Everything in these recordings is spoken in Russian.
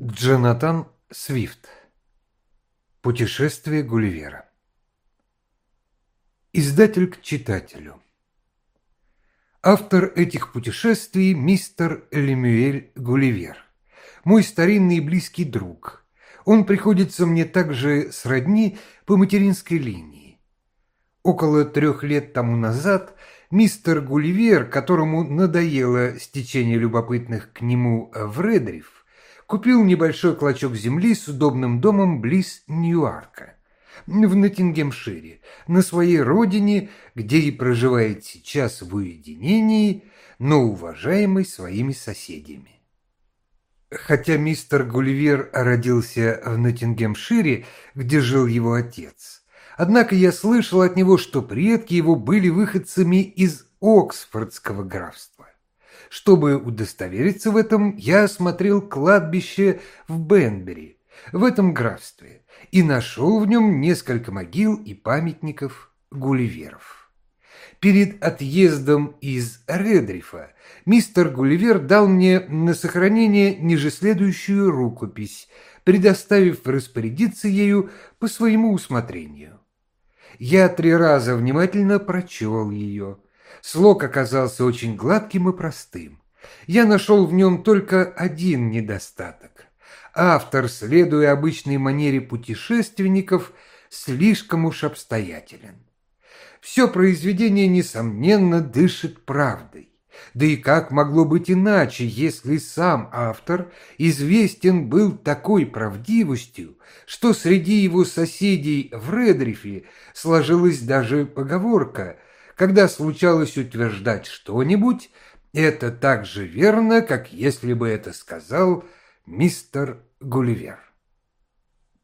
Джонатан Свифт. Путешествие Гулливера. Издатель к читателю. Автор этих путешествий мистер Лемюэль Гулливер. Мой старинный и близкий друг. Он приходится мне также сродни по материнской линии. Около трех лет тому назад мистер Гулливер, которому надоело стечение любопытных к нему в Редриф, купил небольшой клочок земли с удобным домом близ Ньюарка, в Ноттингемшире, на своей родине, где и проживает сейчас в уединении, но уважаемый своими соседями. Хотя мистер Гулливер родился в Ноттингемшире, где жил его отец, однако я слышал от него, что предки его были выходцами из Оксфордского графства. Чтобы удостовериться в этом, я осмотрел кладбище в Бенбери, в этом графстве, и нашел в нем несколько могил и памятников гулливеров. Перед отъездом из Редрифа мистер Гулливер дал мне на сохранение ниже следующую рукопись, предоставив распорядиться ею по своему усмотрению. Я три раза внимательно прочел ее – Слог оказался очень гладким и простым. Я нашел в нем только один недостаток. Автор, следуя обычной манере путешественников, слишком уж обстоятелен. Все произведение, несомненно, дышит правдой. Да и как могло быть иначе, если сам автор известен был такой правдивостью, что среди его соседей в Редрифе сложилась даже поговорка – когда случалось утверждать что-нибудь, это так же верно, как если бы это сказал мистер Гулливер.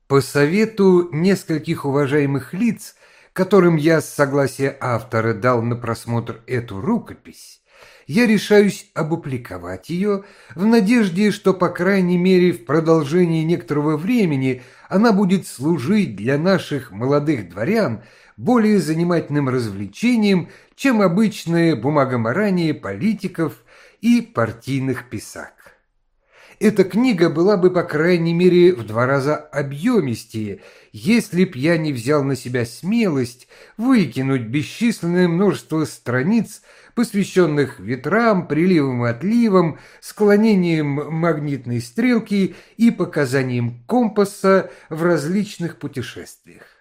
По совету нескольких уважаемых лиц, которым я с согласия автора дал на просмотр эту рукопись, я решаюсь опубликовать ее в надежде, что, по крайней мере, в продолжении некоторого времени она будет служить для наших молодых дворян – более занимательным развлечением, чем обычное бумагоморание политиков и партийных писак. Эта книга была бы, по крайней мере, в два раза объемистее, если б я не взял на себя смелость выкинуть бесчисленное множество страниц, посвященных ветрам, приливам и отливам, склонением магнитной стрелки и показаниям компаса в различных путешествиях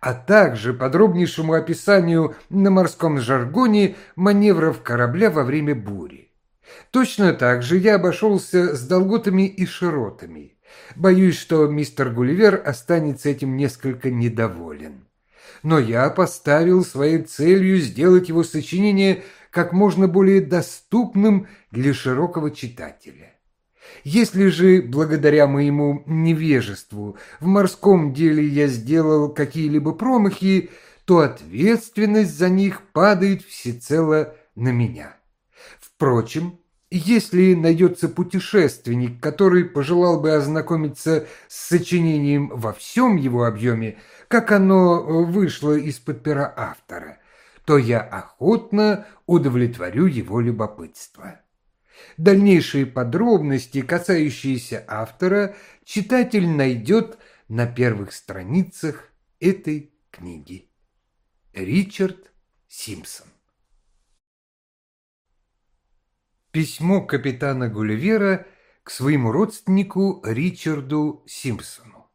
а также подробнейшему описанию на морском жаргоне маневров корабля во время бури. Точно так же я обошелся с долготами и широтами. Боюсь, что мистер Гулливер останется этим несколько недоволен. Но я поставил своей целью сделать его сочинение как можно более доступным для широкого читателя. Если же, благодаря моему невежеству, в морском деле я сделал какие-либо промахи, то ответственность за них падает всецело на меня. Впрочем, если найдется путешественник, который пожелал бы ознакомиться с сочинением во всем его объеме, как оно вышло из-под пера автора, то я охотно удовлетворю его любопытство. Дальнейшие подробности, касающиеся автора, читатель найдет на первых страницах этой книги. Ричард Симпсон Письмо капитана Гулливера к своему родственнику Ричарду Симпсону.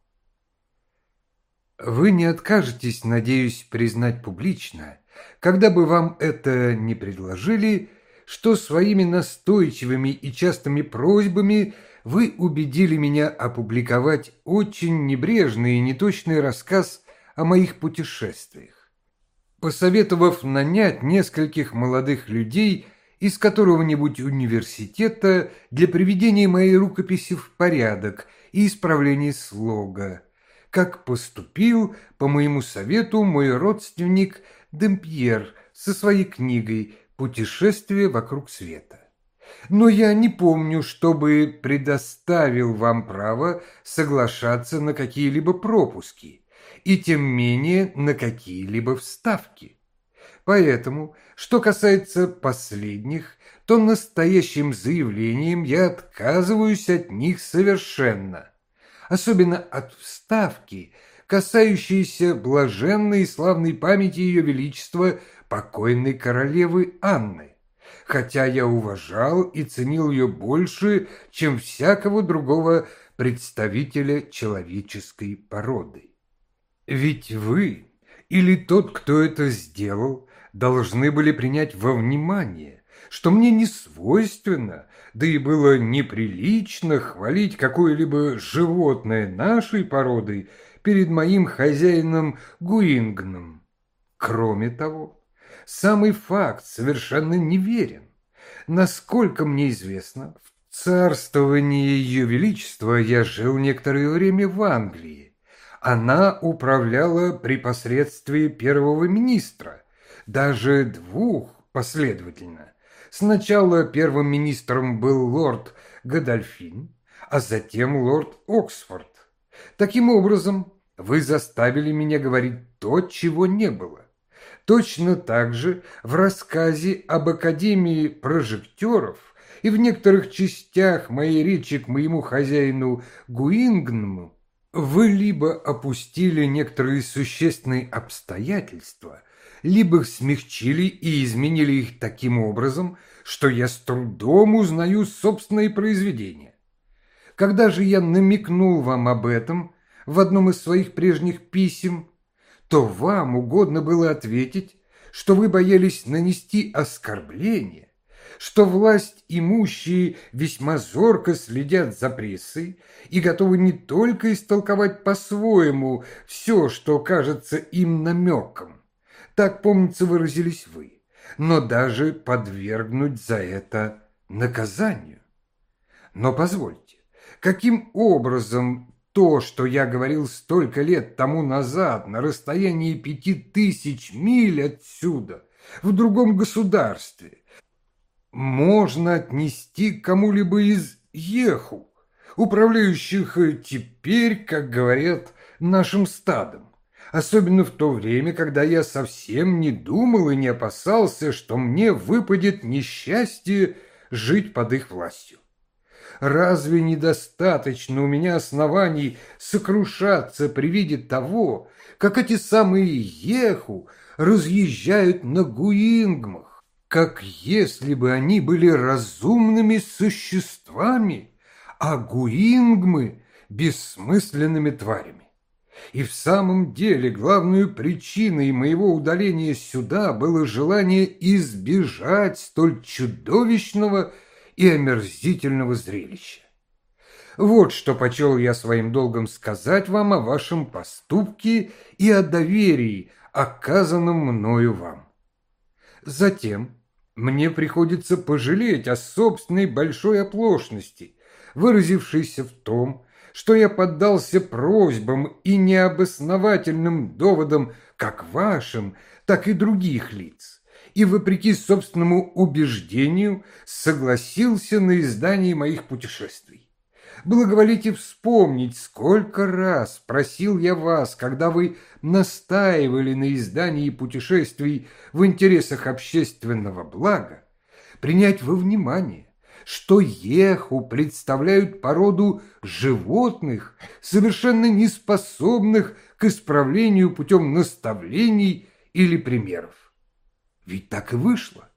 Вы не откажетесь, надеюсь, признать публично, когда бы вам это не предложили, что своими настойчивыми и частыми просьбами вы убедили меня опубликовать очень небрежный и неточный рассказ о моих путешествиях. Посоветовав нанять нескольких молодых людей из которого-нибудь университета для приведения моей рукописи в порядок и исправления слога, как поступил, по моему совету, мой родственник Демпьер со своей книгой путешествие вокруг света. Но я не помню, чтобы предоставил вам право соглашаться на какие-либо пропуски, и тем менее на какие-либо вставки. Поэтому, что касается последних, то настоящим заявлением я отказываюсь от них совершенно, особенно от вставки, касающейся блаженной и славной памяти Ее Величества покойной королевы Анны, хотя я уважал и ценил ее больше, чем всякого другого представителя человеческой породы. Ведь вы или тот, кто это сделал, должны были принять во внимание, что мне не свойственно, да и было неприлично хвалить какое-либо животное нашей породы перед моим хозяином Гуингном. Кроме того, самый факт совершенно неверен. Насколько мне известно, в царствовании Ее Величества я жил некоторое время в Англии. Она управляла при посредстве первого министра, даже двух последовательно. Сначала первым министром был лорд Годольфин, а затем лорд Оксфорд. Таким образом, вы заставили меня говорить то, чего не было. Точно так же в рассказе об Академии прожекторов и в некоторых частях моей речи к моему хозяину Гуингному вы либо опустили некоторые существенные обстоятельства, либо смягчили и изменили их таким образом, что я с трудом узнаю собственные произведения. Когда же я намекнул вам об этом в одном из своих прежних писем, то вам угодно было ответить, что вы боялись нанести оскорбление, что власть имущие весьма зорко следят за прессой и готовы не только истолковать по-своему все, что кажется им намеком, так, помнится, выразились вы, но даже подвергнуть за это наказанию. Но позвольте, каким образом то, что я говорил столько лет тому назад, на расстоянии пяти тысяч миль отсюда, в другом государстве, можно отнести кому-либо из еху, управляющих теперь, как говорят, нашим стадом, особенно в то время, когда я совсем не думал и не опасался, что мне выпадет несчастье жить под их властью. Разве недостаточно у меня оснований сокрушаться при виде того, как эти самые еху разъезжают на гуингмах, как если бы они были разумными существами, а гуингмы – бессмысленными тварями? И в самом деле главной причиной моего удаления сюда было желание избежать столь чудовищного и омерзительного зрелища. Вот что почел я своим долгом сказать вам о вашем поступке и о доверии, оказанном мною вам. Затем мне приходится пожалеть о собственной большой оплошности, выразившейся в том, что я поддался просьбам и необосновательным доводам как вашим, так и других лиц и, вопреки собственному убеждению, согласился на издание моих путешествий. Благоволите вспомнить, сколько раз просил я вас, когда вы настаивали на издании путешествий в интересах общественного блага, принять во внимание, что еху представляют породу животных, совершенно неспособных к исправлению путем наставлений или примеров. Ведь так и вышло.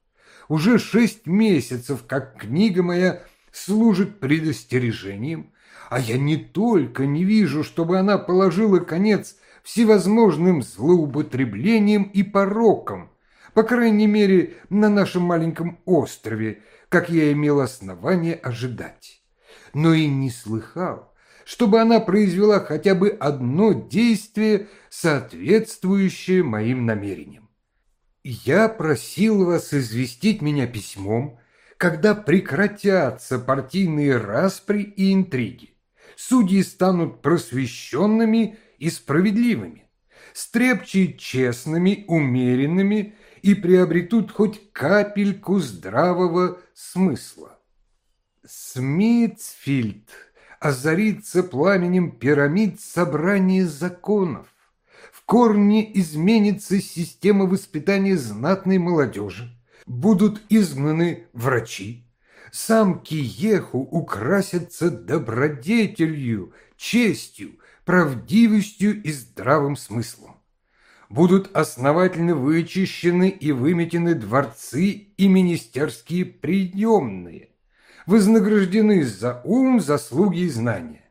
Уже шесть месяцев, как книга моя служит предостережением, а я не только не вижу, чтобы она положила конец всевозможным злоупотреблениям и порокам, по крайней мере, на нашем маленьком острове, как я имел основание ожидать. Но и не слыхал, чтобы она произвела хотя бы одно действие, соответствующее моим намерениям. Я просил вас известить меня письмом, когда прекратятся партийные распри и интриги. Судьи станут просвещенными и справедливыми, стрепчие честными, умеренными и приобретут хоть капельку здравого смысла. Смитсфильд озарится пламенем пирамид собрания законов корне изменится система воспитания знатной молодежи. будут изгнаны врачи, сам Киеху украсится добродетелью, честью, правдивостью и здравым смыслом. Будут основательно вычищены и выметены дворцы и министерские приемные, вознаграждены за ум, заслуги и знания.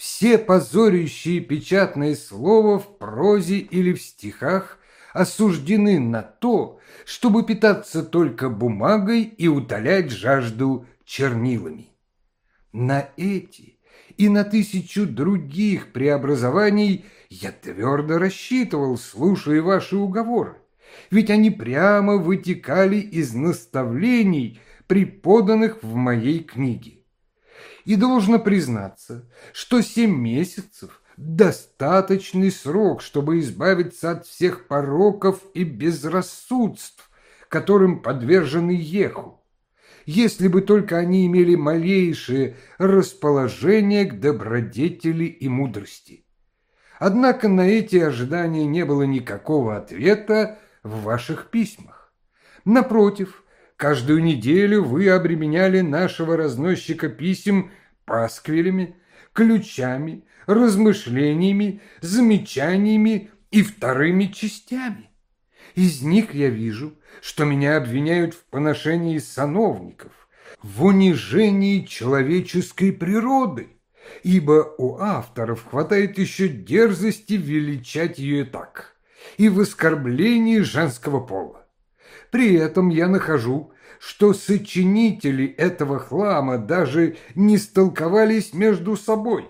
Все позорящие печатное слово в прозе или в стихах осуждены на то, чтобы питаться только бумагой и утолять жажду чернилами. На эти и на тысячу других преобразований я твердо рассчитывал, слушая ваши уговоры, ведь они прямо вытекали из наставлений, преподанных в моей книге. И должно признаться, что семь месяцев достаточный срок, чтобы избавиться от всех пороков и безрассудств, которым подвержены Еху, если бы только они имели малейшее расположение к добродетели и мудрости. Однако на эти ожидания не было никакого ответа в ваших письмах. Напротив, каждую неделю вы обременяли нашего разносчика писем пасквилями, ключами, размышлениями, замечаниями и вторыми частями. Из них я вижу, что меня обвиняют в поношении сановников, в унижении человеческой природы, ибо у авторов хватает еще дерзости величать ее так, и в оскорблении женского пола. При этом я нахожу, что сочинители этого хлама даже не столковались между собой.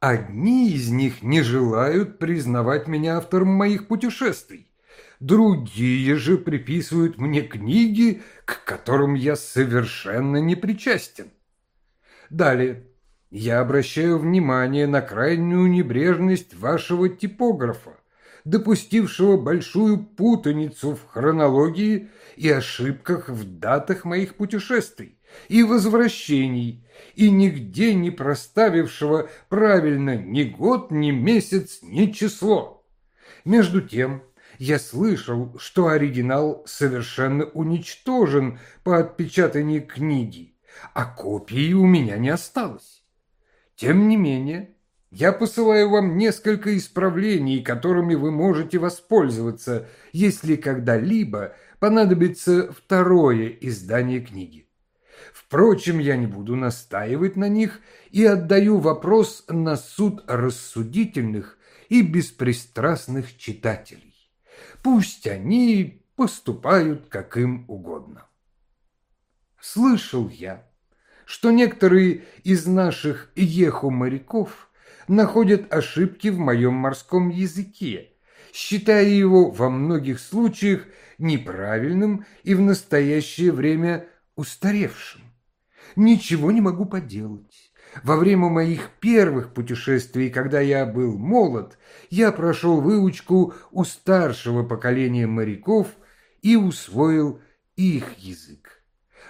Одни из них не желают признавать меня автором моих путешествий, другие же приписывают мне книги, к которым я совершенно не причастен. Далее, я обращаю внимание на крайнюю небрежность вашего типографа, допустившего большую путаницу в хронологии и ошибках в датах моих путешествий и возвращений, и нигде не проставившего правильно ни год, ни месяц, ни число. Между тем, я слышал, что оригинал совершенно уничтожен по отпечатании книги, а копии у меня не осталось. Тем не менее, я посылаю вам несколько исправлений, которыми вы можете воспользоваться, если когда-либо понадобится второе издание книги. Впрочем, я не буду настаивать на них и отдаю вопрос на суд рассудительных и беспристрастных читателей. Пусть они поступают как им угодно. Слышал я, что некоторые из наших еху-моряков – находят ошибки в моем морском языке, считая его во многих случаях неправильным и в настоящее время устаревшим. Ничего не могу поделать. Во время моих первых путешествий, когда я был молод, я прошел выучку у старшего поколения моряков и усвоил их язык.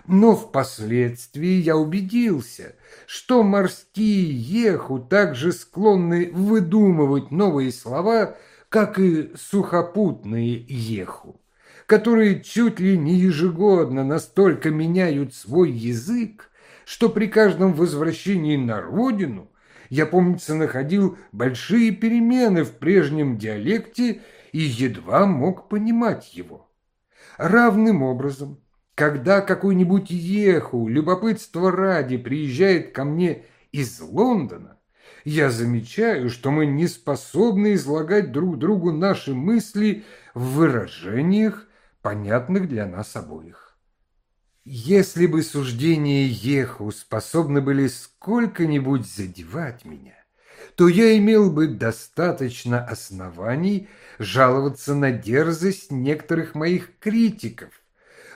Но впоследствии я убедился, что морские еху также склонны выдумывать новые слова, как и сухопутные еху, которые чуть ли не ежегодно настолько меняют свой язык, что при каждом возвращении на родину я, помнится, находил большие перемены в прежнем диалекте и едва мог понимать его. Равным образом – когда какой-нибудь еху, любопытство ради, приезжает ко мне из Лондона, я замечаю, что мы не способны излагать друг другу наши мысли в выражениях, понятных для нас обоих. Если бы суждения Еху способны были сколько-нибудь задевать меня, то я имел бы достаточно оснований жаловаться на дерзость некоторых моих критиков,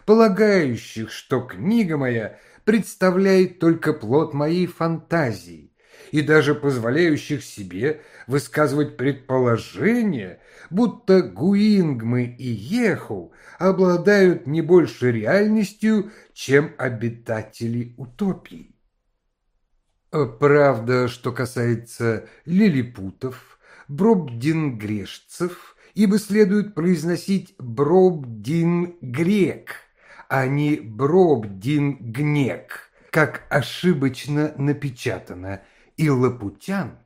полагающих, что книга моя представляет только плод моей фантазии, и даже позволяющих себе высказывать предположение, будто Гуингмы и Еху обладают не больше реальностью, чем обитатели утопии. Правда, что касается лилипутов, бробдингрешцев, ибо следует произносить бробдингрек – а не Бробдин-Гнек, как ошибочно напечатано, и Лапутян,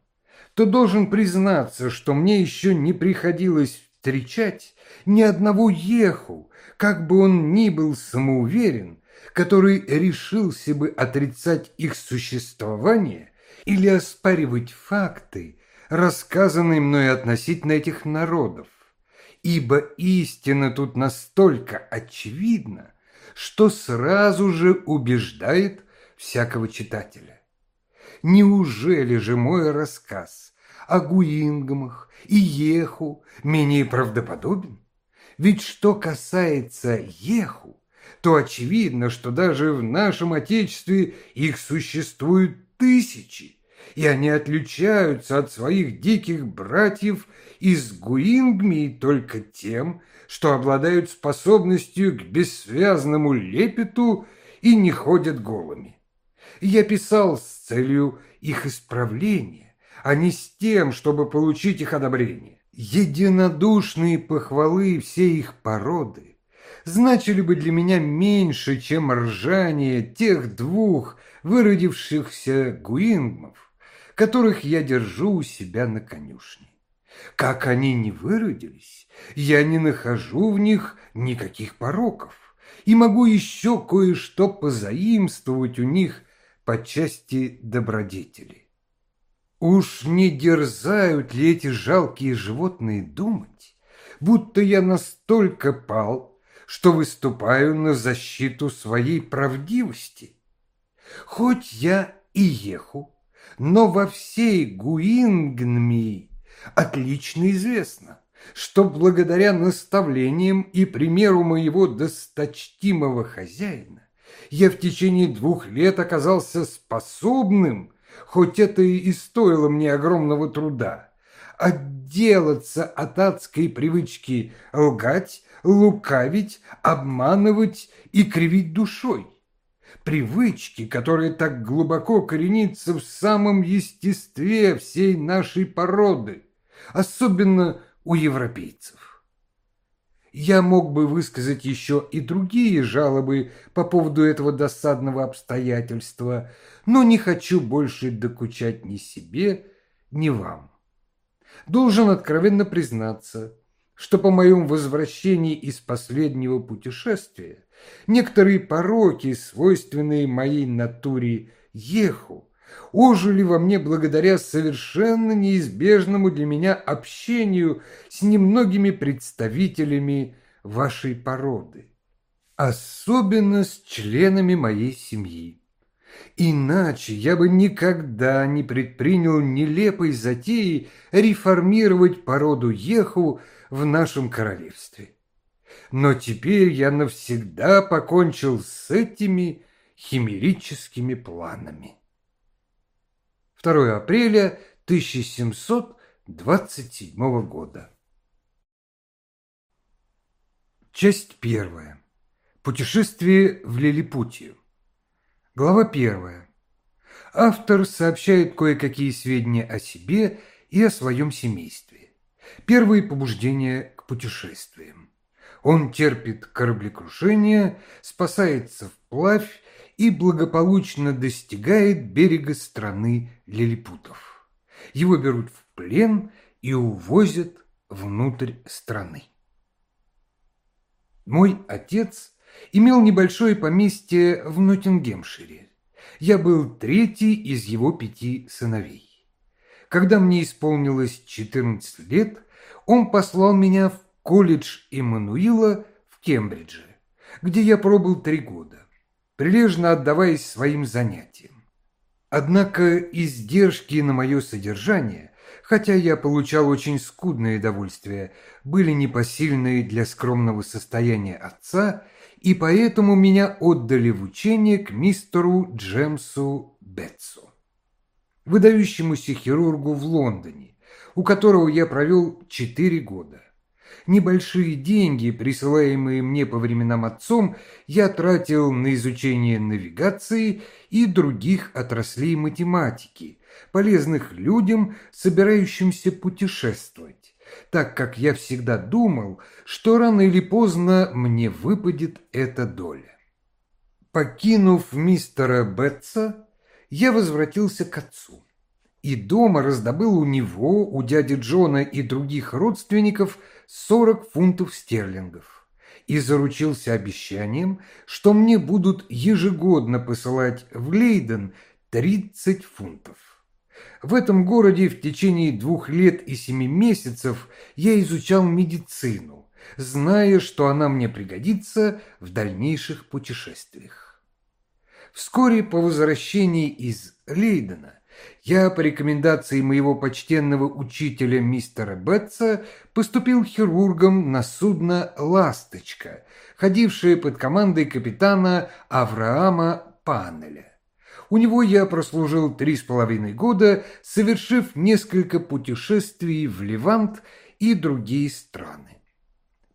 то должен признаться, что мне еще не приходилось встречать ни одного еху, как бы он ни был самоуверен, который решился бы отрицать их существование или оспаривать факты, рассказанные мной относительно этих народов. Ибо истина тут настолько очевидна, что сразу же убеждает всякого читателя. Неужели же мой рассказ о Гуингамах и Еху менее правдоподобен? Ведь что касается Еху, то очевидно, что даже в нашем Отечестве их существует тысячи, и они отличаются от своих диких братьев из Гуингми только тем, что обладают способностью к бессвязному лепету и не ходят голыми. Я писал с целью их исправления, а не с тем, чтобы получить их одобрение. Единодушные похвалы всей их породы значили бы для меня меньше, чем ржание тех двух выродившихся гуингмов, которых я держу у себя на конюшне. Как они не выродились, я не нахожу в них никаких пороков и могу еще кое-что позаимствовать у них по части добродетели. Уж не дерзают ли эти жалкие животные думать, будто я настолько пал, что выступаю на защиту своей правдивости? Хоть я и еху, но во всей Гуингнми отлично известно, что благодаря наставлениям и примеру моего досточтимого хозяина я в течение двух лет оказался способным хоть это и стоило мне огромного труда, отделаться от адской привычки лгать, лукавить, обманывать и кривить душой. Привычки, которая так глубоко коренится в самом естестве всей нашей породы, особенно у европейцев. Я мог бы высказать еще и другие жалобы по поводу этого досадного обстоятельства, но не хочу больше докучать ни себе, ни вам. Должен откровенно признаться, что по моем возвращении из последнего путешествия некоторые пороки, свойственные моей натуре еху, ожили во мне благодаря совершенно неизбежному для меня общению с немногими представителями вашей породы, особенно с членами моей семьи. Иначе я бы никогда не предпринял нелепой затеи реформировать породу Еху в нашем королевстве. Но теперь я навсегда покончил с этими химерическими планами. 2 апреля 1727 года. Часть первая. Путешествие в Лилипутию. Глава первая. Автор сообщает кое-какие сведения о себе и о своем семействе. Первые побуждения к путешествиям. Он терпит кораблекрушение, спасается вплавь и благополучно достигает берега страны лилипутов. Его берут в плен и увозят внутрь страны. Мой отец имел небольшое поместье в Ноттингемшире. Я был третий из его пяти сыновей. Когда мне исполнилось 14 лет, он послал меня в колледж Эммануила в Кембридже, где я пробыл три года прилежно отдаваясь своим занятиям. Однако издержки на мое содержание, хотя я получал очень скудное удовольствие, были непосильные для скромного состояния отца, и поэтому меня отдали в учение к мистеру Джемсу Бетсу, выдающемуся хирургу в Лондоне, у которого я провел четыре года. Небольшие деньги, присылаемые мне по временам отцом, я тратил на изучение навигации и других отраслей математики, полезных людям, собирающимся путешествовать, так как я всегда думал, что рано или поздно мне выпадет эта доля. Покинув мистера Бетса, я возвратился к отцу. И дома раздобыл у него, у дяди Джона и других родственников 40 фунтов стерлингов и заручился обещанием, что мне будут ежегодно посылать в Лейден 30 фунтов. В этом городе в течение двух лет и семи месяцев я изучал медицину, зная, что она мне пригодится в дальнейших путешествиях. Вскоре по возвращении из Лейдена я по рекомендации моего почтенного учителя мистера Бетца поступил хирургом на судно «Ласточка», ходившее под командой капитана Авраама Панеля. У него я прослужил три с половиной года, совершив несколько путешествий в Левант и другие страны.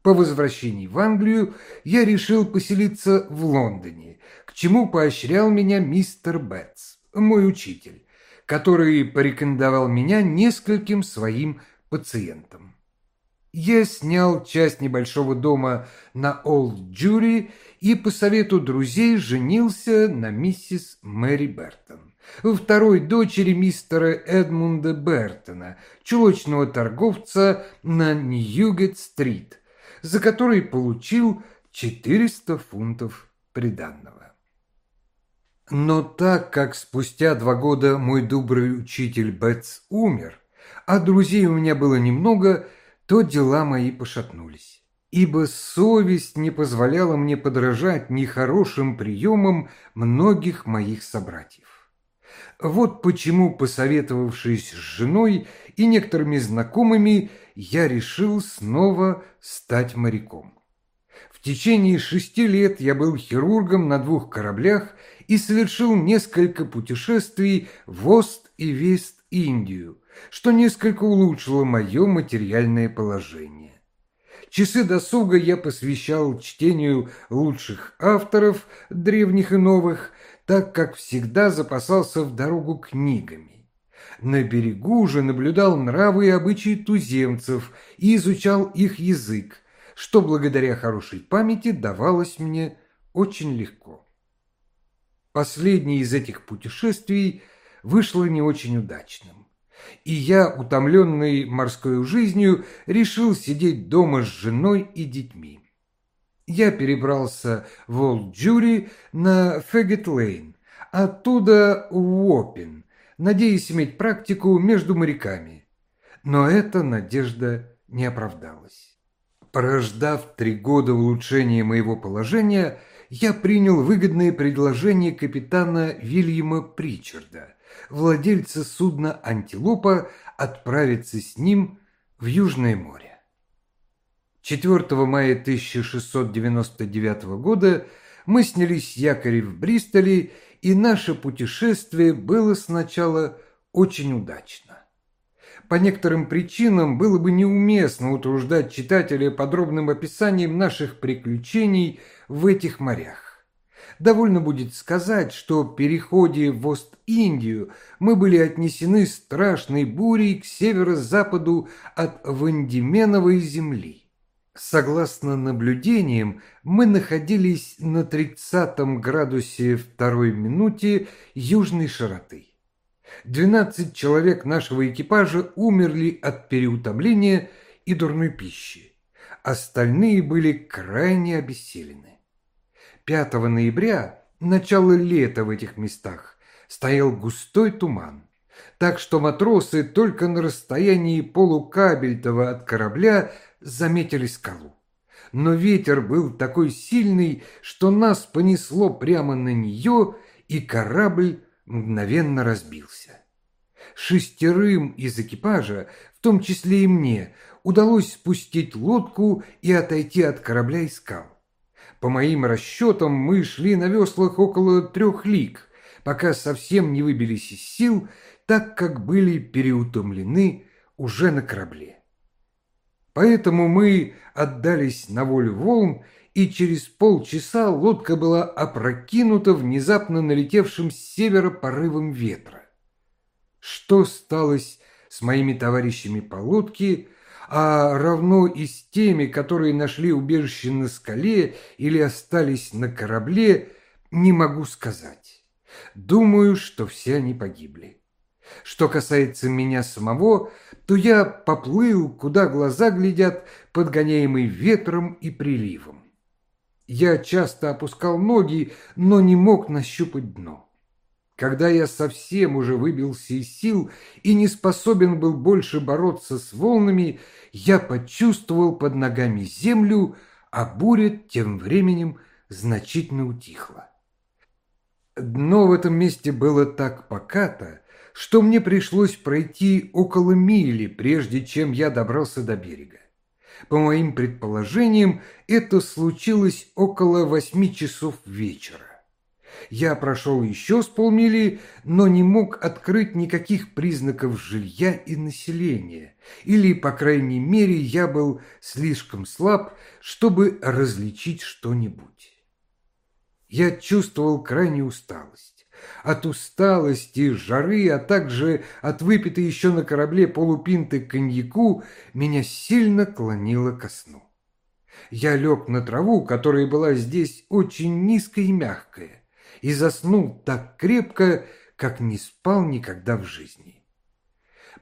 По возвращении в Англию я решил поселиться в Лондоне, к чему поощрял меня мистер Бетс, мой учитель, который порекомендовал меня нескольким своим пациентам. Я снял часть небольшого дома на Олд Джури и по совету друзей женился на миссис Мэри Бертон, второй дочери мистера Эдмунда Бертона, чулочного торговца на Ньюгет-стрит, за который получил 400 фунтов приданного. Но так как спустя два года мой добрый учитель Бетс умер, а друзей у меня было немного – то дела мои пошатнулись. Ибо совесть не позволяла мне подражать нехорошим приемам многих моих собратьев. Вот почему, посоветовавшись с женой и некоторыми знакомыми, я решил снова стать моряком. В течение шести лет я был хирургом на двух кораблях и совершил несколько путешествий в Ост и Вест-Индию, что несколько улучшило мое материальное положение. Часы досуга я посвящал чтению лучших авторов, древних и новых, так как всегда запасался в дорогу книгами. На берегу же наблюдал нравы и обычаи туземцев и изучал их язык, что благодаря хорошей памяти давалось мне очень легко. Последнее из этих путешествий вышло не очень удачным и я, утомленный морской жизнью, решил сидеть дома с женой и детьми. Я перебрался в Олд-Джури на Фэгет-Лейн, оттуда в Уоппин, надеясь иметь практику между моряками. Но эта надежда не оправдалась. Прождав три года улучшения моего положения, я принял выгодное предложение капитана Вильяма Причарда – владельца судна «Антилопа» отправиться с ним в Южное море. 4 мая 1699 года мы снялись с якоря в Бристоле, и наше путешествие было сначала очень удачно. По некоторым причинам было бы неуместно утруждать читателя подробным описанием наших приключений в этих морях. Довольно будет сказать, что в переходе в Ост-Индию мы были отнесены страшной бурей к северо-западу от Вандименовой земли. Согласно наблюдениям, мы находились на 30 градусе второй минуте южной широты. 12 человек нашего экипажа умерли от переутомления и дурной пищи. Остальные были крайне обессилены. 5 ноября, начало лета в этих местах, стоял густой туман, так что матросы только на расстоянии полукабельтова от корабля заметили скалу. Но ветер был такой сильный, что нас понесло прямо на нее, и корабль мгновенно разбился. Шестерым из экипажа, в том числе и мне, удалось спустить лодку и отойти от корабля и скал. По моим расчетам, мы шли на веслах около трех лиг, пока совсем не выбились из сил, так как были переутомлены уже на корабле. Поэтому мы отдались на волю волн, и через полчаса лодка была опрокинута внезапно налетевшим с севера порывом ветра. Что сталось с моими товарищами по лодке, а равно и с теми, которые нашли убежище на скале или остались на корабле, не могу сказать. Думаю, что все они погибли. Что касается меня самого, то я поплыл, куда глаза глядят, подгоняемый ветром и приливом. Я часто опускал ноги, но не мог нащупать дно. Когда я совсем уже выбился из сил и не способен был больше бороться с волнами, я почувствовал под ногами землю, а буря тем временем значительно утихла. Дно в этом месте было так покато, что мне пришлось пройти около мили, прежде чем я добрался до берега. По моим предположениям, это случилось около восьми часов вечера. Я прошел еще с полмили, но не мог открыть никаких признаков жилья и населения, или, по крайней мере, я был слишком слаб, чтобы различить что-нибудь. Я чувствовал крайнюю усталость. От усталости, жары, а также от выпитой еще на корабле полупинты коньяку меня сильно клонило ко сну. Я лег на траву, которая была здесь очень низкая и мягкая, и заснул так крепко, как не спал никогда в жизни.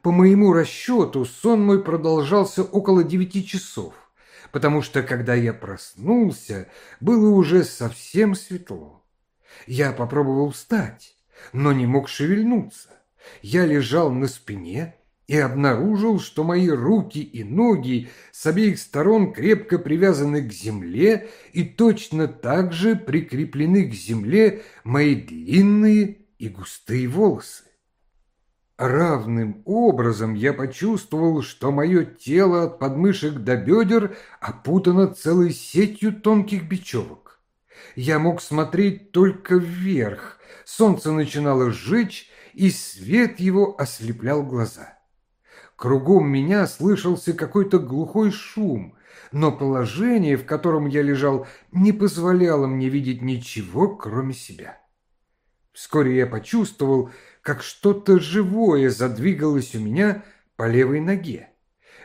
По моему расчету, сон мой продолжался около девяти часов, потому что, когда я проснулся, было уже совсем светло. Я попробовал встать, но не мог шевельнуться. Я лежал на спине и обнаружил, что мои руки и ноги с обеих сторон крепко привязаны к земле и точно так же прикреплены к земле мои длинные и густые волосы. Равным образом я почувствовал, что мое тело от подмышек до бедер опутано целой сетью тонких бечевок. Я мог смотреть только вверх, солнце начинало жечь, и свет его ослеплял глаза. Кругом меня слышался какой-то глухой шум, но положение, в котором я лежал, не позволяло мне видеть ничего, кроме себя. Вскоре я почувствовал, как что-то живое задвигалось у меня по левой ноге.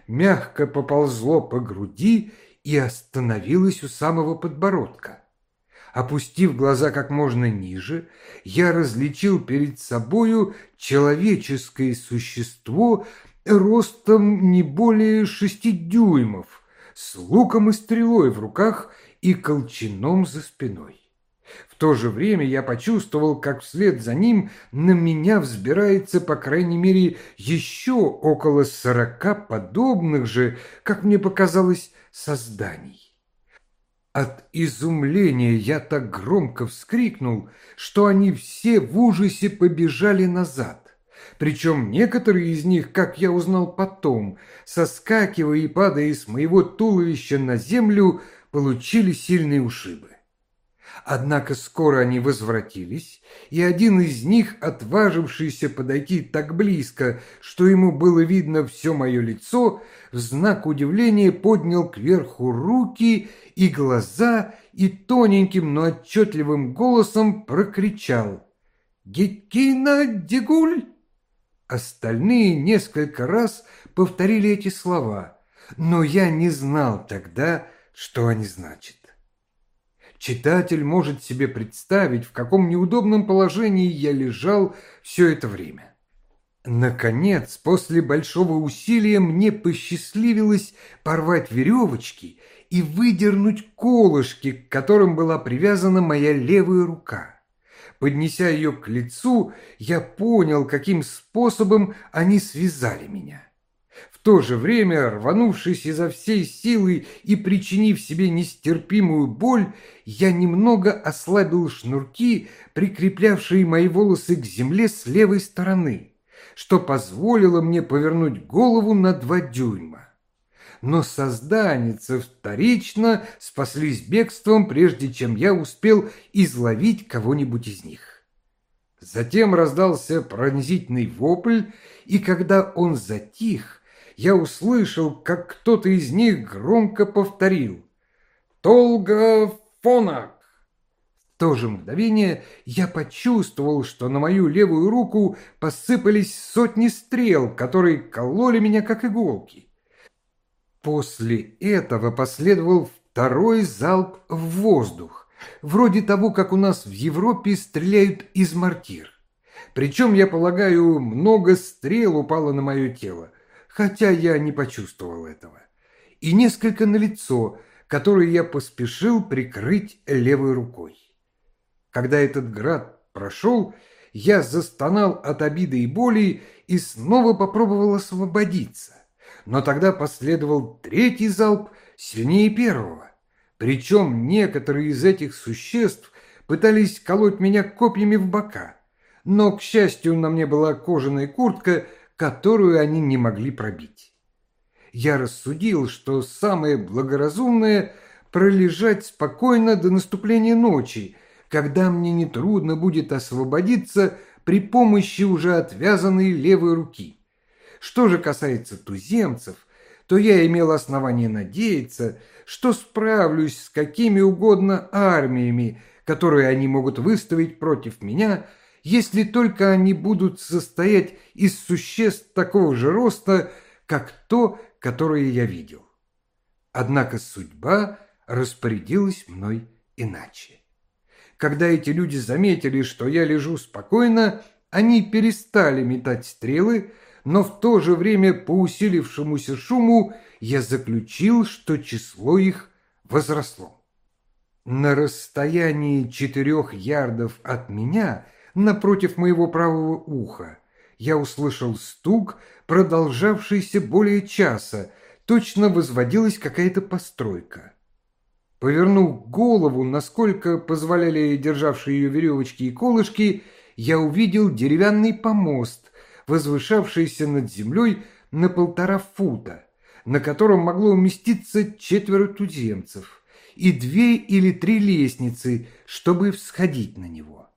Мягко поползло по груди и остановилось у самого подбородка. Опустив глаза как можно ниже, я различил перед собою человеческое существо ростом не более шести дюймов, с луком и стрелой в руках и колчаном за спиной. В то же время я почувствовал, как вслед за ним на меня взбирается, по крайней мере, еще около сорока подобных же, как мне показалось, созданий. От изумления я так громко вскрикнул, что они все в ужасе побежали назад. Причем некоторые из них, как я узнал потом, соскакивая и падая с моего туловища на землю, получили сильные ушибы. Однако скоро они возвратились, и один из них, отважившийся подойти так близко, что ему было видно все мое лицо, в знак удивления поднял кверху руки и глаза и тоненьким, но отчетливым голосом прокричал «Гекина Дегуль!» Остальные несколько раз повторили эти слова, но я не знал тогда, что они значат. Читатель может себе представить, в каком неудобном положении я лежал все это время. Наконец, после большого усилия мне посчастливилось порвать веревочки и выдернуть колышки, к которым была привязана моя левая рука. Поднеся ее к лицу, я понял, каким способом они связали меня. В то же время, рванувшись изо всей силы и причинив себе нестерпимую боль, я немного ослабил шнурки, прикреплявшие мои волосы к земле с левой стороны, что позволило мне повернуть голову на два дюйма но созданицы вторично спаслись бегством, прежде чем я успел изловить кого-нибудь из них. Затем раздался пронзительный вопль, и когда он затих, я услышал, как кто-то из них громко повторил «Толга Фонак!». В то же мгновение я почувствовал, что на мою левую руку посыпались сотни стрел, которые кололи меня как иголки. После этого последовал второй залп в воздух, вроде того, как у нас в Европе стреляют из мортир. Причем, я полагаю, много стрел упало на мое тело, хотя я не почувствовал этого. И несколько на лицо, которое я поспешил прикрыть левой рукой. Когда этот град прошел, я застонал от обиды и боли и снова попробовал освободиться. Но тогда последовал третий залп сильнее первого. Причем некоторые из этих существ пытались колоть меня копьями в бока. Но, к счастью, на мне была кожаная куртка, которую они не могли пробить. Я рассудил, что самое благоразумное – пролежать спокойно до наступления ночи, когда мне нетрудно будет освободиться при помощи уже отвязанной левой руки. Что же касается туземцев, то я имел основание надеяться, что справлюсь с какими угодно армиями, которые они могут выставить против меня, если только они будут состоять из существ такого же роста, как то, которое я видел. Однако судьба распорядилась мной иначе. Когда эти люди заметили, что я лежу спокойно, они перестали метать стрелы, но в то же время по усилившемуся шуму я заключил, что число их возросло. На расстоянии четырех ярдов от меня, напротив моего правого уха, я услышал стук, продолжавшийся более часа, точно возводилась какая-то постройка. Повернув голову, насколько позволяли державшие ее веревочки и колышки, я увидел деревянный помост, возвышавшийся над землей на полтора фута, на котором могло уместиться четверо туземцев, и две или три лестницы, чтобы всходить на него.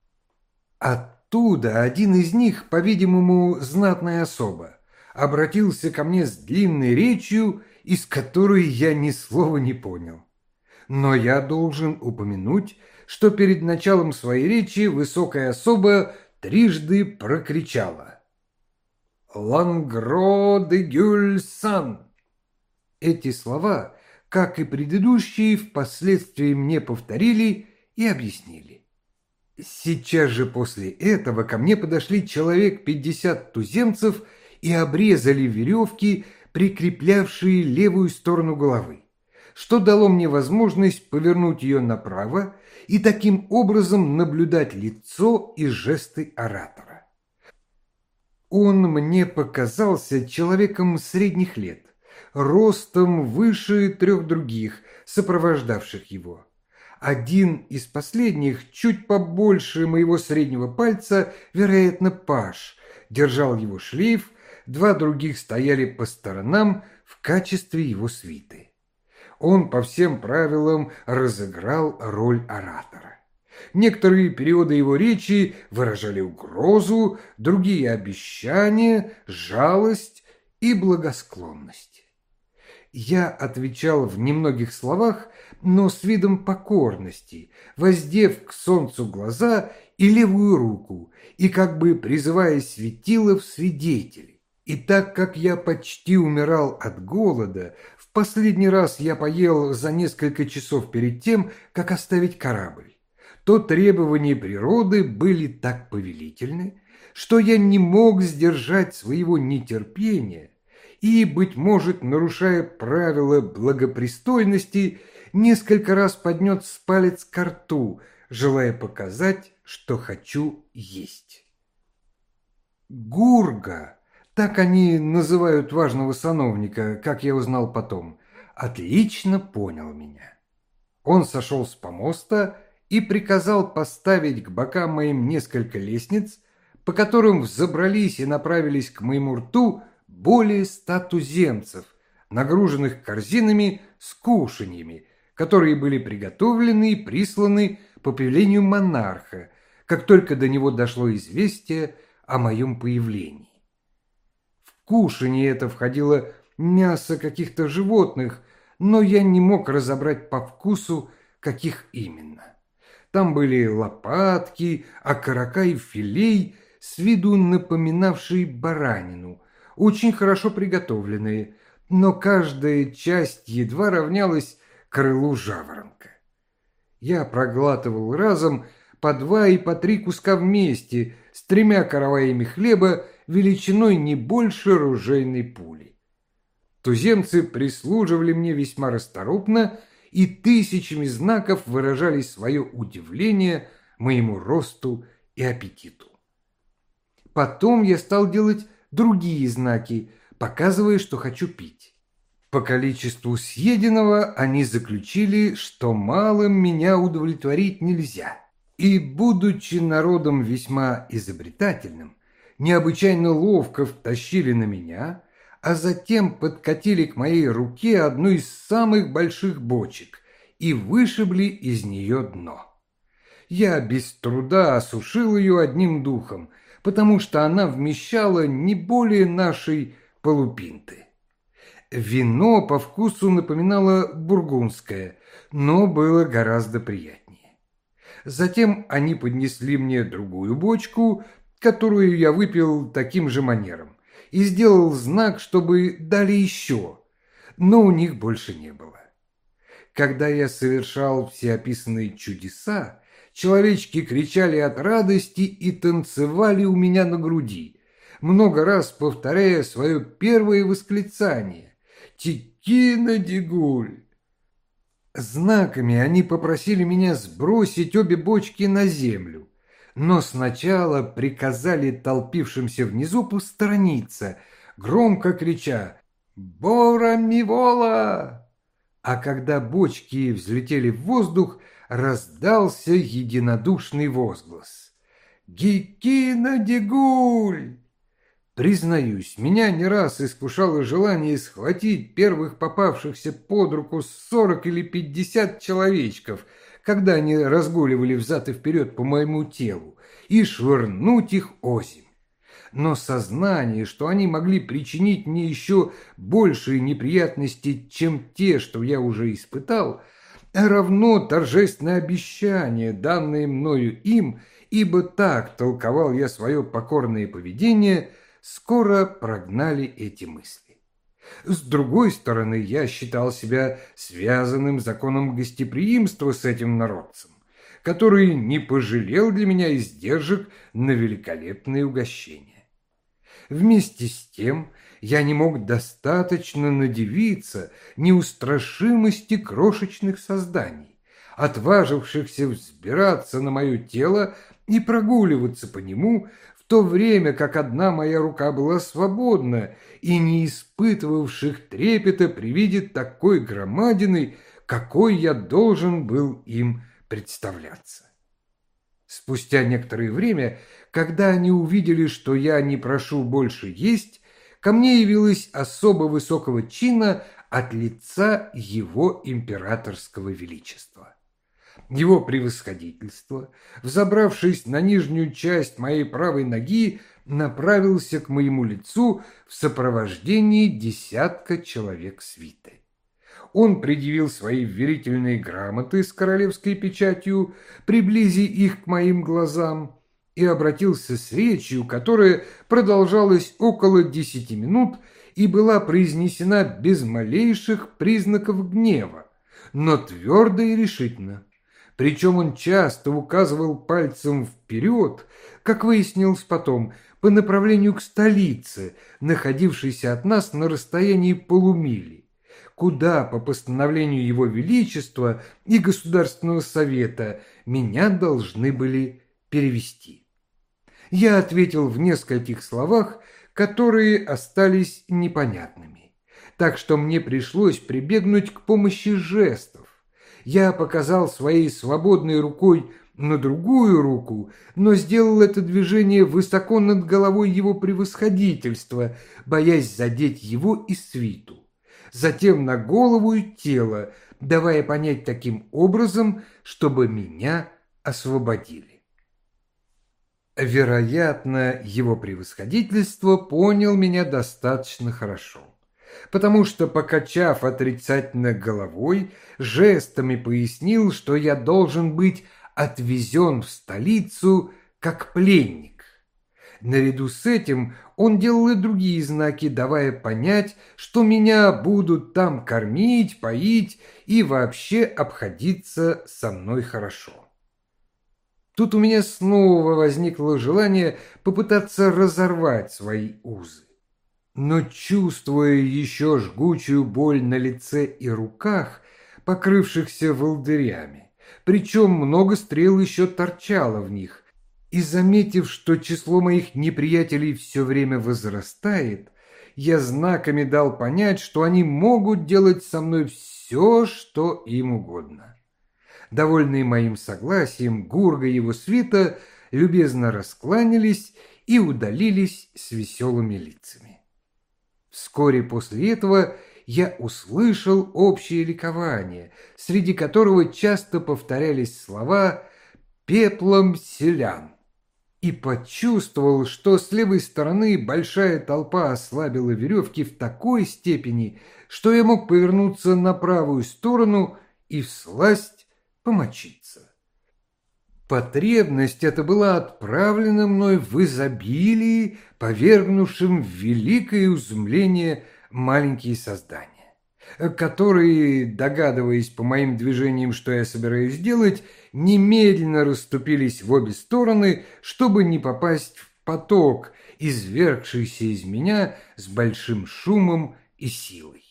Оттуда один из них, по-видимому, знатная особа, обратился ко мне с длинной речью, из которой я ни слова не понял. Но я должен упомянуть, что перед началом своей речи высокая особа трижды прокричала «Лангро де Гюльсан». Эти слова, как и предыдущие, впоследствии мне повторили и объяснили. Сейчас же после этого ко мне подошли человек пятьдесят туземцев и обрезали веревки, прикреплявшие левую сторону головы, что дало мне возможность повернуть ее направо и таким образом наблюдать лицо и жесты оратора. Он мне показался человеком средних лет, ростом выше трех других, сопровождавших его. Один из последних, чуть побольше моего среднего пальца, вероятно, Паш, держал его шлейф, два других стояли по сторонам в качестве его свиты. Он по всем правилам разыграл роль оратора. Некоторые периоды его речи выражали угрозу, другие – обещания, жалость и благосклонность. Я отвечал в немногих словах, но с видом покорности, воздев к солнцу глаза и левую руку, и как бы призывая светило в свидетели. И так как я почти умирал от голода, в последний раз я поел за несколько часов перед тем, как оставить корабль то требования природы были так повелительны, что я не мог сдержать своего нетерпения и, быть может, нарушая правила благопристойности, несколько раз поднес палец к рту, желая показать, что хочу есть. Гурга, так они называют важного сановника, как я узнал потом, отлично понял меня. Он сошел с помоста и приказал поставить к бокам моим несколько лестниц, по которым взобрались и направились к моему рту более ста туземцев, нагруженных корзинами с кушаньями, которые были приготовлены и присланы по повелению монарха, как только до него дошло известие о моем появлении. В кушанье это входило мясо каких-то животных, но я не мог разобрать по вкусу, каких именно. Там были лопатки, окорока и филей, с виду напоминавшие баранину, очень хорошо приготовленные, но каждая часть едва равнялась крылу жаворонка. Я проглатывал разом по два и по три куска вместе с тремя караваями хлеба величиной не больше ружейной пули. Туземцы прислуживали мне весьма расторопно и тысячами знаков выражали свое удивление моему росту и аппетиту. Потом я стал делать другие знаки, показывая, что хочу пить. По количеству съеденного они заключили, что малым меня удовлетворить нельзя. И, будучи народом весьма изобретательным, необычайно ловко втащили на меня, а затем подкатили к моей руке одну из самых больших бочек и вышибли из нее дно. Я без труда осушил ее одним духом, потому что она вмещала не более нашей полупинты. Вино по вкусу напоминало бургундское, но было гораздо приятнее. Затем они поднесли мне другую бочку, которую я выпил таким же манером, и сделал знак, чтобы дали еще, но у них больше не было. Когда я совершал все описанные чудеса, человечки кричали от радости и танцевали у меня на груди, много раз повторяя свое первое восклицание «Текина Дигуль!». Знаками они попросили меня сбросить обе бочки на землю, но сначала приказали толпившимся внизу посторониться, громко крича «Бора Мивола!». А когда бочки взлетели в воздух, раздался единодушный возглас «Гикина Дигуль!». Признаюсь, меня не раз искушало желание схватить первых попавшихся под руку сорок или пятьдесят человечков – когда они разгуливали взад и вперед по моему телу, и швырнуть их озимь. Но сознание, что они могли причинить мне еще большие неприятности, чем те, что я уже испытал, равно торжественное обещание, данное мною им, ибо так толковал я свое покорное поведение, скоро прогнали эти мысли. С другой стороны, я считал себя связанным законом гостеприимства с этим народцем, который не пожалел для меня издержек на великолепные угощения. Вместе с тем я не мог достаточно надевиться неустрашимости крошечных созданий, отважившихся взбираться на мое тело и прогуливаться по нему то время как одна моя рука была свободна и не испытывавших трепета при виде такой громадины, какой я должен был им представляться. Спустя некоторое время, когда они увидели, что я не прошу больше есть, ко мне явилась особо высокого чина от лица его императорского величества. Его превосходительство, взобравшись на нижнюю часть моей правой ноги, направился к моему лицу в сопровождении десятка человек свиты. Он предъявил свои верительные грамоты с королевской печатью, приблизи их к моим глазам, и обратился с речью, которая продолжалась около десяти минут и была произнесена без малейших признаков гнева, но твердо и решительно. Причем он часто указывал пальцем вперед, как выяснилось потом, по направлению к столице, находившейся от нас на расстоянии полумили, куда по постановлению Его Величества и Государственного Совета меня должны были перевести. Я ответил в нескольких словах, которые остались непонятными, так что мне пришлось прибегнуть к помощи жестов, я показал своей свободной рукой на другую руку, но сделал это движение высоко над головой его превосходительства, боясь задеть его и свиту. Затем на голову и тело, давая понять таким образом, чтобы меня освободили. Вероятно, его превосходительство понял меня достаточно хорошо потому что, покачав отрицательно головой, жестами пояснил, что я должен быть отвезен в столицу как пленник. Наряду с этим он делал и другие знаки, давая понять, что меня будут там кормить, поить и вообще обходиться со мной хорошо. Тут у меня снова возникло желание попытаться разорвать свои узы. Но чувствуя еще жгучую боль на лице и руках, покрывшихся волдырями, причем много стрел еще торчало в них, и заметив, что число моих неприятелей все время возрастает, я знаками дал понять, что они могут делать со мной все, что им угодно. Довольные моим согласием, Гурга и его свита любезно раскланялись и удалились с веселыми лицами. Вскоре после этого я услышал общее ликование, среди которого часто повторялись слова «пеплом селян» и почувствовал, что с левой стороны большая толпа ослабила веревки в такой степени, что я мог повернуться на правую сторону и всласть помочиться. Потребность эта была отправлена мной в изобилии, повергнувшим в великое изумление маленькие создания которые, догадываясь по моим движениям, что я собираюсь делать, немедленно расступились в обе стороны, чтобы не попасть в поток, извергшийся из меня с большим шумом и силой.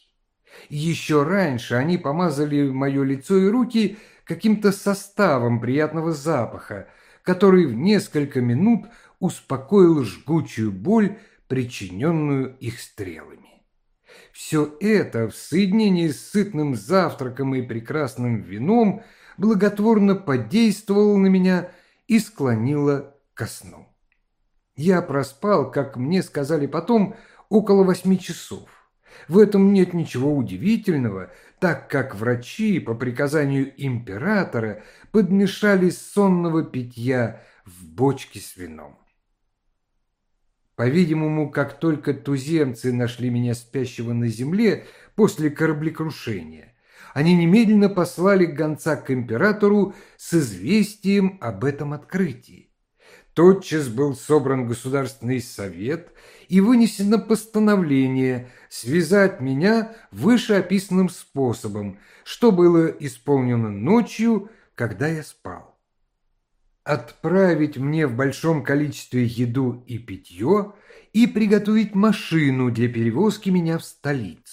Еще раньше они помазали мое лицо и руки каким-то составом приятного запаха, который в несколько минут успокоил жгучую боль, причиненную их стрелами. Все это в соединении с сытным завтраком и прекрасным вином благотворно подействовало на меня и склонило ко сну. Я проспал, как мне сказали потом, около восьми часов. В этом нет ничего удивительного, так как врачи по приказанию императора подмешали сонного питья в бочки с вином. По-видимому, как только туземцы нашли меня спящего на земле после кораблекрушения, они немедленно послали гонца к императору с известием об этом открытии. Тотчас был собран Государственный совет и вынесено постановление связать меня вышеописанным способом, что было исполнено ночью, когда я спал отправить мне в большом количестве еду и питье и приготовить машину для перевозки меня в столицу.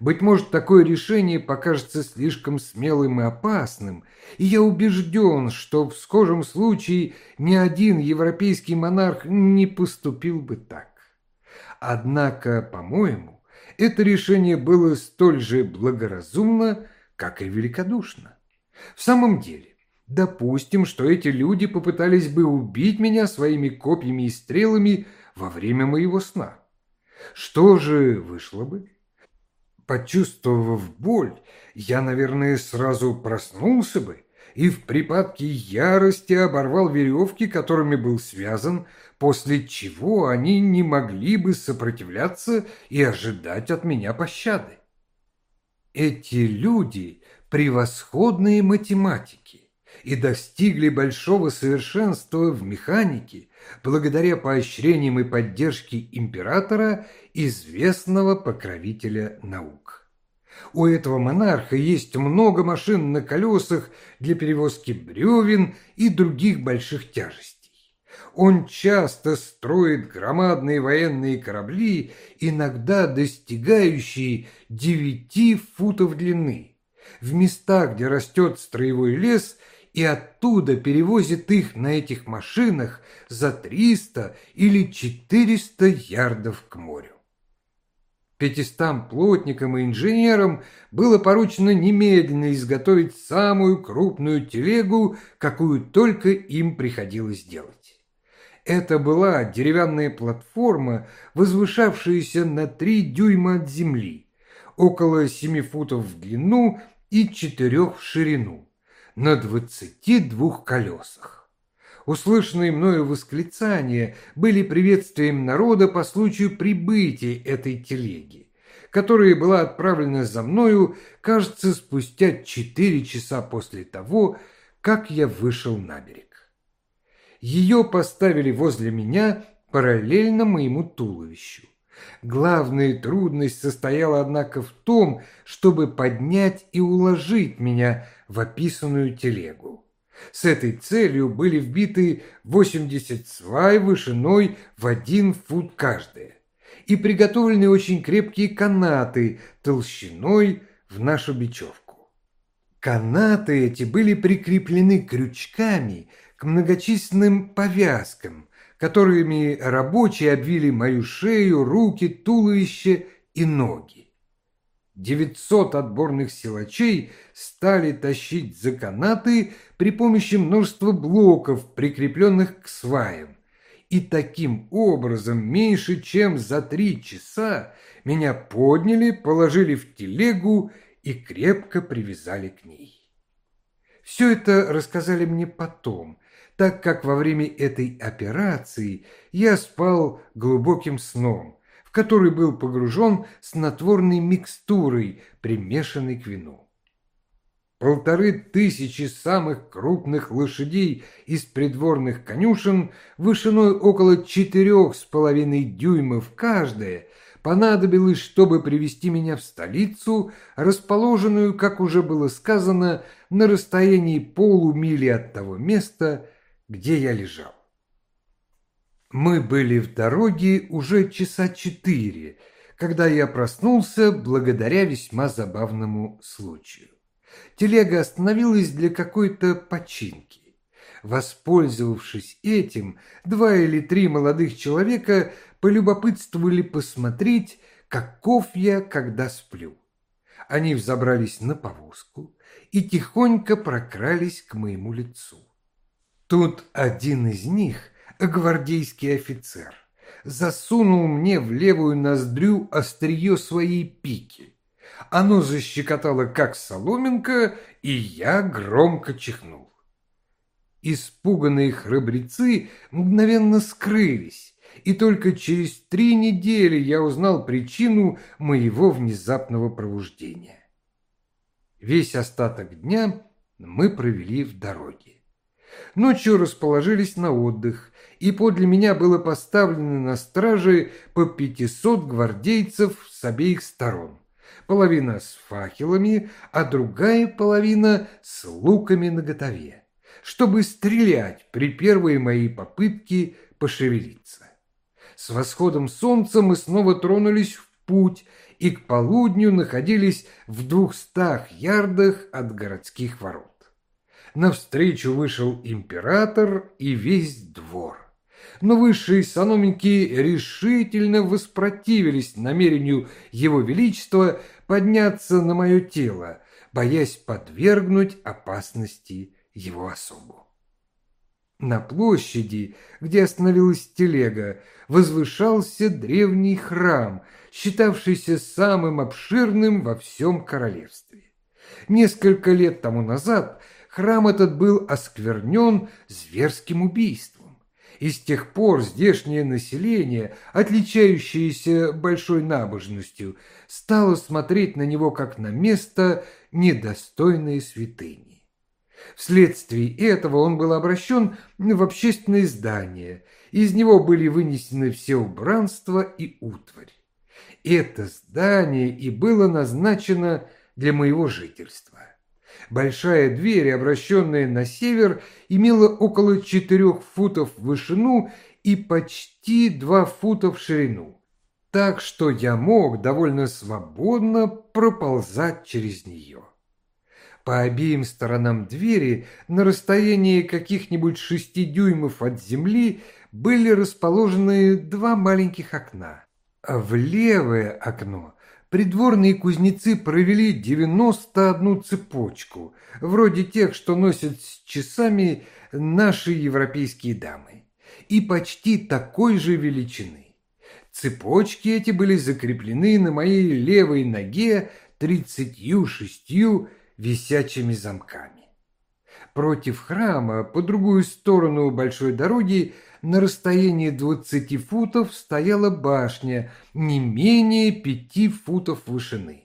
Быть может, такое решение покажется слишком смелым и опасным, и я убежден, что в схожем случае ни один европейский монарх не поступил бы так. Однако, по-моему, это решение было столь же благоразумно, как и великодушно. В самом деле, Допустим, что эти люди попытались бы убить меня своими копьями и стрелами во время моего сна. Что же вышло бы? Почувствовав боль, я, наверное, сразу проснулся бы и в припадке ярости оборвал веревки, которыми был связан, после чего они не могли бы сопротивляться и ожидать от меня пощады. Эти люди – превосходные математики и достигли большого совершенства в механике благодаря поощрениям и поддержке императора, известного покровителя наук. У этого монарха есть много машин на колесах для перевозки бревен и других больших тяжестей. Он часто строит громадные военные корабли, иногда достигающие девяти футов длины. В местах, где растет строевой лес – и оттуда перевозит их на этих машинах за 300 или 400 ярдов к морю. Пятистам плотникам и инженерам было поручено немедленно изготовить самую крупную телегу, какую только им приходилось делать. Это была деревянная платформа, возвышавшаяся на три дюйма от земли, около семи футов в длину и четырех в ширину на двадцати двух колесах. Услышанные мною восклицания были приветствием народа по случаю прибытия этой телеги, которая была отправлена за мною, кажется, спустя четыре часа после того, как я вышел на берег. Ее поставили возле меня параллельно моему туловищу. Главная трудность состояла, однако, в том, чтобы поднять и уложить меня в описанную телегу. С этой целью были вбиты 80 свай вышиной в один фут каждая и приготовлены очень крепкие канаты толщиной в нашу бечевку. Канаты эти были прикреплены крючками к многочисленным повязкам, которыми рабочие обвили мою шею, руки, туловище и ноги. Девятьсот отборных силачей стали тащить за канаты при помощи множества блоков, прикрепленных к сваям. И таким образом меньше чем за три часа меня подняли, положили в телегу и крепко привязали к ней. Все это рассказали мне потом, так как во время этой операции я спал глубоким сном, в который был погружен снотворной микстурой, примешанной к вину. Полторы тысячи самых крупных лошадей из придворных конюшен, вышиной около четырех с половиной дюймов каждая, понадобилось, чтобы привести меня в столицу, расположенную, как уже было сказано, на расстоянии полумили от того места, где я лежал. Мы были в дороге уже часа четыре, когда я проснулся благодаря весьма забавному случаю. Телега остановилась для какой-то починки. Воспользовавшись этим, два или три молодых человека полюбопытствовали посмотреть, каков я, когда сплю. Они взобрались на повозку и тихонько прокрались к моему лицу. Тут один из них, гвардейский офицер, засунул мне в левую ноздрю острие своей пики. Оно защекотало, как соломинка, и я громко чихнул. Испуганные храбрецы мгновенно скрылись, и только через три недели я узнал причину моего внезапного пробуждения. Весь остаток дня мы провели в дороге. Ночью расположились на отдых, и подле меня было поставлено на страже по пятисот гвардейцев с обеих сторон. Половина с факелами, а другая половина с луками наготове, чтобы стрелять при первой моей попытке пошевелиться. С восходом солнца мы снова тронулись в путь и к полудню находились в двухстах ярдах от городских ворот навстречу вышел император и весь двор. Но высшие сановники решительно воспротивились намерению его величества подняться на мое тело, боясь подвергнуть опасности его особу. На площади, где остановилась телега, возвышался древний храм, считавшийся самым обширным во всем королевстве. Несколько лет тому назад храм этот был осквернен зверским убийством. И с тех пор здешнее население, отличающееся большой набожностью, стало смотреть на него как на место, недостойное святыни. Вследствие этого он был обращен в общественное здание, из него были вынесены все убранства и утварь. Это здание и было назначено для моего жительства. Большая дверь, обращенная на север, имела около четырех футов в вышину и почти два фута в ширину, так что я мог довольно свободно проползать через нее. По обеим сторонам двери, на расстоянии каких-нибудь шести дюймов от земли, были расположены два маленьких окна. А в левое окно придворные кузнецы провели 91 цепочку, вроде тех, что носят с часами наши европейские дамы, и почти такой же величины. Цепочки эти были закреплены на моей левой ноге тридцатью шестью висячими замками. Против храма, по другую сторону большой дороги, на расстоянии двадцати футов стояла башня не менее пяти футов вышины.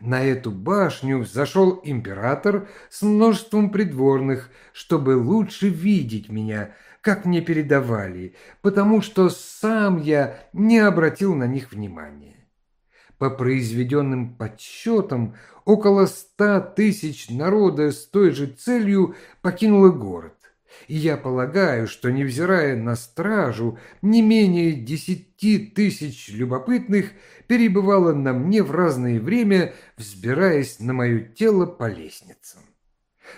На эту башню зашел император с множеством придворных, чтобы лучше видеть меня, как мне передавали, потому что сам я не обратил на них внимания. По произведенным подсчетам, около ста тысяч народа с той же целью покинуло город. И я полагаю, что, невзирая на стражу, не менее десяти тысяч любопытных перебывало на мне в разное время, взбираясь на мое тело по лестницам.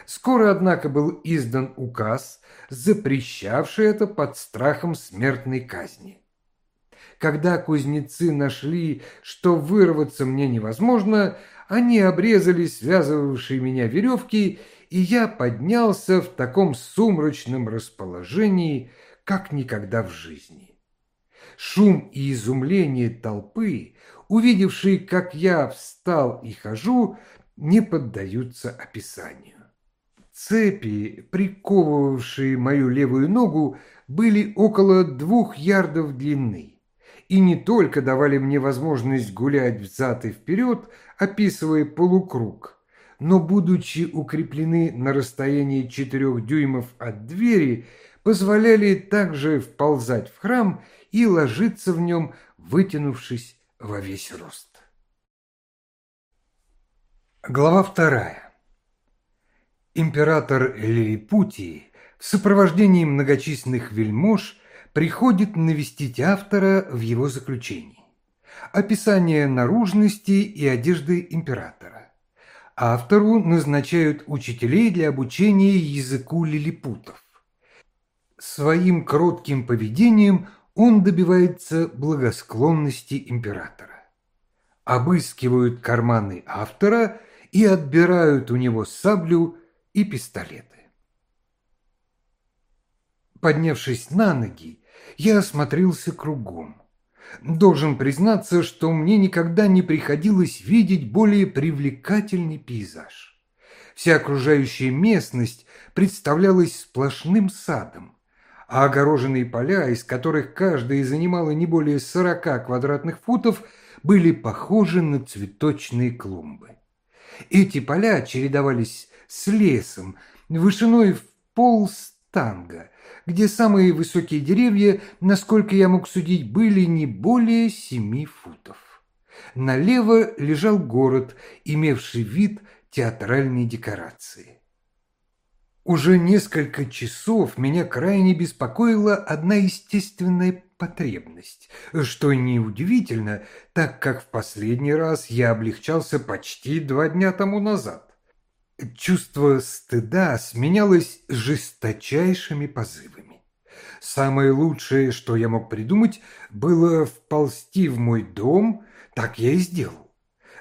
Скоро, однако, был издан указ, запрещавший это под страхом смертной казни. Когда кузнецы нашли, что вырваться мне невозможно, они обрезали связывавшие меня веревки, и я поднялся в таком сумрачном расположении, как никогда в жизни. Шум и изумление толпы, увидевшие, как я встал и хожу, не поддаются описанию. Цепи, приковывавшие мою левую ногу, были около двух ярдов длины и не только давали мне возможность гулять взад и вперед, описывая полукруг, но, будучи укреплены на расстоянии четырех дюймов от двери, позволяли также вползать в храм и ложиться в нем, вытянувшись во весь рост. Глава вторая. Император Лилипутии в сопровождении многочисленных вельмож приходит навестить автора в его заключении. Описание наружности и одежды императора. Автору назначают учителей для обучения языку лилипутов. Своим кротким поведением он добивается благосклонности императора. Обыскивают карманы автора и отбирают у него саблю и пистолеты. Поднявшись на ноги, я осмотрелся кругом. Должен признаться, что мне никогда не приходилось видеть более привлекательный пейзаж. Вся окружающая местность представлялась сплошным садом, а огороженные поля, из которых каждая занимала не более сорока квадратных футов, были похожи на цветочные клумбы. Эти поля чередовались с лесом, вышиной в пол станга, где самые высокие деревья, насколько я мог судить, были не более семи футов. Налево лежал город, имевший вид театральной декорации. Уже несколько часов меня крайне беспокоила одна естественная потребность, что неудивительно, так как в последний раз я облегчался почти два дня тому назад. Чувство стыда сменялось жесточайшими позывами. Самое лучшее, что я мог придумать, было вползти в мой дом, так я и сделал.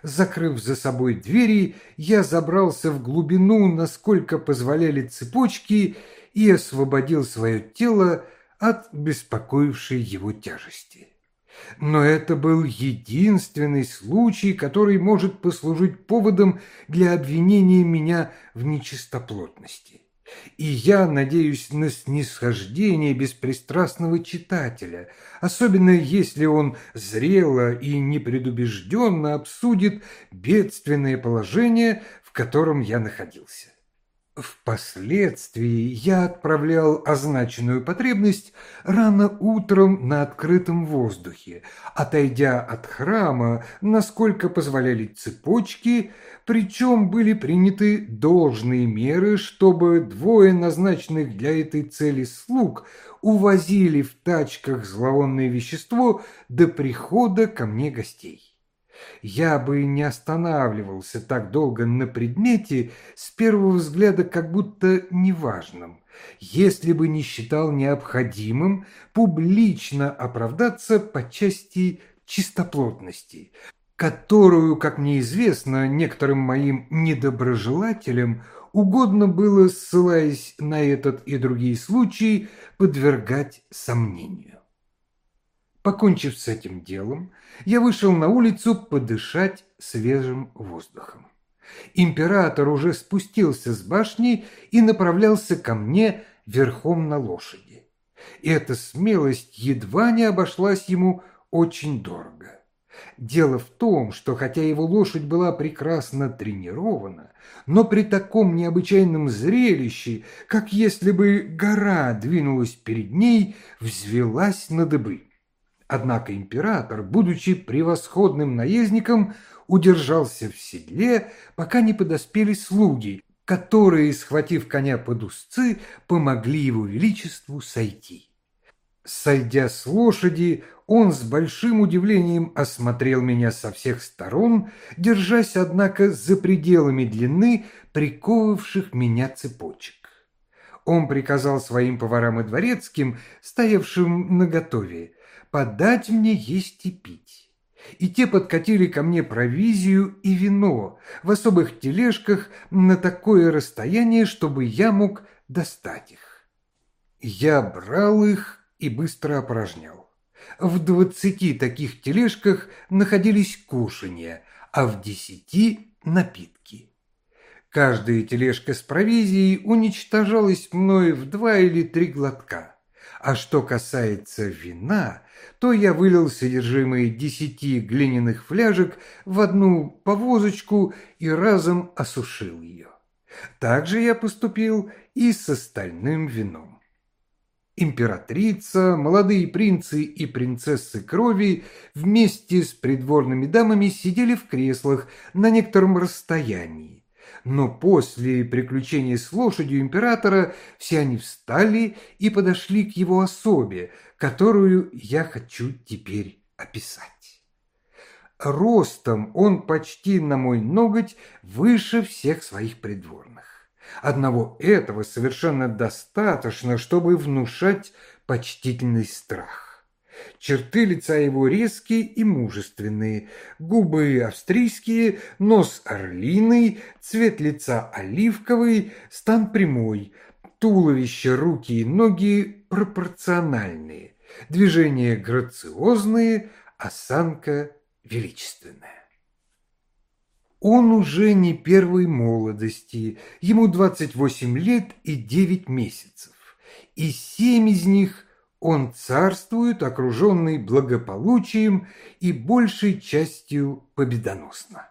Закрыв за собой двери, я забрался в глубину, насколько позволяли цепочки, и освободил свое тело от беспокоившей его тяжести. Но это был единственный случай, который может послужить поводом для обвинения меня в нечистоплотности. И я надеюсь на снисхождение беспристрастного читателя, особенно если он зрело и непредубежденно обсудит бедственное положение, в котором я находился. Впоследствии я отправлял означенную потребность рано утром на открытом воздухе, отойдя от храма, насколько позволяли цепочки, причем были приняты должные меры, чтобы двое назначенных для этой цели слуг увозили в тачках зловонное вещество до прихода ко мне гостей я бы не останавливался так долго на предмете, с первого взгляда как будто неважным, если бы не считал необходимым публично оправдаться по части чистоплотности, которую, как мне известно, некоторым моим недоброжелателям угодно было, ссылаясь на этот и другие случаи, подвергать сомнению. Покончив с этим делом, я вышел на улицу подышать свежим воздухом. Император уже спустился с башни и направлялся ко мне верхом на лошади. И эта смелость едва не обошлась ему очень дорого. Дело в том, что хотя его лошадь была прекрасно тренирована, но при таком необычайном зрелище, как если бы гора двинулась перед ней, взвелась на дыбы. Однако император, будучи превосходным наездником, удержался в седле, пока не подоспели слуги, которые, схватив коня под узцы, помогли его величеству сойти. Сойдя с лошади, он с большим удивлением осмотрел меня со всех сторон, держась, однако, за пределами длины приковывавших меня цепочек. Он приказал своим поварам и дворецким, стоявшим наготове, подать мне есть и пить. И те подкатили ко мне провизию и вино в особых тележках на такое расстояние, чтобы я мог достать их. Я брал их и быстро опорожнял. В двадцати таких тележках находились кушанья, а в десяти – напитки. Каждая тележка с провизией уничтожалась мной в два или три глотка. А что касается вина, то я вылил содержимое десяти глиняных фляжек в одну повозочку и разом осушил ее. Так же я поступил и с остальным вином. Императрица, молодые принцы и принцессы крови вместе с придворными дамами сидели в креслах на некотором расстоянии. Но после приключения с лошадью императора все они встали и подошли к его особе, которую я хочу теперь описать. Ростом он почти на мой ноготь выше всех своих придворных. Одного этого совершенно достаточно, чтобы внушать почтительный страх. Черты лица его резкие и мужественные, губы австрийские, нос орлиный, цвет лица оливковый, стан прямой, туловище, руки и ноги пропорциональные, движения грациозные, осанка величественная. Он уже не первой молодости, ему 28 лет и 9 месяцев, и семь из них он царствует, окруженный благополучием и большей частью победоносно.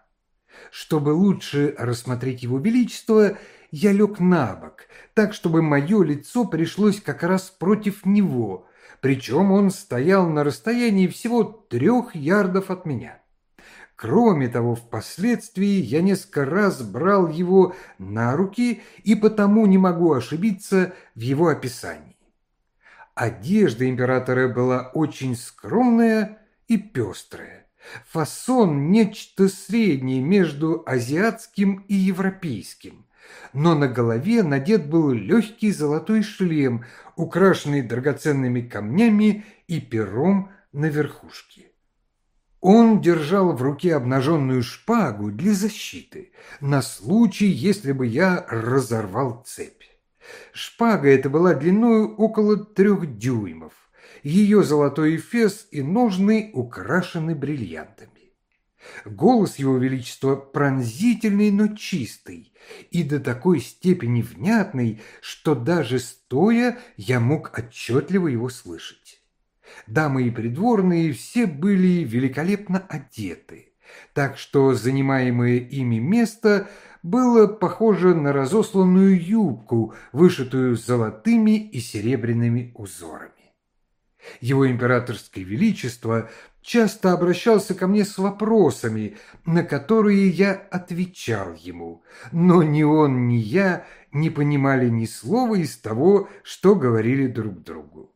Чтобы лучше рассмотреть его величество, я лег на бок, так, чтобы мое лицо пришлось как раз против него, причем он стоял на расстоянии всего трех ярдов от меня. Кроме того, впоследствии я несколько раз брал его на руки и потому не могу ошибиться в его описании. Одежда императора была очень скромная и пестрая. Фасон – нечто среднее между азиатским и европейским. Но на голове надет был легкий золотой шлем, украшенный драгоценными камнями и пером на верхушке. Он держал в руке обнаженную шпагу для защиты, на случай, если бы я разорвал цепь. Шпага эта была длиной около трех дюймов. Ее золотой эфес и ножны украшены бриллиантами. Голос его величества пронзительный, но чистый, и до такой степени внятный, что даже стоя я мог отчетливо его слышать. Дамы и придворные все были великолепно одеты, так что занимаемое ими место было похоже на разосланную юбку, вышитую золотыми и серебряными узорами. Его императорское величество часто обращался ко мне с вопросами, на которые я отвечал ему, но ни он, ни я не понимали ни слова из того, что говорили друг другу.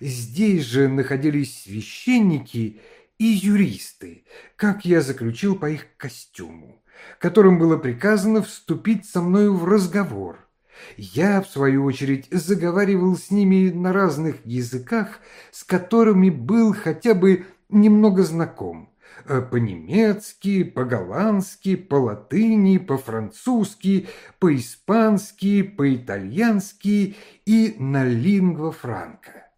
Здесь же находились священники и юристы, как я заключил по их костюму, которым было приказано вступить со мною в разговор. Я, в свою очередь, заговаривал с ними на разных языках, с которыми был хотя бы немного знаком. Э, по-немецки, по-голландски, по-латыни, по-французски, по-испански, по-итальянски и на лингва франка.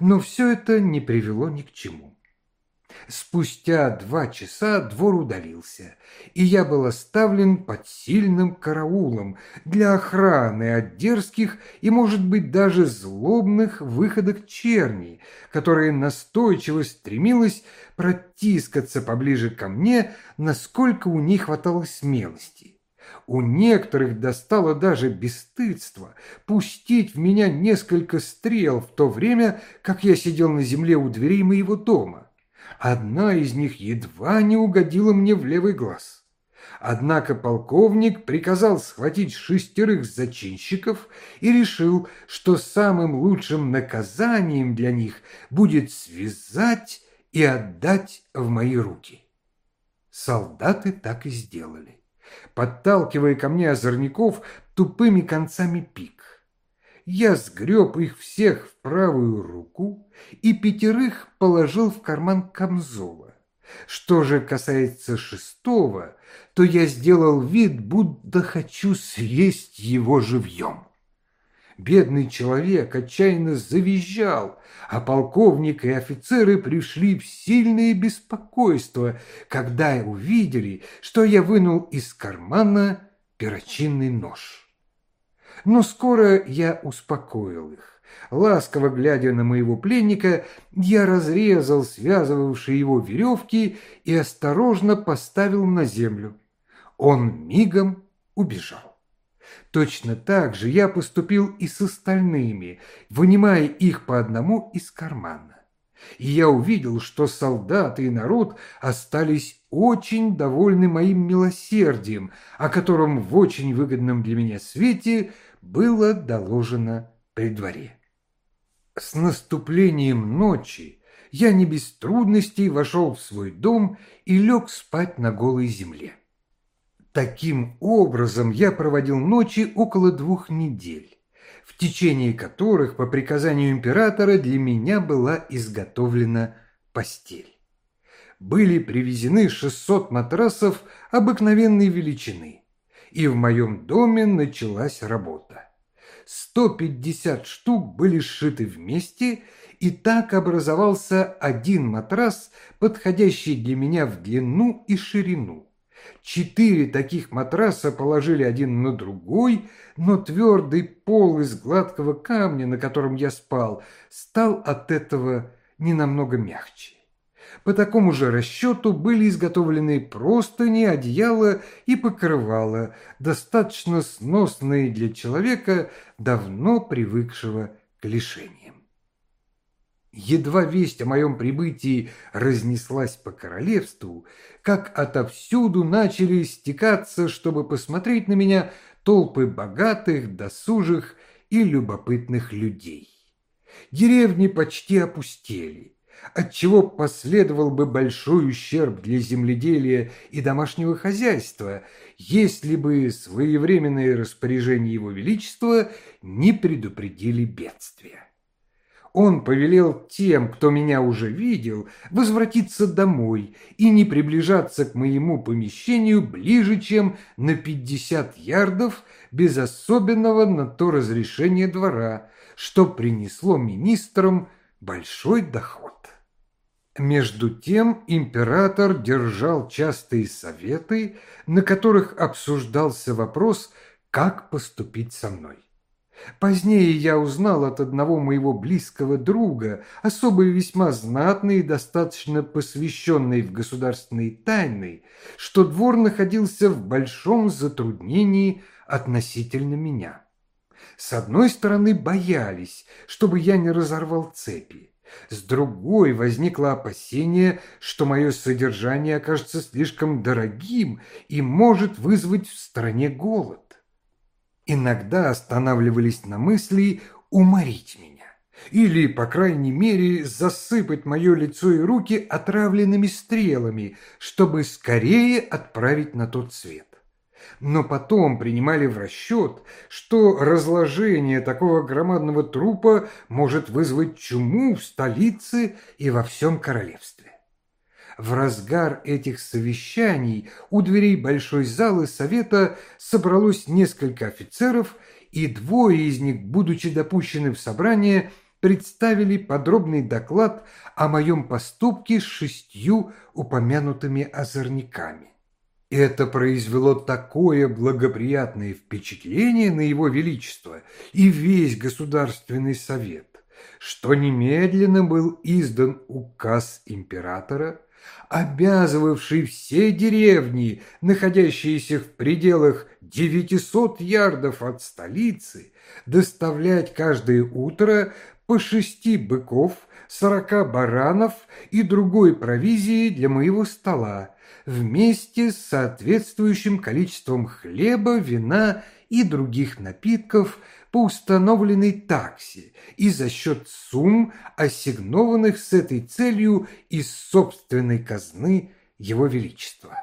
Но все это не привело ни к чему. Спустя два часа двор удалился, и я был оставлен под сильным караулом для охраны от дерзких и, может быть, даже злобных выходок черни, которая настойчиво стремилась протискаться поближе ко мне, насколько у них хватало смелости. У некоторых достало даже бесстыдство пустить в меня несколько стрел в то время, как я сидел на земле у дверей моего дома. Одна из них едва не угодила мне в левый глаз. Однако полковник приказал схватить шестерых зачинщиков и решил, что самым лучшим наказанием для них будет связать и отдать в мои руки. Солдаты так и сделали, подталкивая ко мне озорников тупыми концами пик я сгреб их всех в правую руку и пятерых положил в карман камзола. Что же касается шестого, то я сделал вид, будто хочу съесть его живьем. Бедный человек отчаянно завизжал, а полковник и офицеры пришли в сильное беспокойство, когда увидели, что я вынул из кармана перочинный нож. Но скоро я успокоил их. Ласково глядя на моего пленника, я разрезал связывавшие его веревки и осторожно поставил на землю. Он мигом убежал. Точно так же я поступил и с остальными, вынимая их по одному из кармана. И я увидел, что солдаты и народ остались очень довольны моим милосердием, о котором в очень выгодном для меня свете было доложено при дворе. С наступлением ночи я не без трудностей вошел в свой дом и лег спать на голой земле. Таким образом я проводил ночи около двух недель, в течение которых по приказанию императора для меня была изготовлена постель. Были привезены 600 матрасов обыкновенной величины – и в моем доме началась работа. 150 штук были сшиты вместе, и так образовался один матрас, подходящий для меня в длину и ширину. Четыре таких матраса положили один на другой, но твердый пол из гладкого камня, на котором я спал, стал от этого ненамного мягче. По такому же расчету были изготовлены простыни, одеяла и покрывала, достаточно сносные для человека, давно привыкшего к лишениям. Едва весть о моем прибытии разнеслась по королевству, как отовсюду начали стекаться, чтобы посмотреть на меня толпы богатых, досужих и любопытных людей. Деревни почти опустели отчего последовал бы большой ущерб для земледелия и домашнего хозяйства, если бы своевременные распоряжения его величества не предупредили бедствия. Он повелел тем, кто меня уже видел, возвратиться домой и не приближаться к моему помещению ближе, чем на пятьдесят ярдов без особенного на то разрешения двора, что принесло министрам большой доход. Между тем император держал частые советы, на которых обсуждался вопрос, как поступить со мной. Позднее я узнал от одного моего близкого друга, особо весьма знатный и достаточно посвященный в государственные тайны, что двор находился в большом затруднении относительно меня. С одной стороны боялись, чтобы я не разорвал цепи, с другой возникло опасение, что мое содержание окажется слишком дорогим и может вызвать в стране голод. Иногда останавливались на мысли уморить меня или, по крайней мере, засыпать мое лицо и руки отравленными стрелами, чтобы скорее отправить на тот свет но потом принимали в расчет, что разложение такого громадного трупа может вызвать чуму в столице и во всем королевстве. В разгар этих совещаний у дверей большой залы совета собралось несколько офицеров, и двое из них, будучи допущены в собрание, представили подробный доклад о моем поступке с шестью упомянутыми озорниками. Это произвело такое благоприятное впечатление на его величество и весь Государственный совет, что немедленно был издан указ императора, обязывавший все деревни, находящиеся в пределах 900 ярдов от столицы, доставлять каждое утро по шести быков, сорока баранов и другой провизии для моего стола, вместе с соответствующим количеством хлеба, вина и других напитков по установленной таксе и за счет сумм, ассигнованных с этой целью из собственной казны Его Величества.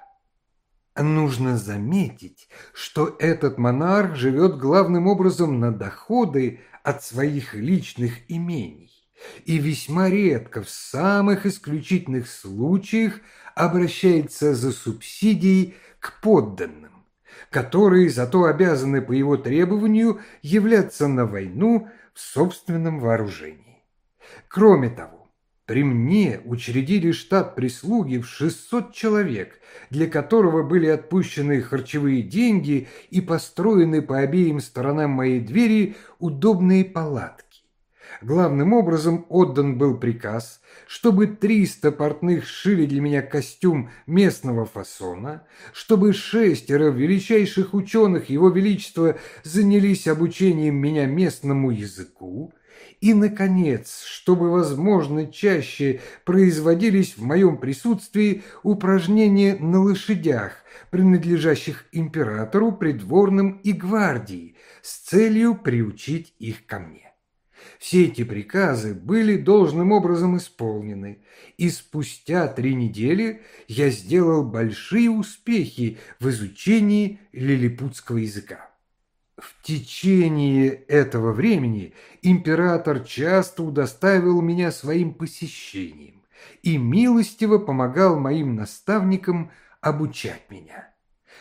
Нужно заметить, что этот монарх живет главным образом на доходы от своих личных имений и весьма редко в самых исключительных случаях обращается за субсидией к подданным, которые зато обязаны по его требованию являться на войну в собственном вооружении. Кроме того, при мне учредили штат прислуги в 600 человек, для которого были отпущены харчевые деньги и построены по обеим сторонам моей двери удобные палатки. Главным образом отдан был приказ, чтобы 300 портных сшили для меня костюм местного фасона, чтобы шестеро величайших ученых Его Величества занялись обучением меня местному языку, и, наконец, чтобы, возможно, чаще производились в моем присутствии упражнения на лошадях, принадлежащих императору, придворным и гвардии, с целью приучить их ко мне. Все эти приказы были должным образом исполнены, и спустя три недели я сделал большие успехи в изучении лилипутского языка. В течение этого времени император часто удостаивал меня своим посещением и милостиво помогал моим наставникам обучать меня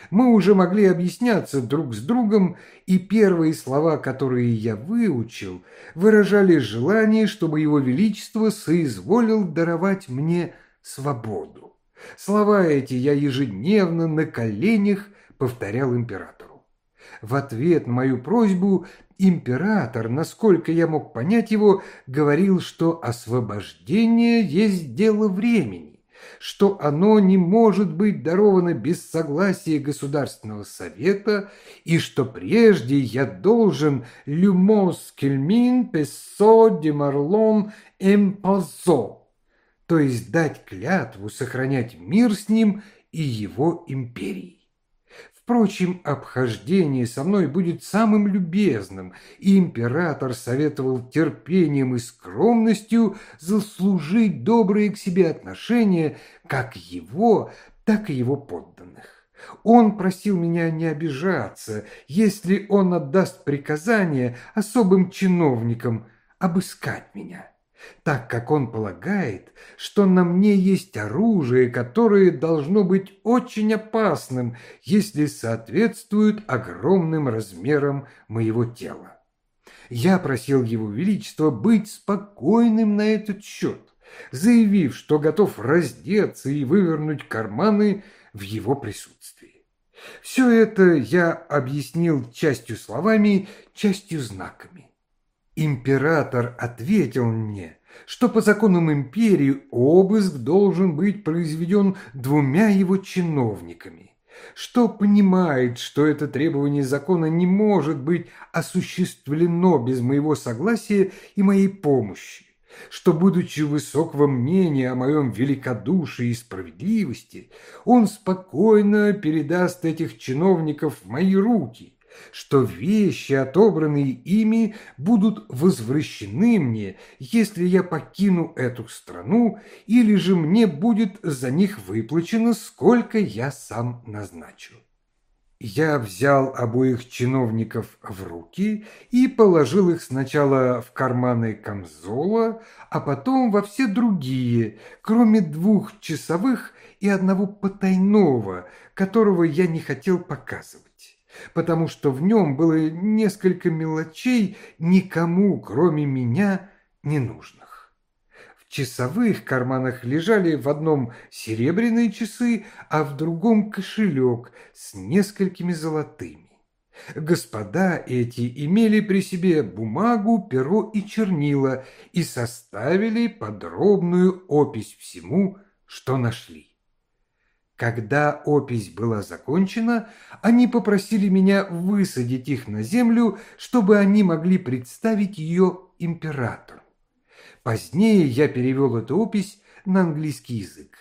мы уже могли объясняться друг с другом, и первые слова, которые я выучил, выражали желание, чтобы его величество соизволил даровать мне свободу. Слова эти я ежедневно на коленях повторял императору. В ответ на мою просьбу император, насколько я мог понять его, говорил, что освобождение есть дело времени что оно не может быть даровано без согласия Государственного Совета и что прежде я должен «люмос кельмин пессо демарлон эмпазо», то есть дать клятву сохранять мир с ним и его империей. Впрочем, обхождение со мной будет самым любезным, и император советовал терпением и скромностью заслужить добрые к себе отношения как его, так и его подданных. Он просил меня не обижаться, если он отдаст приказание особым чиновникам обыскать меня так как он полагает, что на мне есть оружие, которое должно быть очень опасным, если соответствует огромным размерам моего тела. Я просил его величество быть спокойным на этот счет, заявив, что готов раздеться и вывернуть карманы в его присутствии. Все это я объяснил частью словами, частью знаками. Император ответил мне, что по законам империи обыск должен быть произведен двумя его чиновниками, что понимает, что это требование закона не может быть осуществлено без моего согласия и моей помощи, что, будучи высокого мнения о моем великодушии и справедливости, он спокойно передаст этих чиновников в мои руки – что вещи, отобранные ими, будут возвращены мне, если я покину эту страну, или же мне будет за них выплачено, сколько я сам назначу. Я взял обоих чиновников в руки и положил их сначала в карманы камзола, а потом во все другие, кроме двух часовых и одного потайного, которого я не хотел показывать потому что в нем было несколько мелочей, никому, кроме меня, ненужных. В часовых карманах лежали в одном серебряные часы, а в другом кошелек с несколькими золотыми. Господа эти имели при себе бумагу, перо и чернила и составили подробную опись всему, что нашли. Когда опись была закончена, они попросили меня высадить их на землю, чтобы они могли представить ее императору. Позднее я перевел эту опись на английский язык.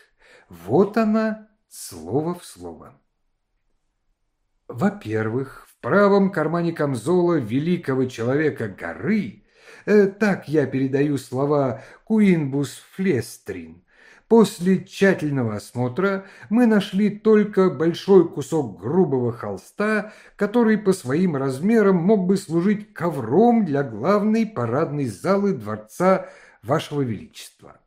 Вот она, слово в слово. Во-первых, в правом кармане камзола великого человека горы, э, так я передаю слова Куинбус Флестрин, После тщательного осмотра мы нашли только большой кусок грубого холста, который по своим размерам мог бы служить ковром для главной парадной залы дворца Вашего Величества.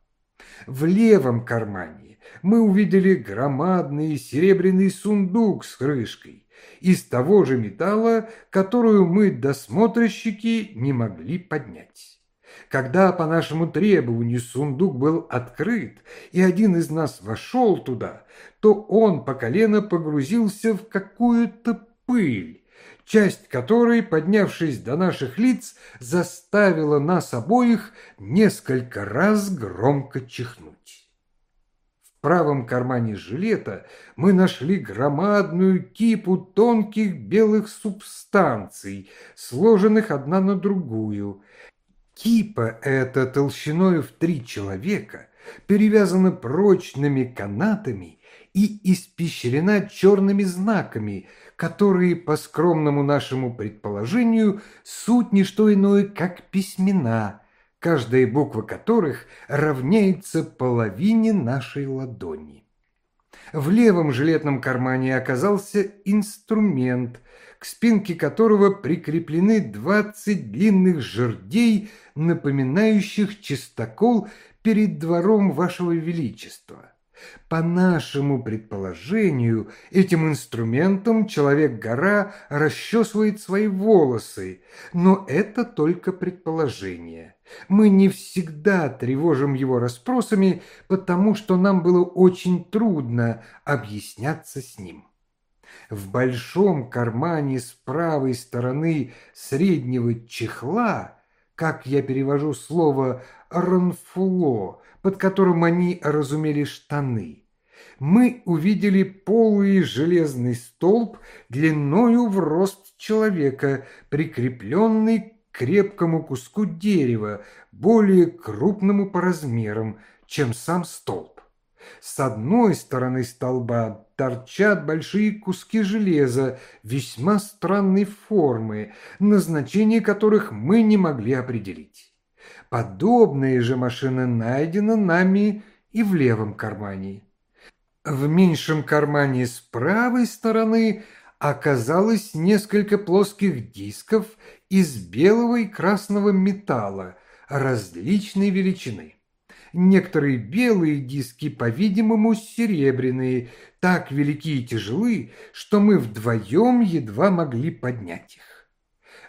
В левом кармане мы увидели громадный серебряный сундук с крышкой из того же металла, которую мы, досмотрщики, не могли поднять. Когда по нашему требованию сундук был открыт, и один из нас вошел туда, то он по колено погрузился в какую-то пыль, часть которой, поднявшись до наших лиц, заставила нас обоих несколько раз громко чихнуть. В правом кармане жилета мы нашли громадную кипу тонких белых субстанций, сложенных одна на другую, Кипа эта толщиной в три человека перевязана прочными канатами и испещрена черными знаками, которые, по скромному нашему предположению, суть не что иное, как письмена, каждая буква которых равняется половине нашей ладони. В левом жилетном кармане оказался инструмент, к спинке которого прикреплены двадцать длинных жердей, напоминающих чистокол перед двором вашего величества. По нашему предположению, этим инструментом человек-гора расчесывает свои волосы, но это только предположение. Мы не всегда тревожим его расспросами, потому что нам было очень трудно объясняться с ним. В большом кармане с правой стороны среднего чехла, как я перевожу слово «ранфуло», под которым они разумели штаны, мы увидели полый железный столб длиною в рост человека, прикрепленный к крепкому куску дерева, более крупному по размерам, чем сам столб. С одной стороны столба торчат большие куски железа весьма странной формы, назначение которых мы не могли определить. Подобная же машина найдена нами и в левом кармане. В меньшем кармане с правой стороны оказалось несколько плоских дисков из белого и красного металла различной величины. Некоторые белые диски, по-видимому, серебряные, так велики и тяжелы, что мы вдвоем едва могли поднять их.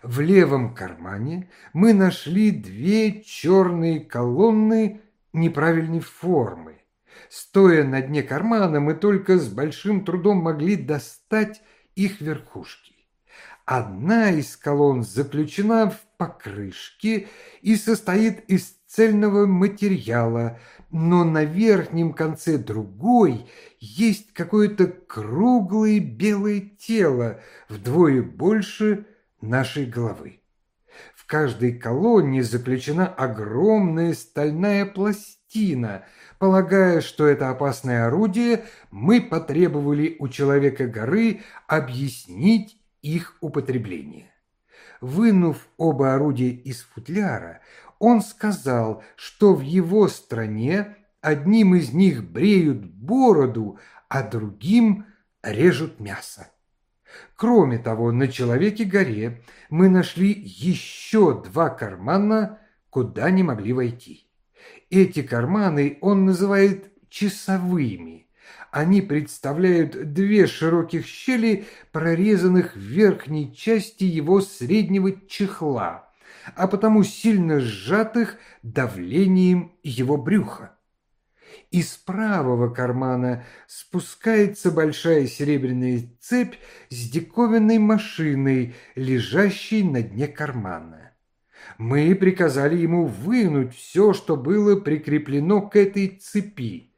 В левом кармане мы нашли две черные колонны неправильной формы. Стоя на дне кармана, мы только с большим трудом могли достать их верхушки. Одна из колонн заключена в покрышке и состоит из цельного материала, но на верхнем конце другой есть какое-то круглое белое тело, вдвое больше нашей головы. В каждой колонне заключена огромная стальная пластина. Полагая, что это опасное орудие, мы потребовали у человека горы объяснить их употребление. Вынув оба орудия из футляра, он сказал, что в его стране одним из них бреют бороду, а другим режут мясо. Кроме того, на Человеке-горе мы нашли еще два кармана, куда не могли войти. Эти карманы он называет часовыми. Они представляют две широких щели, прорезанных в верхней части его среднего чехла – а потому сильно сжатых давлением его брюха. Из правого кармана спускается большая серебряная цепь с диковинной машиной, лежащей на дне кармана. Мы приказали ему вынуть все, что было прикреплено к этой цепи.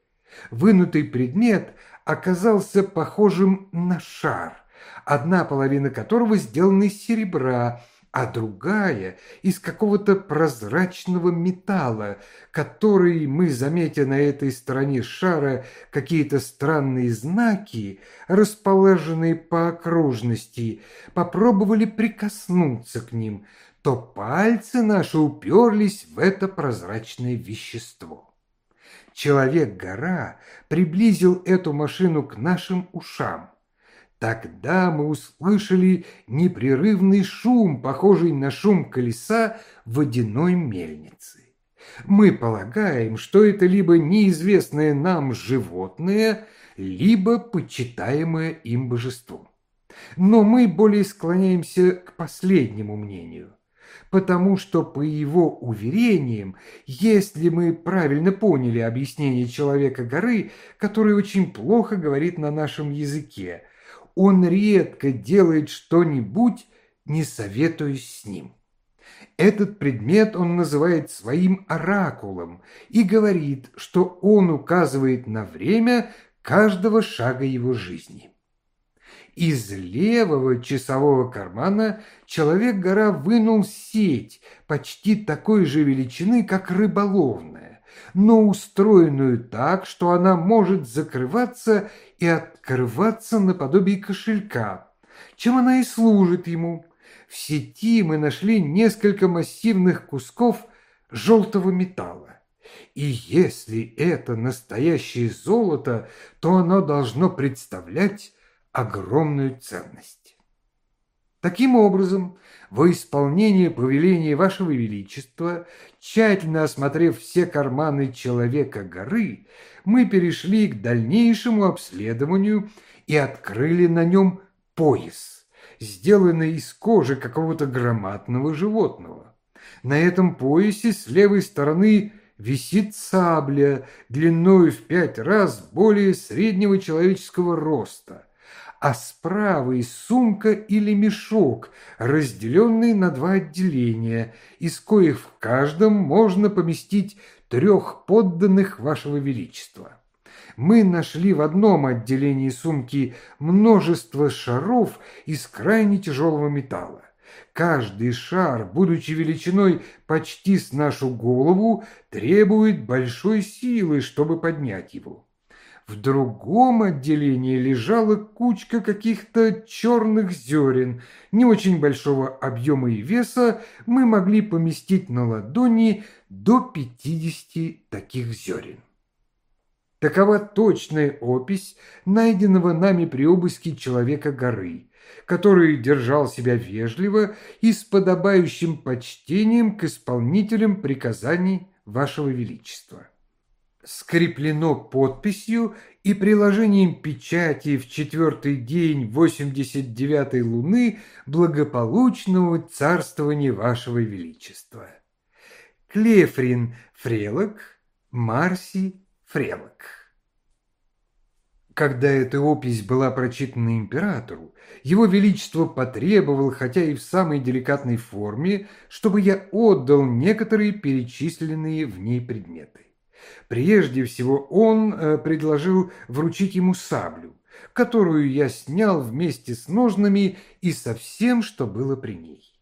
Вынутый предмет оказался похожим на шар, одна половина которого сделана из серебра, а другая из какого-то прозрачного металла, который мы, заметя на этой стороне шара какие-то странные знаки, расположенные по окружности, попробовали прикоснуться к ним, то пальцы наши уперлись в это прозрачное вещество. Человек-гора приблизил эту машину к нашим ушам. Тогда мы услышали непрерывный шум, похожий на шум колеса водяной мельницы. Мы полагаем, что это либо неизвестное нам животное, либо почитаемое им божество. Но мы более склоняемся к последнему мнению потому что, по его уверениям, если мы правильно поняли объяснение человека-горы, который очень плохо говорит на нашем языке, он редко делает что-нибудь, не советуясь с ним. Этот предмет он называет своим оракулом и говорит, что он указывает на время каждого шага его жизни. Из левого часового кармана человек-гора вынул сеть почти такой же величины, как рыболовная, но устроенную так, что она может закрываться и открываться наподобие кошелька, чем она и служит ему. В сети мы нашли несколько массивных кусков желтого металла. И если это настоящее золото, то оно должно представлять огромную ценность. Таким образом, во исполнение повеления Вашего Величества, тщательно осмотрев все карманы человека-горы, мы перешли к дальнейшему обследованию и открыли на нем пояс, сделанный из кожи какого-то громадного животного. На этом поясе с левой стороны висит сабля длиной в пять раз более среднего человеческого роста, а справа и сумка или мешок, разделенный на два отделения, из коих в каждом можно поместить трех подданных вашего величества. Мы нашли в одном отделении сумки множество шаров из крайне тяжелого металла. Каждый шар, будучи величиной почти с нашу голову, требует большой силы, чтобы поднять его. В другом отделении лежала кучка каких-то черных зерен. Не очень большого объема и веса мы могли поместить на ладони до 50 таких зерен. Такова точная опись найденного нами при обыске человека горы, который держал себя вежливо и с подобающим почтением к исполнителям приказаний Вашего Величества скреплено подписью и приложением печати в четвертый день 89-й луны благополучного царствования Вашего Величества. Клефрин Фрелок, Марси Фрелок. Когда эта опись была прочитана императору, его величество потребовал, хотя и в самой деликатной форме, чтобы я отдал некоторые перечисленные в ней предметы. Прежде всего он э, предложил вручить ему саблю, которую я снял вместе с ножнами и со всем, что было при ней.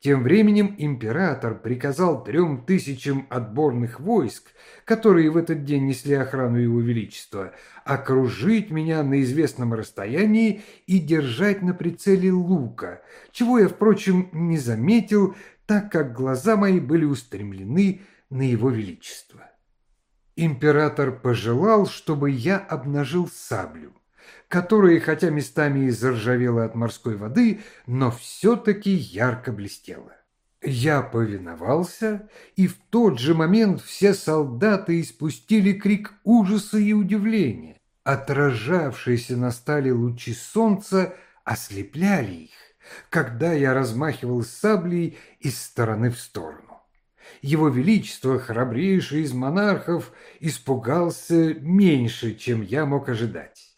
Тем временем император приказал трем тысячам отборных войск, которые в этот день несли охрану его величества, окружить меня на известном расстоянии и держать на прицеле лука, чего я, впрочем, не заметил, так как глаза мои были устремлены на его величество. Император пожелал, чтобы я обнажил саблю, которая, хотя местами и заржавела от морской воды, но все-таки ярко блестела. Я повиновался, и в тот же момент все солдаты испустили крик ужаса и удивления. Отражавшиеся на стале лучи солнца ослепляли их, когда я размахивал саблей из стороны в сторону. Его Величество, храбрейший из монархов, испугался меньше, чем я мог ожидать.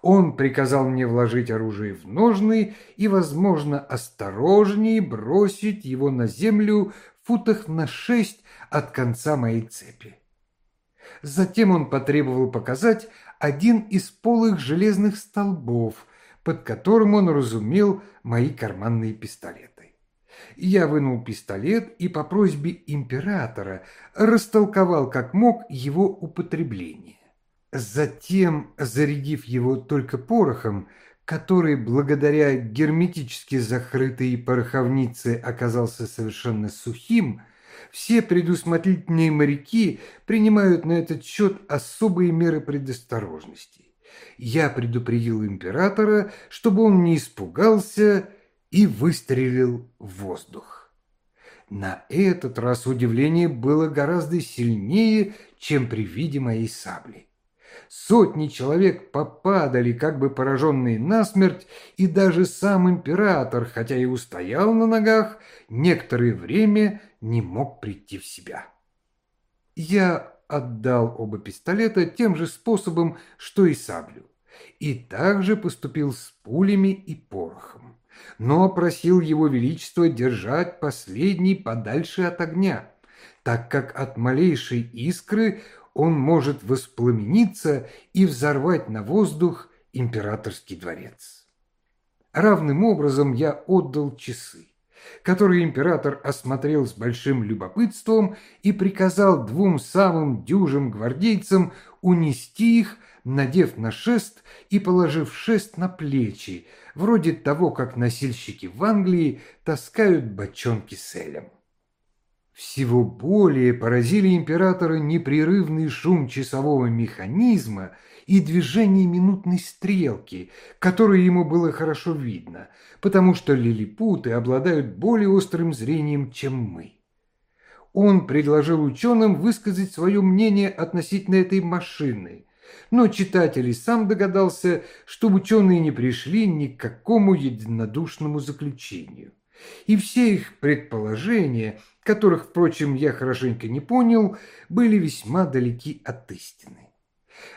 Он приказал мне вложить оружие в ножны и, возможно, осторожнее бросить его на землю футах на шесть от конца моей цепи. Затем он потребовал показать один из полых железных столбов, под которым он разумел мои карманные пистолеты. Я вынул пистолет и по просьбе императора растолковал как мог его употребление. Затем, зарядив его только порохом, который благодаря герметически закрытой пороховнице оказался совершенно сухим, все предусмотрительные моряки принимают на этот счет особые меры предосторожности. Я предупредил императора, чтобы он не испугался и выстрелил в воздух. На этот раз удивление было гораздо сильнее, чем при виде моей сабли. Сотни человек попадали, как бы пораженные насмерть, и даже сам император, хотя и устоял на ногах, некоторое время не мог прийти в себя. Я отдал оба пистолета тем же способом, что и саблю, и также поступил с пулями и порохом, но просил его величество держать последний подальше от огня, так как от малейшей искры он может воспламениться и взорвать на воздух императорский дворец. Равным образом я отдал часы, которые император осмотрел с большим любопытством и приказал двум самым дюжим гвардейцам унести их, надев на шест и положив шест на плечи, вроде того, как носильщики в Англии таскают бочонки с элем. Всего более поразили императора непрерывный шум часового механизма и движение минутной стрелки, которое ему было хорошо видно, потому что лилипуты обладают более острым зрением, чем мы. Он предложил ученым высказать свое мнение относительно этой машины, но читатель и сам догадался, что ученые не пришли ни к какому единодушному заключению. И все их предположения – которых, впрочем, я хорошенько не понял, были весьма далеки от истины.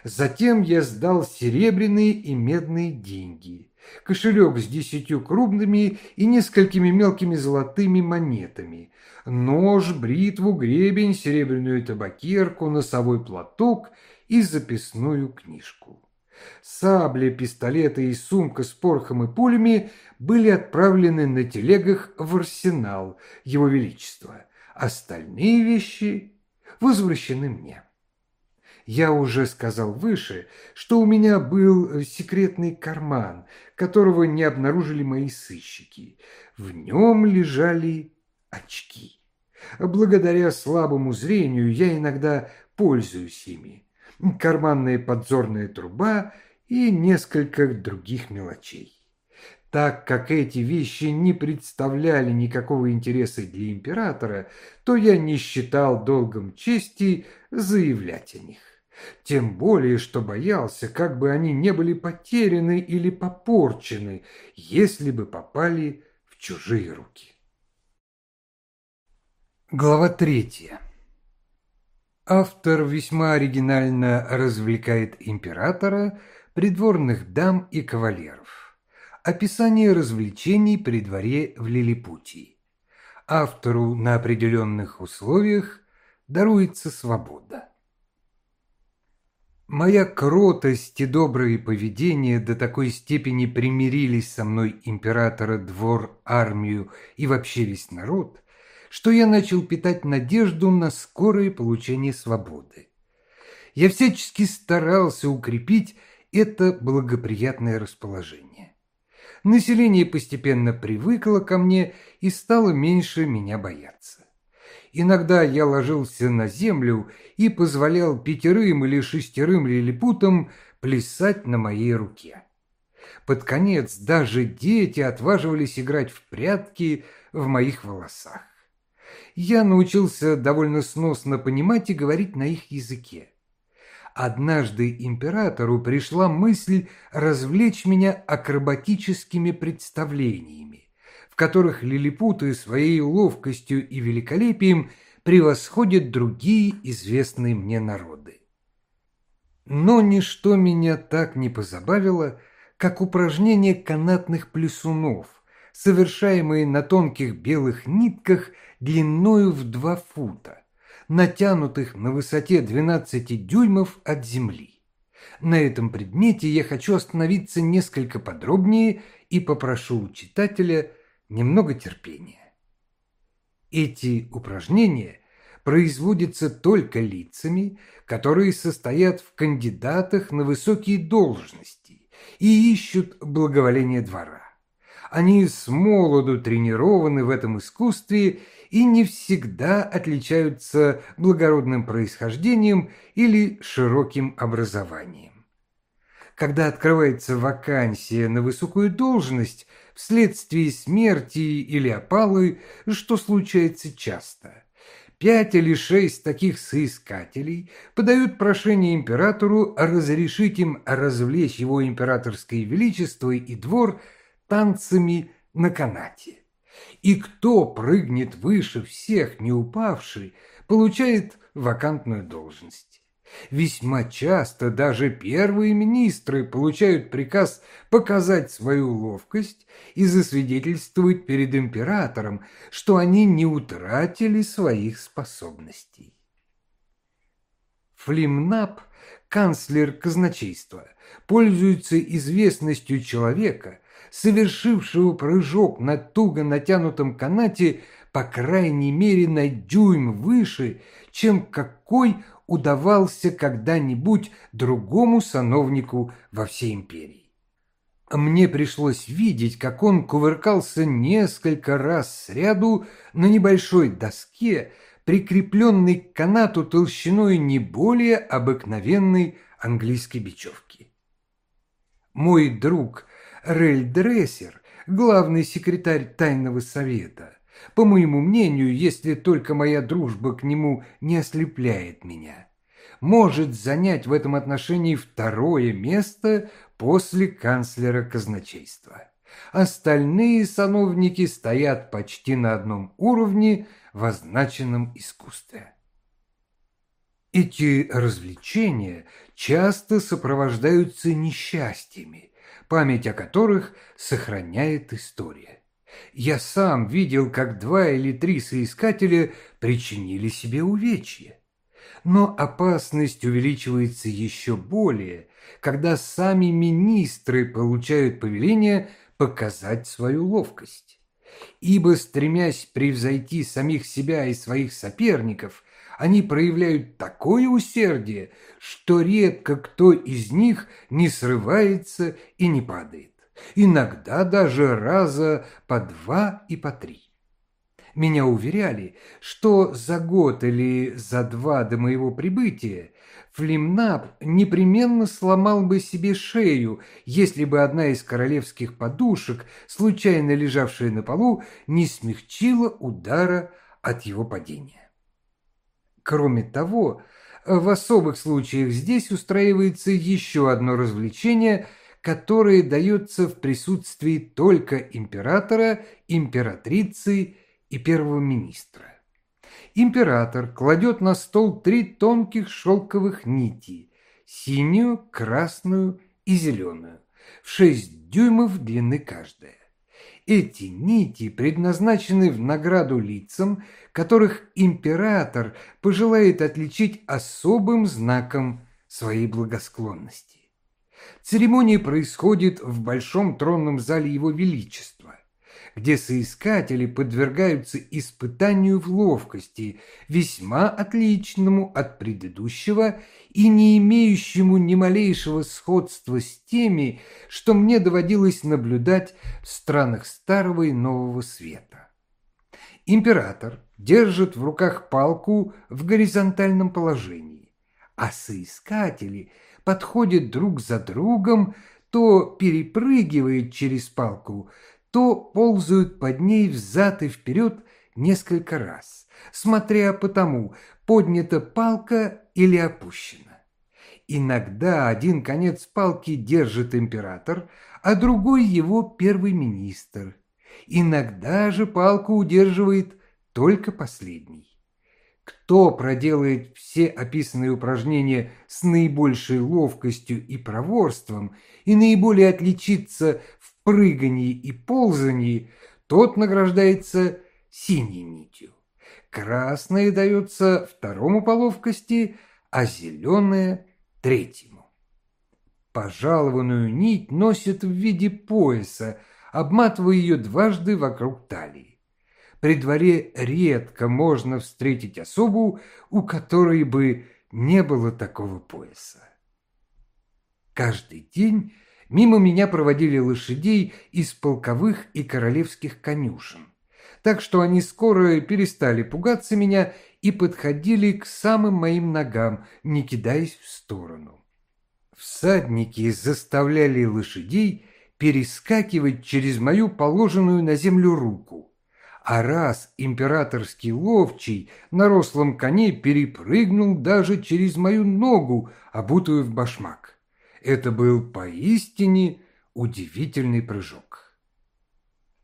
Затем я сдал серебряные и медные деньги, кошелек с десятью крупными и несколькими мелкими золотыми монетами, нож, бритву, гребень, серебряную табакерку, носовой платок и записную книжку. Сабли, пистолеты и сумка с порохом и пулями были отправлены на телегах в арсенал Его Величества. Остальные вещи возвращены мне. Я уже сказал выше, что у меня был секретный карман, которого не обнаружили мои сыщики. В нем лежали очки. Благодаря слабому зрению я иногда пользуюсь ими карманная подзорная труба и несколько других мелочей. Так как эти вещи не представляли никакого интереса для императора, то я не считал долгом чести заявлять о них. Тем более, что боялся, как бы они не были потеряны или попорчены, если бы попали в чужие руки. Глава третья. Автор весьма оригинально развлекает императора, придворных дам и кавалеров. Описание развлечений при дворе в Лилипутии. Автору на определенных условиях даруется свобода. Моя кротость и доброе поведение до такой степени примирились со мной императора, двор, армию и вообще весь народ – что я начал питать надежду на скорое получение свободы. Я всячески старался укрепить это благоприятное расположение. Население постепенно привыкло ко мне и стало меньше меня бояться. Иногда я ложился на землю и позволял пятерым или шестерым лилипутам плясать на моей руке. Под конец даже дети отваживались играть в прятки в моих волосах я научился довольно сносно понимать и говорить на их языке. Однажды императору пришла мысль развлечь меня акробатическими представлениями, которых лилипуты своей ловкостью и великолепием превосходят другие известные мне народы. Но ничто меня так не позабавило, как упражнение канатных плюсунов, совершаемые на тонких белых нитках длиною в два фута, натянутых на высоте 12 дюймов от земли. На этом предмете я хочу остановиться несколько подробнее и попрошу у читателя немного терпения. Эти упражнения производятся только лицами, которые состоят в кандидатах на высокие должности и ищут благоволение двора. Они с молоду тренированы в этом искусстве и не всегда отличаются благородным происхождением или широким образованием. Когда открывается вакансия на высокую должность вследствие смерти или опалы, что случается часто, пять или шесть таких соискателей подают прошение императору разрешить им развлечь его императорское величество и двор танцами на канате и кто прыгнет выше всех, не упавший, получает вакантную должность. Весьма часто даже первые министры получают приказ показать свою ловкость и засвидетельствовать перед императором, что они не утратили своих способностей. Флимнап, канцлер казначейства, пользуется известностью человека, совершившего прыжок на туго натянутом канате по крайней мере на дюйм выше, чем какой удавался когда-нибудь другому сановнику во всей империи. Мне пришлось видеть, как он кувыркался несколько раз сряду на небольшой доске, прикрепленной к канату толщиной не более обыкновенной английской бечевки. Мой друг Рель-Дрессер, главный секретарь Тайного Совета. По моему мнению, если только моя дружба к нему не ослепляет меня, может занять в этом отношении второе место после канцлера казначейства. Остальные сановники стоят почти на одном уровне в означенном искусстве. Эти развлечения часто сопровождаются несчастьями, память о которых сохраняет история. Я сам видел, как два или три соискателя причинили себе увечья. Но опасность увеличивается еще более, когда сами министры получают повеление показать свою ловкость. Ибо, стремясь превзойти самих себя и своих соперников, они проявляют такое усердие, что редко кто из них не срывается и не падает. Иногда даже раза по два и по три. Меня уверяли, что за год или за два до моего прибытия Флимнап непременно сломал бы себе шею, если бы одна из королевских подушек, случайно лежавшая на полу, не смягчила удара от его падения. Кроме того, в особых случаях здесь устраивается еще одно развлечение, которое дается в присутствии только императора, императрицы и первого министра. Император кладет на стол три тонких шелковых нити – синюю, красную и зеленую, в шесть дюймов длины каждая. Эти нити предназначены в награду лицам, которых император пожелает отличить особым знаком своей благосклонности. Церемония происходит в Большом тронном зале Его Величества, где соискатели подвергаются испытанию в ловкости, весьма отличному от предыдущего и не имеющему ни малейшего сходства с теми, что мне доводилось наблюдать в странах Старого и Нового Света. Император держит в руках палку в горизонтальном положении, а соискатели подходят друг за другом, то перепрыгивают через палку, то ползают под ней взад и вперед несколько раз, смотря по тому, поднята палка или опущена. Иногда один конец палки держит император, а другой его первый министр. Иногда же палку удерживает только последний. Кто проделает все описанные упражнения с наибольшей ловкостью и проворством и наиболее отличится в прыгании и ползании, тот награждается синей нитью. Красная дается второму по ловкости, а зеленая – третьему. Пожалованную нить носят в виде пояса, обматывая ее дважды вокруг талии. При дворе редко можно встретить особу, у которой бы не было такого пояса. Каждый день мимо меня проводили лошадей из полковых и королевских конюшен, так что они скоро перестали пугаться меня и подходили к самым моим ногам, не кидаясь в сторону. Всадники заставляли лошадей перескакивать через мою положенную на землю руку. А раз императорский ловчий на рослом коне перепрыгнул даже через мою ногу, обутую в башмак. Это был поистине удивительный прыжок.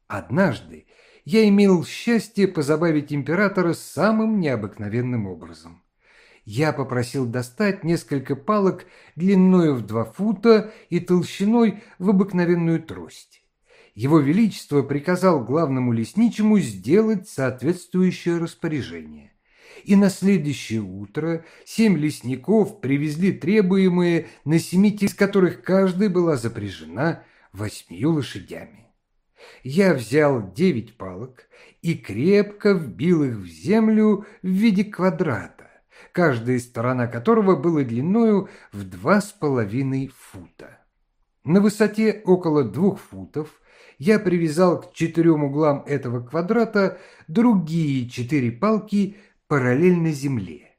Однажды я имел счастье позабавить императора самым необыкновенным образом я попросил достать несколько палок длиною в два фута и толщиной в обыкновенную трость. Его Величество приказал главному лесничему сделать соответствующее распоряжение. И на следующее утро семь лесников привезли требуемые, на семи из которых каждая была запряжена восьмью лошадями. Я взял девять палок и крепко вбил их в землю в виде квадрата каждая сторона которого была длиною в два с половиной фута. На высоте около двух футов я привязал к четырем углам этого квадрата другие четыре палки параллельно земле.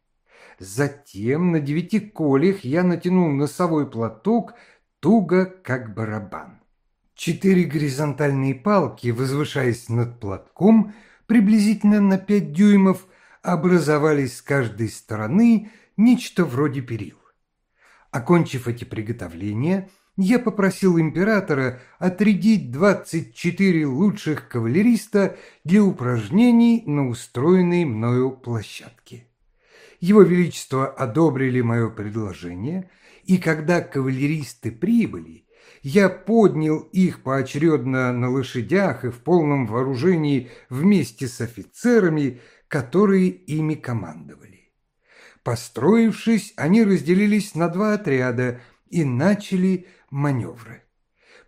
Затем на девяти колях я натянул носовой платок туго, как барабан. Четыре горизонтальные палки, возвышаясь над платком, приблизительно на пять дюймов, образовались с каждой стороны нечто вроде перил. Окончив эти приготовления, я попросил императора отрядить 24 лучших кавалериста для упражнений на устроенной мною площадке. Его Величество одобрили мое предложение, и когда кавалеристы прибыли, я поднял их поочередно на лошадях и в полном вооружении вместе с офицерами, которые ими командовали. Построившись, они разделились на два отряда и начали маневры.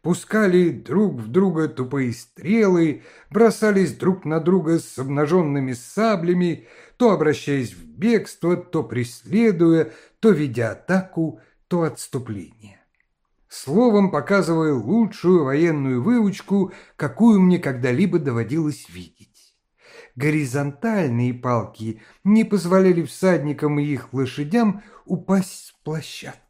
Пускали друг в друга тупые стрелы, бросались друг на друга с обнаженными саблями, то обращаясь в бегство, то преследуя, то ведя атаку, то отступление. Словом, показывая лучшую военную выучку, какую мне когда-либо доводилось видеть горизонтальные палки не позволяли всадникам и их лошадям упасть с площадки.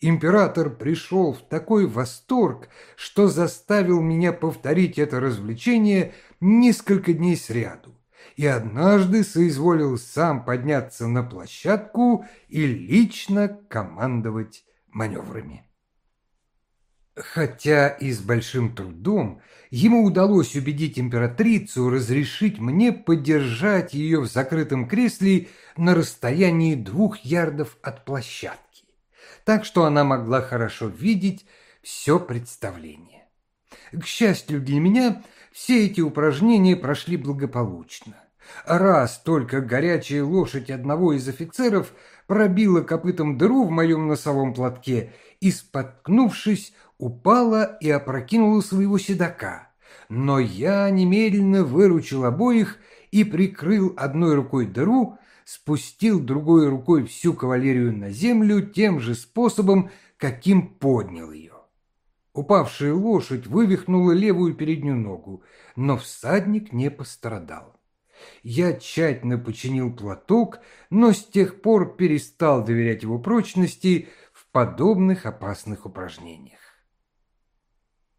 Император пришел в такой восторг, что заставил меня повторить это развлечение несколько дней сряду, и однажды соизволил сам подняться на площадку и лично командовать маневрами. Хотя и с большим трудом ему удалось убедить императрицу разрешить мне подержать ее в закрытом кресле на расстоянии двух ярдов от площадки, так что она могла хорошо видеть все представление. К счастью для меня, все эти упражнения прошли благополучно. Раз только горячая лошадь одного из офицеров пробила копытом дыру в моем носовом платке и, споткнувшись, упала и опрокинула своего седока, но я немедленно выручил обоих и прикрыл одной рукой дыру, спустил другой рукой всю кавалерию на землю тем же способом, каким поднял ее. Упавшая лошадь вывихнула левую переднюю ногу, но всадник не пострадал. Я тщательно починил платок, но с тех пор перестал доверять его прочности в подобных опасных упражнениях.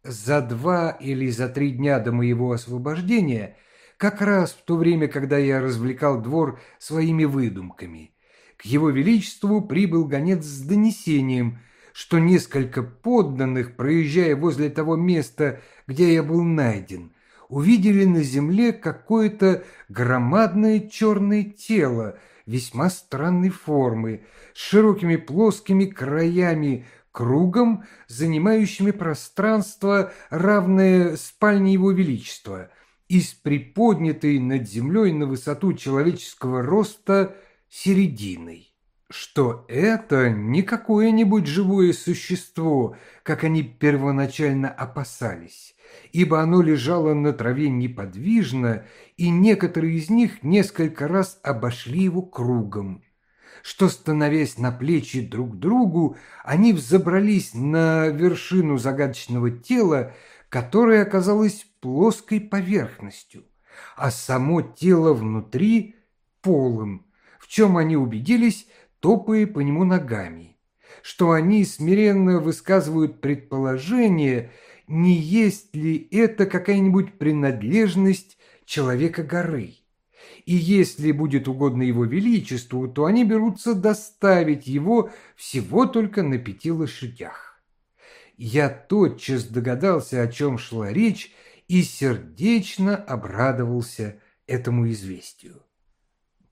За два или за три дня до моего освобождения, как раз в то время, когда я развлекал двор своими выдумками, к его величеству прибыл гонец с донесением, что несколько подданных, проезжая возле того места, где я был найден, увидели на земле какое-то громадное черное тело весьма странной формы, с широкими плоскими краями, кругом, занимающими пространство, равное спальне его величества, и с приподнятой над землей на высоту человеческого роста серединой. Что это не какое-нибудь живое существо, как они первоначально опасались, ибо оно лежало на траве неподвижно, и некоторые из них несколько раз обошли его кругом, что, становясь на плечи друг другу, они взобрались на вершину загадочного тела, которое оказалось плоской поверхностью, а само тело внутри – полым, в чем они убедились – топая по нему ногами, что они смиренно высказывают предположение, не есть ли это какая-нибудь принадлежность человека-горы. И если будет угодно его величеству, то они берутся доставить его всего только на пяти лошадях. Я тотчас догадался, о чем шла речь, и сердечно обрадовался этому известию.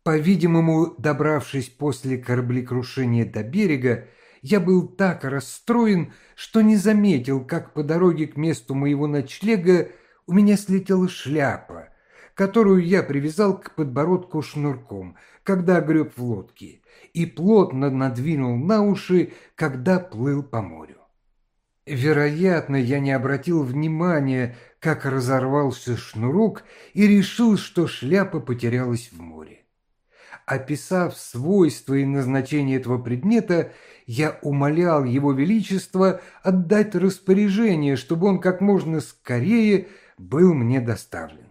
По-видимому, добравшись после кораблекрушения до берега, я был так расстроен, что не заметил, как по дороге к месту моего ночлега у меня слетела шляпа, которую я привязал к подбородку шнурком, когда греб в лодке, и плотно надвинул на уши, когда плыл по морю. Вероятно, я не обратил внимания, как разорвался шнурок, и решил, что шляпа потерялась в море. Описав свойства и назначение этого предмета, я умолял его величество отдать распоряжение, чтобы он как можно скорее был мне доставлен.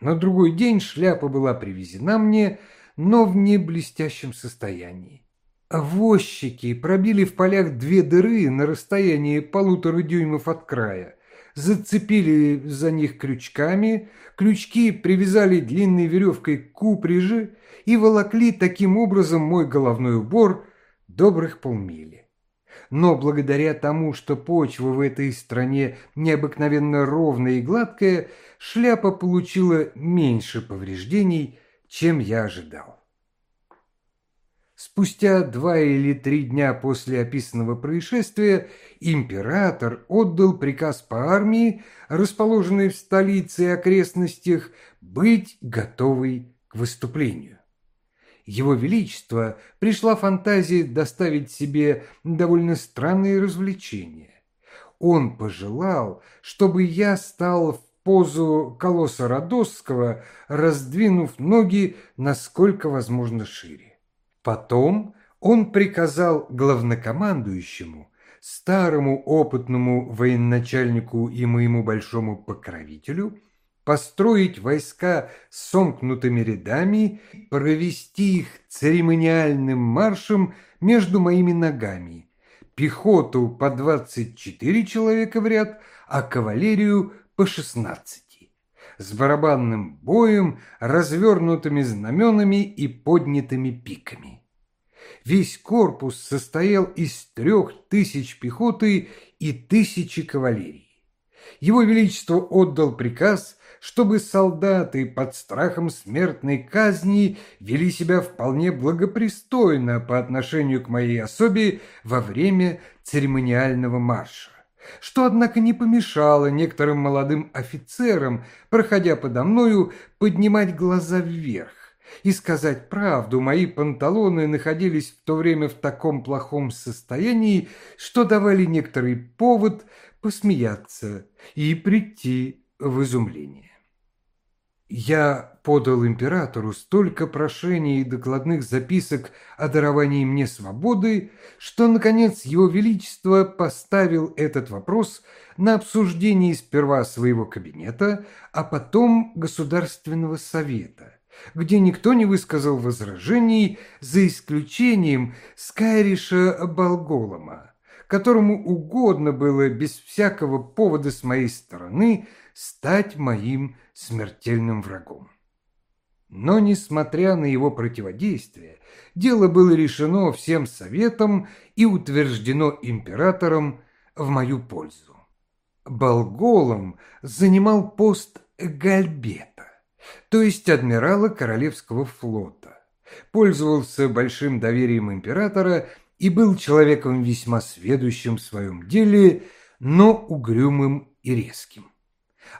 На другой день шляпа была привезена мне, но в неблестящем состоянии. Возчики пробили в полях две дыры на расстоянии полутора дюймов от края, зацепили за них крючками, крючки привязали длинной веревкой к упряжи и волокли таким образом мой головной убор добрых полмили. Но благодаря тому, что почва в этой стране необыкновенно ровная и гладкая, шляпа получила меньше повреждений, чем я ожидал. Спустя два или три дня после описанного происшествия император отдал приказ по армии, расположенной в столице и окрестностях, быть готовой к выступлению. Его Величество пришла фантазия доставить себе довольно странные развлечения. Он пожелал, чтобы я стал в позу колосса Родосского, раздвинув ноги насколько возможно шире. Потом он приказал главнокомандующему, старому опытному военачальнику и моему большому покровителю, построить войска сомкнутыми рядами, провести их церемониальным маршем между моими ногами, пехоту по 24 человека в ряд, а кавалерию по 16 с барабанным боем, развернутыми знаменами и поднятыми пиками. Весь корпус состоял из трех тысяч пехоты и тысячи кавалерии. Его Величество отдал приказ, чтобы солдаты под страхом смертной казни вели себя вполне благопристойно по отношению к моей особе во время церемониального марша что, однако, не помешало некоторым молодым офицерам, проходя подо мною, поднимать глаза вверх. И сказать правду, мои панталоны находились в то время в таком плохом состоянии, что давали некоторый повод посмеяться и прийти в изумление. Я подал императору столько прошений и докладных записок о даровании мне свободы, что, наконец, его величество поставил этот вопрос на обсуждение сперва своего кабинета, а потом Государственного совета, где никто не высказал возражений за исключением Скайриша Балголома, которому угодно было без всякого повода с моей стороны стать моим смертельным врагом. Но, несмотря на его противодействие, дело было решено всем советом и утверждено императором в мою пользу. Болголом занимал пост Гальбета, то есть адмирала Королевского флота, пользовался большим доверием императора и был человеком весьма сведущим в своем деле, но угрюмым и резким.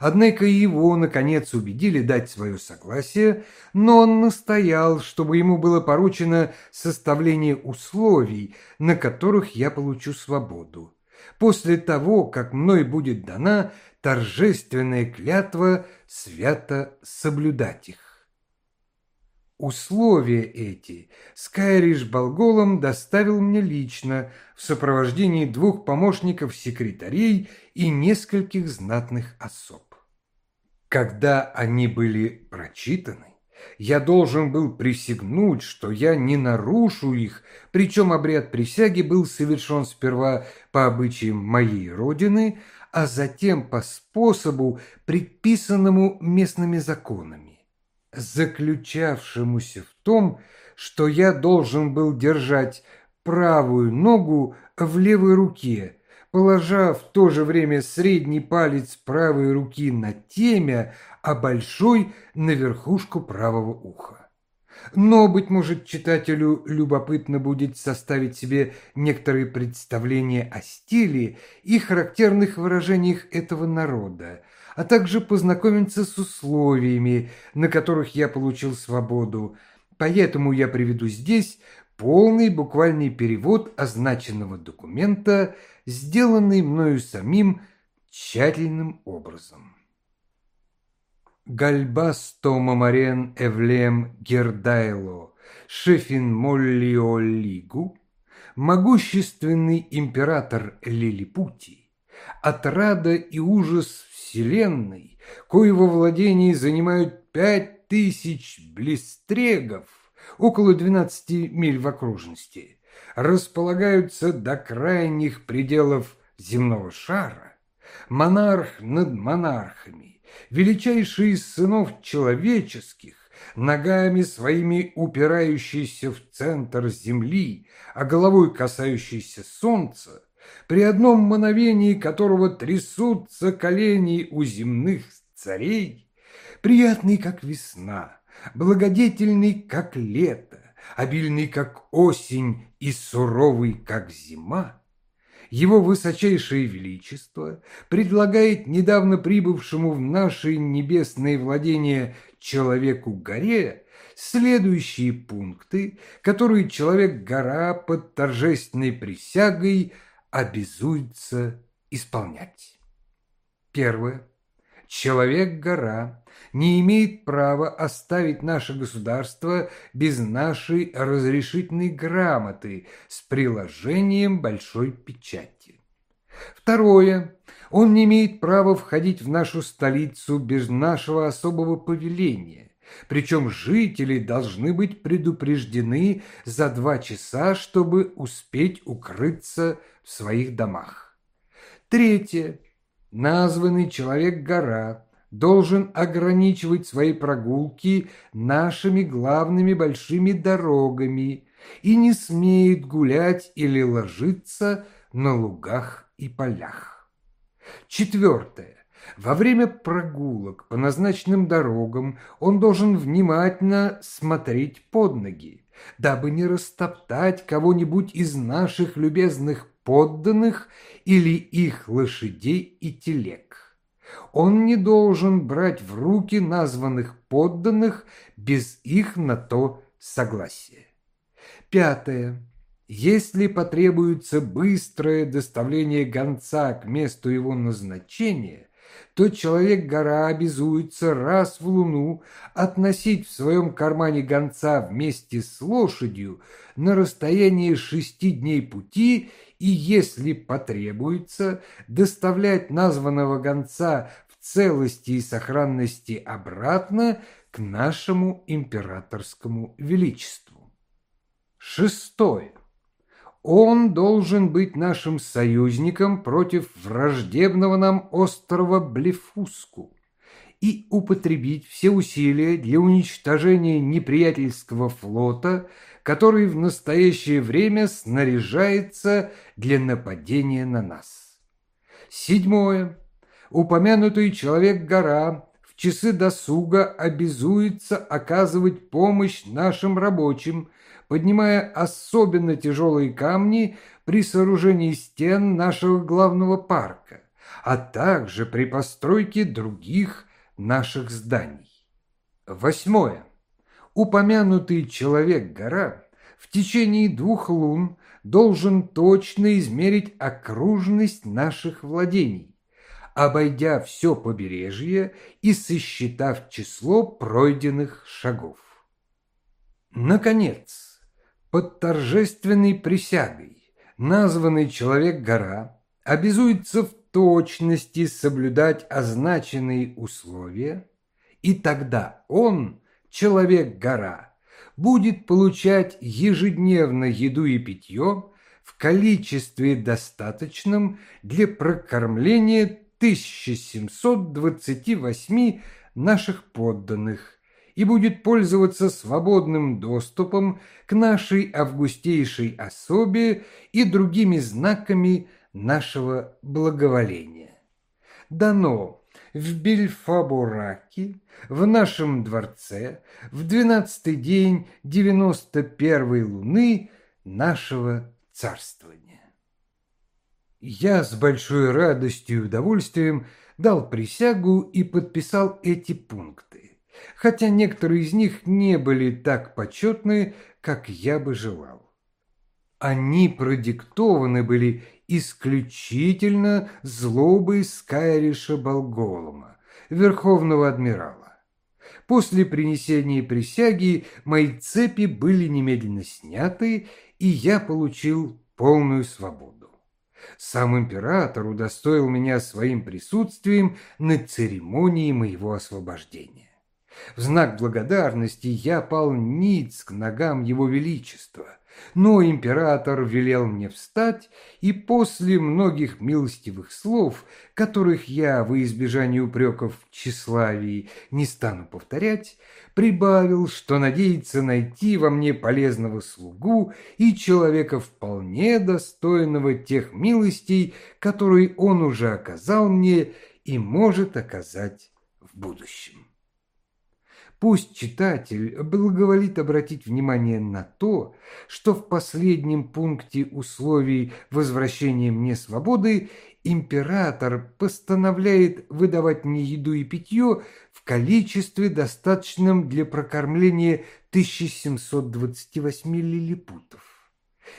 Однако его, наконец, убедили дать свое согласие, но он настоял, чтобы ему было поручено составление условий, на которых я получу свободу, после того, как мной будет дана торжественная клятва свято соблюдать их. Условия эти Скайриш Болголом доставил мне лично в сопровождении двух помощников-секретарей и нескольких знатных особ. Когда они были прочитаны, я должен был присягнуть, что я не нарушу их, причем обряд присяги был совершен сперва по обычаям моей родины, а затем по способу, предписанному местными законами заключавшемуся в том, что я должен был держать правую ногу в левой руке, положа в то же время средний палец правой руки на темя, а большой на верхушку правого уха. Но, быть может, читателю любопытно будет составить себе некоторые представления о стиле и характерных выражениях этого народа, а также познакомиться с условиями, на которых я получил свободу. Поэтому я приведу здесь полный буквальный перевод означенного документа, сделанный мною самим тщательным образом. Гальбасто Мамарен Эвлем Гердайло Шефин Моллиолигу, могущественный император Лилипути, отрада и ужас вселенной, кои во владении занимают пять тысяч блистрегов, около двенадцати миль в окружности, располагаются до крайних пределов земного шара, монарх над монархами, величайший из сынов человеческих, ногами своими упирающийся в центр земли, а головой касающийся солнца, при одном мановении которого трясутся колени у земных царей, приятный, как весна, благодетельный, как лето, обильный, как осень и суровый, как зима, его высочайшее величество предлагает недавно прибывшему в наши небесные владения человеку-горе следующие пункты, которые человек-гора под торжественной присягой – обязуется исполнять. Первое. Человек-гора не имеет права оставить наше государство без нашей разрешительной грамоты с приложением большой печати. Второе. Он не имеет права входить в нашу столицу без нашего особого повеления причем жители должны быть предупреждены за два часа, чтобы успеть укрыться в своих домах. Третье. Названный человек-гора должен ограничивать свои прогулки нашими главными большими дорогами и не смеет гулять или ложиться на лугах и полях. Четвертое. Во время прогулок по назначенным дорогам он должен внимательно смотреть под ноги, дабы не растоптать кого-нибудь из наших любезных подданных или их лошадей и телег. Он не должен брать в руки названных подданных без их на то согласия. Пятое. Если потребуется быстрое доставление гонца к месту его назначения, то человек-гора обязуется раз в луну относить в своем кармане гонца вместе с лошадью на расстояние шести дней пути и, если потребуется, доставлять названного гонца в целости и сохранности обратно к нашему императорскому величеству. Шестое. Он должен быть нашим союзником против враждебного нам острова Блефуску и употребить все усилия для уничтожения неприятельского флота, который в настоящее время снаряжается для нападения на нас. Седьмое. упомянутый человек-гора часы досуга обязуется оказывать помощь нашим рабочим, поднимая особенно тяжелые камни при сооружении стен нашего главного парка, а также при постройке других наших зданий. Восьмое. Упомянутый человек-гора в течение двух лун должен точно измерить окружность наших владений, обойдя все побережье и сосчитав число пройденных шагов. Наконец, под торжественной присягой названный человек-гора обязуется в точности соблюдать означенные условия, и тогда он, человек-гора, будет получать ежедневно еду и питье в количестве достаточном для прокормления 1728 наших подданных и будет пользоваться свободным доступом к нашей августейшей особе и другими знаками нашего благоволения. Дано в Бельфабураке, в нашем дворце, в двенадцатый день девяносто первой луны нашего царствования. Я с большой радостью и удовольствием дал присягу и подписал эти пункты, хотя некоторые из них не были так почетны, как я бы желал. Они продиктованы были исключительно злобой Скайриша Болголома, верховного адмирала. После принесения присяги мои цепи были немедленно сняты, и я получил полную свободу. Сам император удостоил меня своим присутствием на церемонии моего освобождения. В знак благодарности я пал ниц к ногам его величества, но император велел мне встать, и после многих милостивых слов, которых я во избежание упреков тщеславии не стану повторять, прибавил, что надеется найти во мне полезного слугу и человека вполне достойного тех милостей, которые он уже оказал мне и может оказать в будущем. Пусть читатель благоволит обратить внимание на то, что в последнем пункте условий возвращения мне свободы император постановляет выдавать мне еду и питье в количестве, достаточном для прокормления 1728 лилипутов.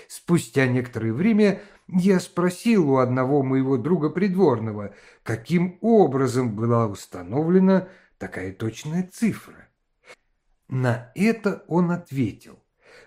Спустя некоторое время я спросил у одного моего друга придворного, каким образом была установлена такая точная цифра. На это он ответил,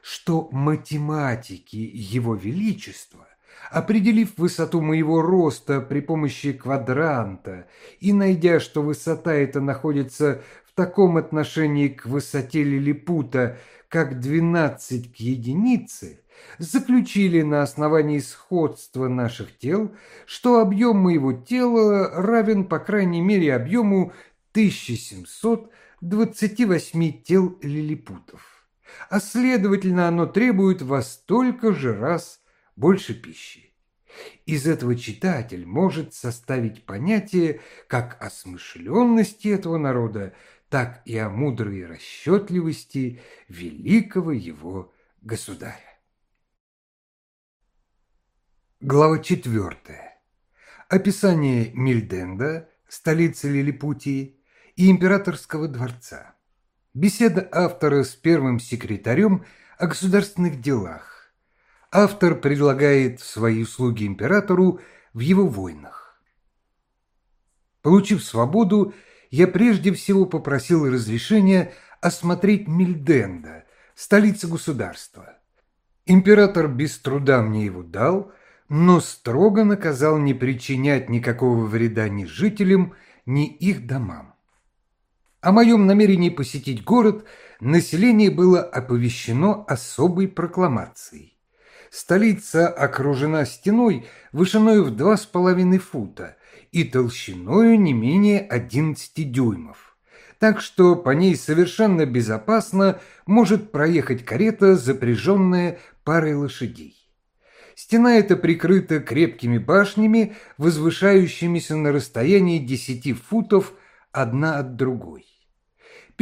что математики Его Величества, определив высоту моего роста при помощи квадранта и найдя, что высота эта находится в таком отношении к высоте лилипута, как 12 к единице, заключили на основании сходства наших тел, что объем моего тела равен по крайней мере объему 1700 28 тел лилипутов, а следовательно оно требует во столько же раз больше пищи. Из этого читатель может составить понятие как о смышленности этого народа, так и о мудрой расчетливости великого его государя. Глава четвертая. Описание Мильденда, столицы Лилипутии, и императорского дворца. Беседа автора с первым секретарем о государственных делах. Автор предлагает свои услуги императору в его войнах. Получив свободу, я прежде всего попросил разрешения осмотреть Мильденда, столицу государства. Император без труда мне его дал, но строго наказал не причинять никакого вреда ни жителям, ни их домам. О моем намерении посетить город население было оповещено особой прокламацией. Столица окружена стеной вышиною в два с половиной фута и толщиною не менее одиннадцати дюймов, так что по ней совершенно безопасно может проехать карета, запряженная парой лошадей. Стена эта прикрыта крепкими башнями, возвышающимися на расстоянии десяти футов одна от другой.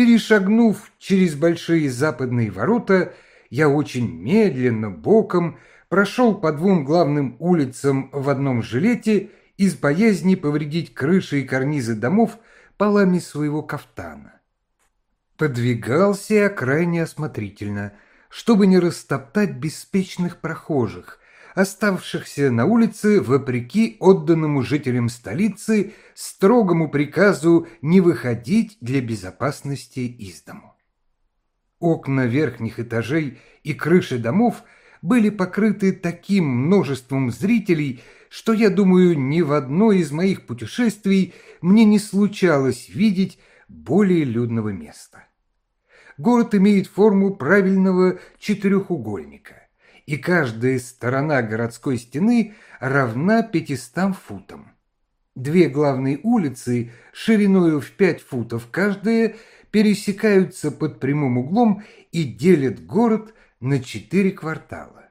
Перешагнув через большие западные ворота, я очень медленно, боком, прошел по двум главным улицам в одном жилете из боязни повредить крыши и карнизы домов полами своего кафтана. Подвигался я крайне осмотрительно, чтобы не растоптать беспечных прохожих, оставшихся на улице вопреки отданному жителям столицы строгому приказу не выходить для безопасности из дому. Окна верхних этажей и крыши домов были покрыты таким множеством зрителей, что, я думаю, ни в одно из моих путешествий мне не случалось видеть более людного места. Город имеет форму правильного четырехугольника и каждая сторона городской стены равна 500 футам. Две главные улицы, шириною в 5 футов каждая, пересекаются под прямым углом и делят город на четыре квартала.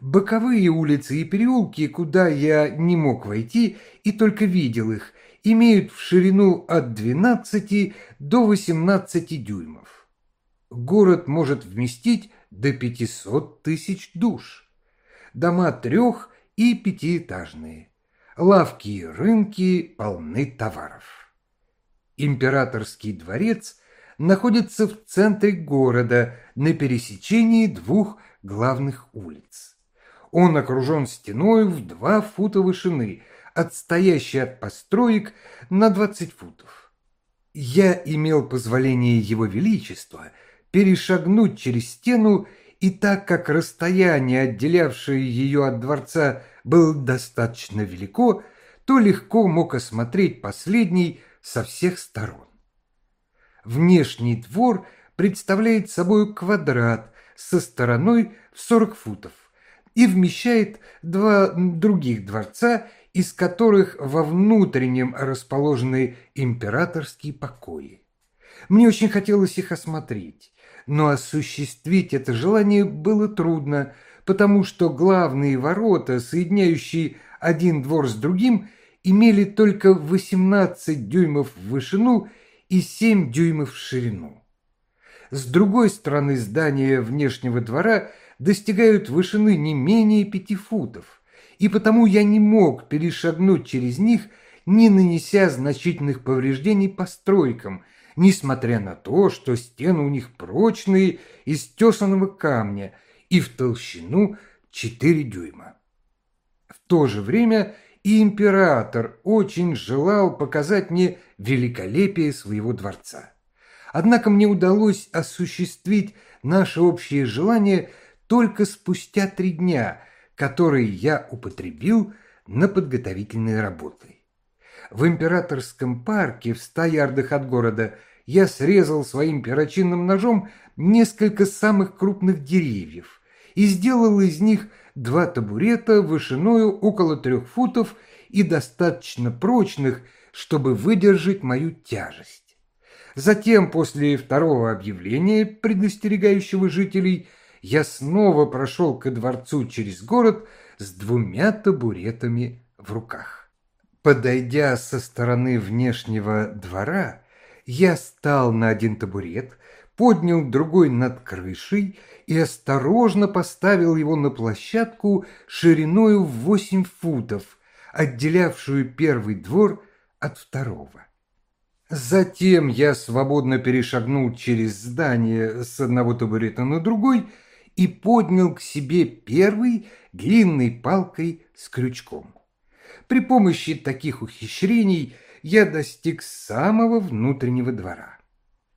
Боковые улицы и переулки, куда я не мог войти и только видел их, имеют в ширину от 12 до 18 дюймов. Город может вместить до 500 тысяч душ. Дома трех- и пятиэтажные. Лавки и рынки полны товаров. Императорский дворец находится в центре города на пересечении двух главных улиц. Он окружен стеной в два фута вышины, отстоящей от построек на 20 футов. Я имел позволение Его Величества – перешагнуть через стену, и так как расстояние, отделявшее ее от дворца, было достаточно велико, то легко мог осмотреть последний со всех сторон. Внешний двор представляет собой квадрат со стороной в 40 футов и вмещает два других дворца, из которых во внутреннем расположены императорские покои. Мне очень хотелось их осмотреть, но осуществить это желание было трудно, потому что главные ворота, соединяющие один двор с другим, имели только 18 дюймов в вышину и 7 дюймов в ширину. С другой стороны здания внешнего двора достигают вышины не менее пяти футов, и потому я не мог перешагнуть через них, не нанеся значительных повреждений постройкам – несмотря на то, что стены у них прочные, из тесаного камня и в толщину 4 дюйма. В то же время и император очень желал показать мне великолепие своего дворца. Однако мне удалось осуществить наше общее желание только спустя три дня, которые я употребил на подготовительные работы. В императорском парке в ста ярдах от города я срезал своим перочинным ножом несколько самых крупных деревьев и сделал из них два табурета вышиною около трех футов и достаточно прочных, чтобы выдержать мою тяжесть. Затем, после второго объявления, предостерегающего жителей, я снова прошел ко дворцу через город с двумя табуретами в руках. Подойдя со стороны внешнего двора, я стал на один табурет, поднял другой над крышей и осторожно поставил его на площадку шириною в восемь футов, отделявшую первый двор от второго. Затем я свободно перешагнул через здание с одного табурета на другой и поднял к себе первый длинной палкой с крючком. При помощи таких ухищрений я достиг самого внутреннего двора.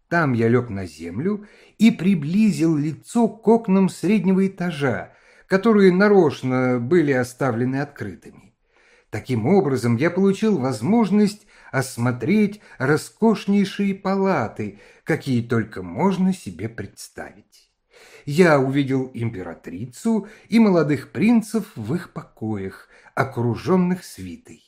Там я лег на землю и приблизил лицо к окнам среднего этажа, которые нарочно были оставлены открытыми. Таким образом, я получил возможность осмотреть роскошнейшие палаты, какие только можно себе представить я увидел императрицу и молодых принцев в их покоях, окруженных свитой.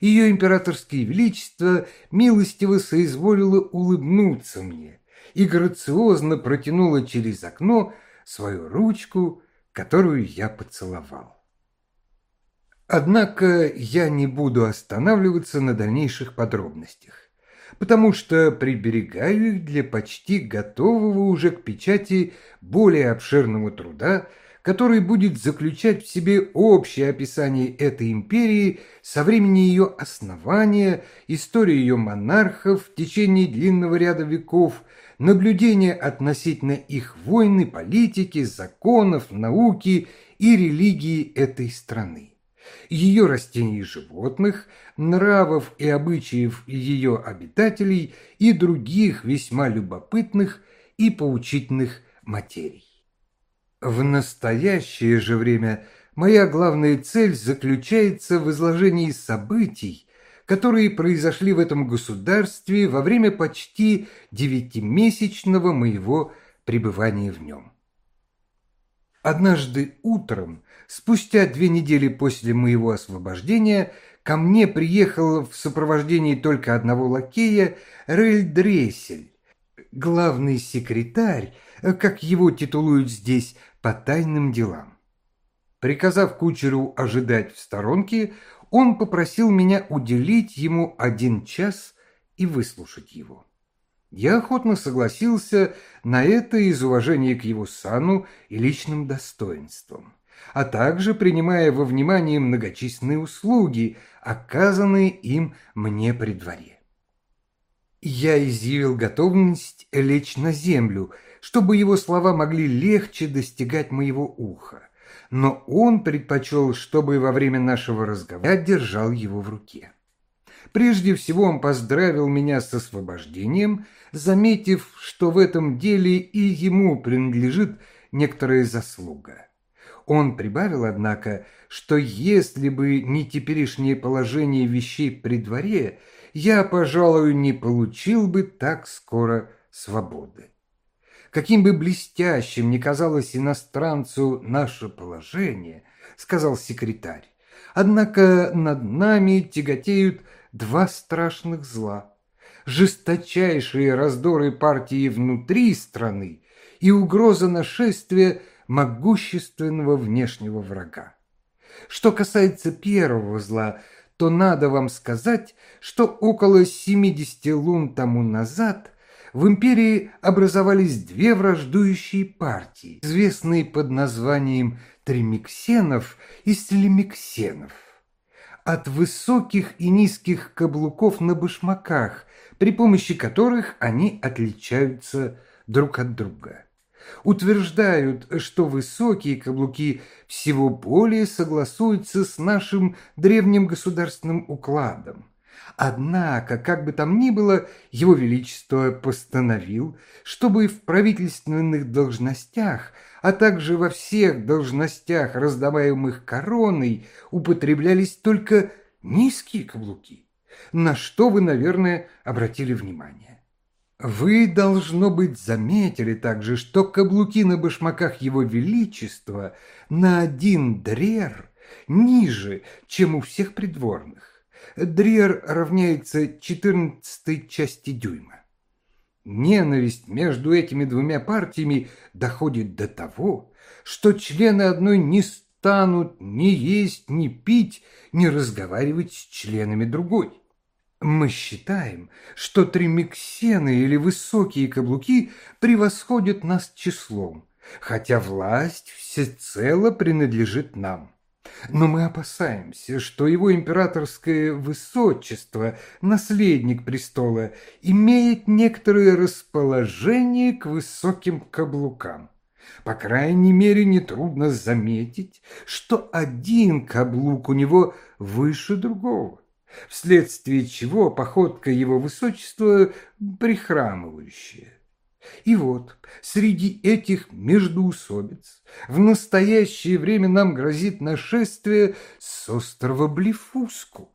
Ее императорское величество милостиво соизволило улыбнуться мне и грациозно протянуло через окно свою ручку, которую я поцеловал. Однако я не буду останавливаться на дальнейших подробностях, потому что приберегаю их для почти готового уже к печати более обширного труда, который будет заключать в себе общее описание этой империи со времени ее основания, историю ее монархов в течение длинного ряда веков, наблюдения относительно их войны, политики, законов, науки и религии этой страны ее растений и животных, нравов и обычаев ее обитателей и других весьма любопытных и поучительных материй. В настоящее же время моя главная цель заключается в изложении событий, которые произошли в этом государстве во время почти девятимесячного моего пребывания в нем. Однажды утром, спустя две недели после моего освобождения, ко мне приехал в сопровождении только одного лакея Рель Дрессель, главный секретарь, как его титулуют здесь, по тайным делам. Приказав кучеру ожидать в сторонке, он попросил меня уделить ему один час и выслушать его. Я охотно согласился на это из уважения к его сану и личным достоинствам, а также принимая во внимание многочисленные услуги, оказанные им мне при дворе. Я изъявил готовность лечь на землю, чтобы его слова могли легче достигать моего уха, но он предпочел, чтобы во время нашего разговора я держал его в руке. Прежде всего он поздравил меня с освобождением, заметив, что в этом деле и ему принадлежит некоторая заслуга. Он прибавил, однако, что если бы не теперешнее положение вещей при дворе, я, пожалуй, не получил бы так скоро свободы. Каким бы блестящим ни казалось иностранцу наше положение, сказал секретарь, однако над нами тяготеют два страшных зла. Жесточайшие раздоры партии внутри страны и угроза нашествия могущественного внешнего врага. Что касается первого зла, то надо вам сказать, что около 70 лун тому назад в империи образовались две враждующие партии, известные под названием Тримиксенов и Селемиксенов от высоких и низких каблуков на башмаках, при помощи которых они отличаются друг от друга. Утверждают, что высокие каблуки всего более согласуются с нашим древним государственным укладом. Однако, как бы там ни было, его величество постановил, чтобы в правительственных должностях – а также во всех должностях, раздаваемых короной, употреблялись только низкие каблуки, на что вы, наверное, обратили внимание. Вы, должно быть, заметили также, что каблуки на башмаках его величества на один дрер ниже, чем у всех придворных. Дрер равняется четырнадцатой части дюйма. Ненависть между этими двумя партиями доходит до того, что члены одной не станут ни есть, ни пить, ни разговаривать с членами другой. Мы считаем, что тримиксены или высокие каблуки превосходят нас числом, хотя власть всецело принадлежит нам. Но мы опасаемся, что его императорское высочество, наследник престола, имеет некоторое расположение к высоким каблукам. По крайней мере, нетрудно заметить, что один каблук у него выше другого, вследствие чего походка его высочества прихрамывающая. И вот среди этих междуусобиц в настоящее время нам грозит нашествие с острова Блифуску,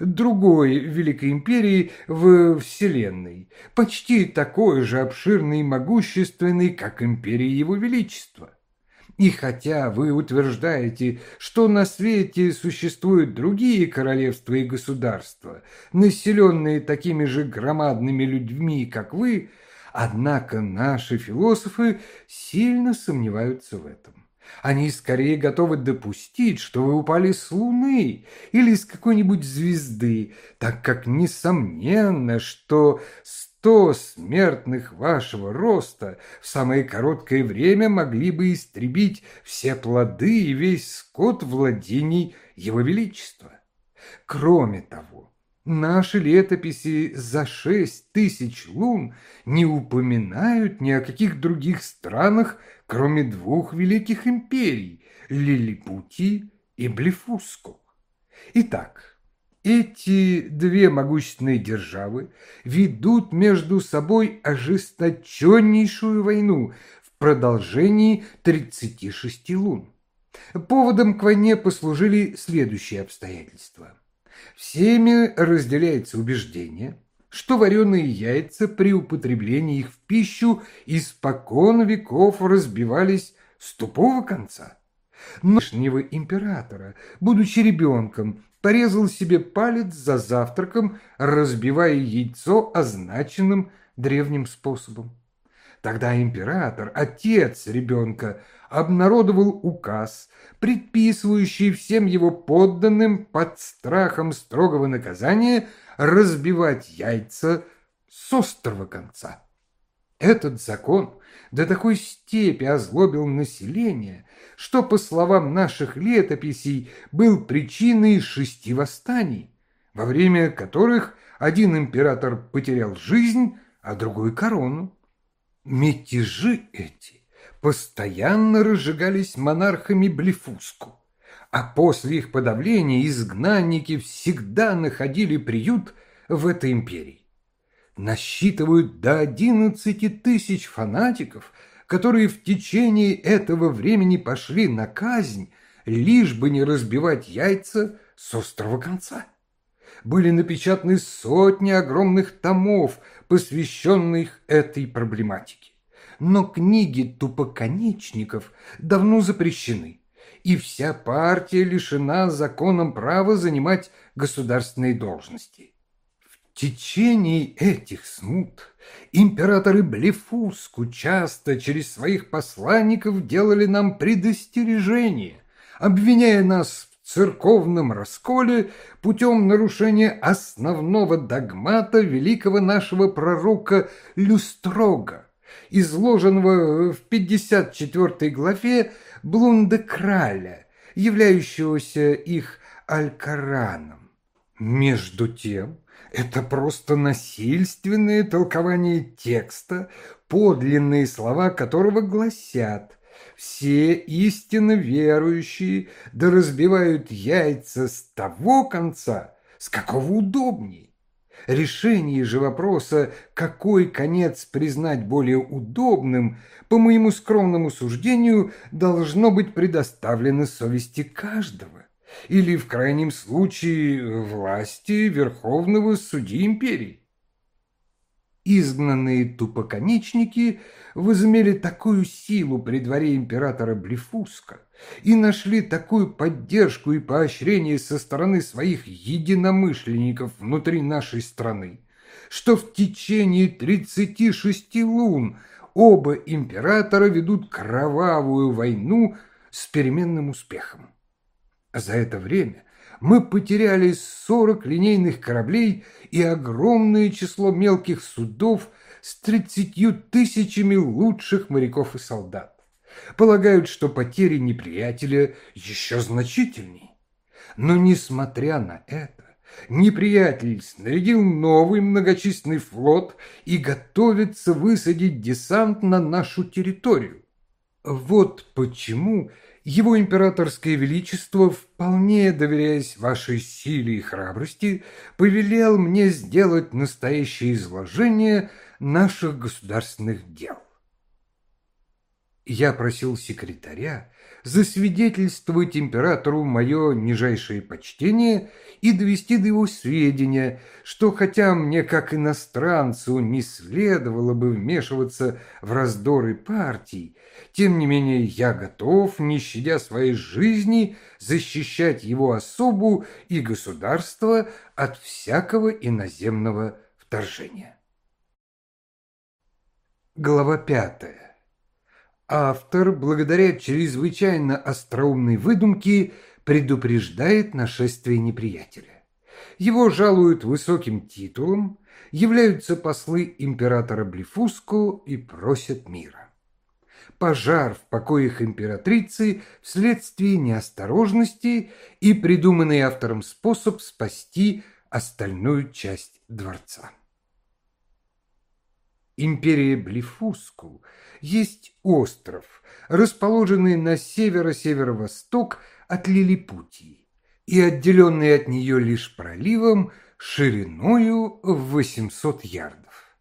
другой великой империи в Вселенной, почти такой же обширный и могущественный, как империя Его Величества. И хотя вы утверждаете, что на свете существуют другие королевства и государства, населенные такими же громадными людьми, как вы – Однако наши философы сильно сомневаются в этом, Они скорее готовы допустить, что вы упали с Луны или с какой-нибудь звезды, так как несомненно, что сто смертных вашего роста в самое короткое время могли бы истребить все плоды и весь скот владений Его Величества. Кроме того, наши летописи за шесть тысяч лун не упоминают ни о каких других странах, кроме двух великих империй – Лилипутии и Блефуску. Итак, эти две могущественные державы ведут между собой ожесточеннейшую войну в продолжении 36 лун. Поводом к войне послужили следующие обстоятельства. Всеми разделяется убеждение – что вареные яйца при употреблении их в пищу испокон веков разбивались с тупого конца. Нынешнего императора, будучи ребенком, порезал себе палец за завтраком, разбивая яйцо означенным древним способом. Тогда император, отец ребенка, обнародовал указ, предписывающий всем его подданным под страхом строгого наказания разбивать яйца с острого конца. Этот закон до такой степи озлобил население, что, по словам наших летописей, был причиной шести восстаний, во время которых один император потерял жизнь, а другой корону. Мятежи эти постоянно разжигались монархами Блефуску, а после их подавления изгнанники всегда находили приют в этой империи. Насчитывают до одиннадцати тысяч фанатиков, которые в течение этого времени пошли на казнь, лишь бы не разбивать яйца с острого конца. Были напечатаны сотни огромных томов, посвященных этой проблематике но книги тупоконечников давно запрещены, и вся партия лишена законом права занимать государственные должности. В течение этих смут императоры Блефуску часто через своих посланников делали нам предостережение, обвиняя нас в церковном расколе путем нарушения основного догмата великого нашего пророка Люстрога, изложенного в 54 главе Блунdeкраля, являющегося их Алькораном. Между тем, это просто насильственное толкование текста, подлинные слова которого гласят «Все истинно верующие да разбивают яйца с того конца, с какого удобнее, Решение же вопроса, какой конец признать более удобным, по моему скромному суждению, должно быть предоставлено совести каждого или, в крайнем случае, власти Верховного Судьи Империи. Изгнанные тупоконечники возымели такую силу при дворе императора Блефуска и нашли такую поддержку и поощрение со стороны своих единомышленников внутри нашей страны, что в течение 36 лун оба императора ведут кровавую войну с переменным успехом. За это время мы потеряли 40 линейных кораблей и огромное число мелких судов с 30 тысячами лучших моряков и солдат. Полагают, что потери неприятеля еще значительней. Но, несмотря на это, неприятель снарядил новый многочисленный флот и готовится высадить десант на нашу территорию. Вот почему его императорское величество, вполне доверяясь вашей силе и храбрости, повелел мне сделать настоящее изложение наших государственных дел. Я просил секретаря засвидетельствовать императору мое нижайшее почтение и довести до его сведения, что хотя мне, как иностранцу, не следовало бы вмешиваться в раздоры партий, тем не менее я готов, не щадя своей жизни, защищать его особу и государство от всякого иноземного вторжения. Глава пятая Автор, благодаря чрезвычайно остроумной выдумке, предупреждает нашествие неприятеля. Его жалуют высоким титулом, являются послы императора Блефуску и просят мира. Пожар в покоях императрицы вследствие неосторожности и придуманный автором способ спасти остальную часть дворца. Империя Блефуску есть остров, расположенный на северо-северо-восток от Лилипутии и отделенный от нее лишь проливом шириною в 800 ярдов.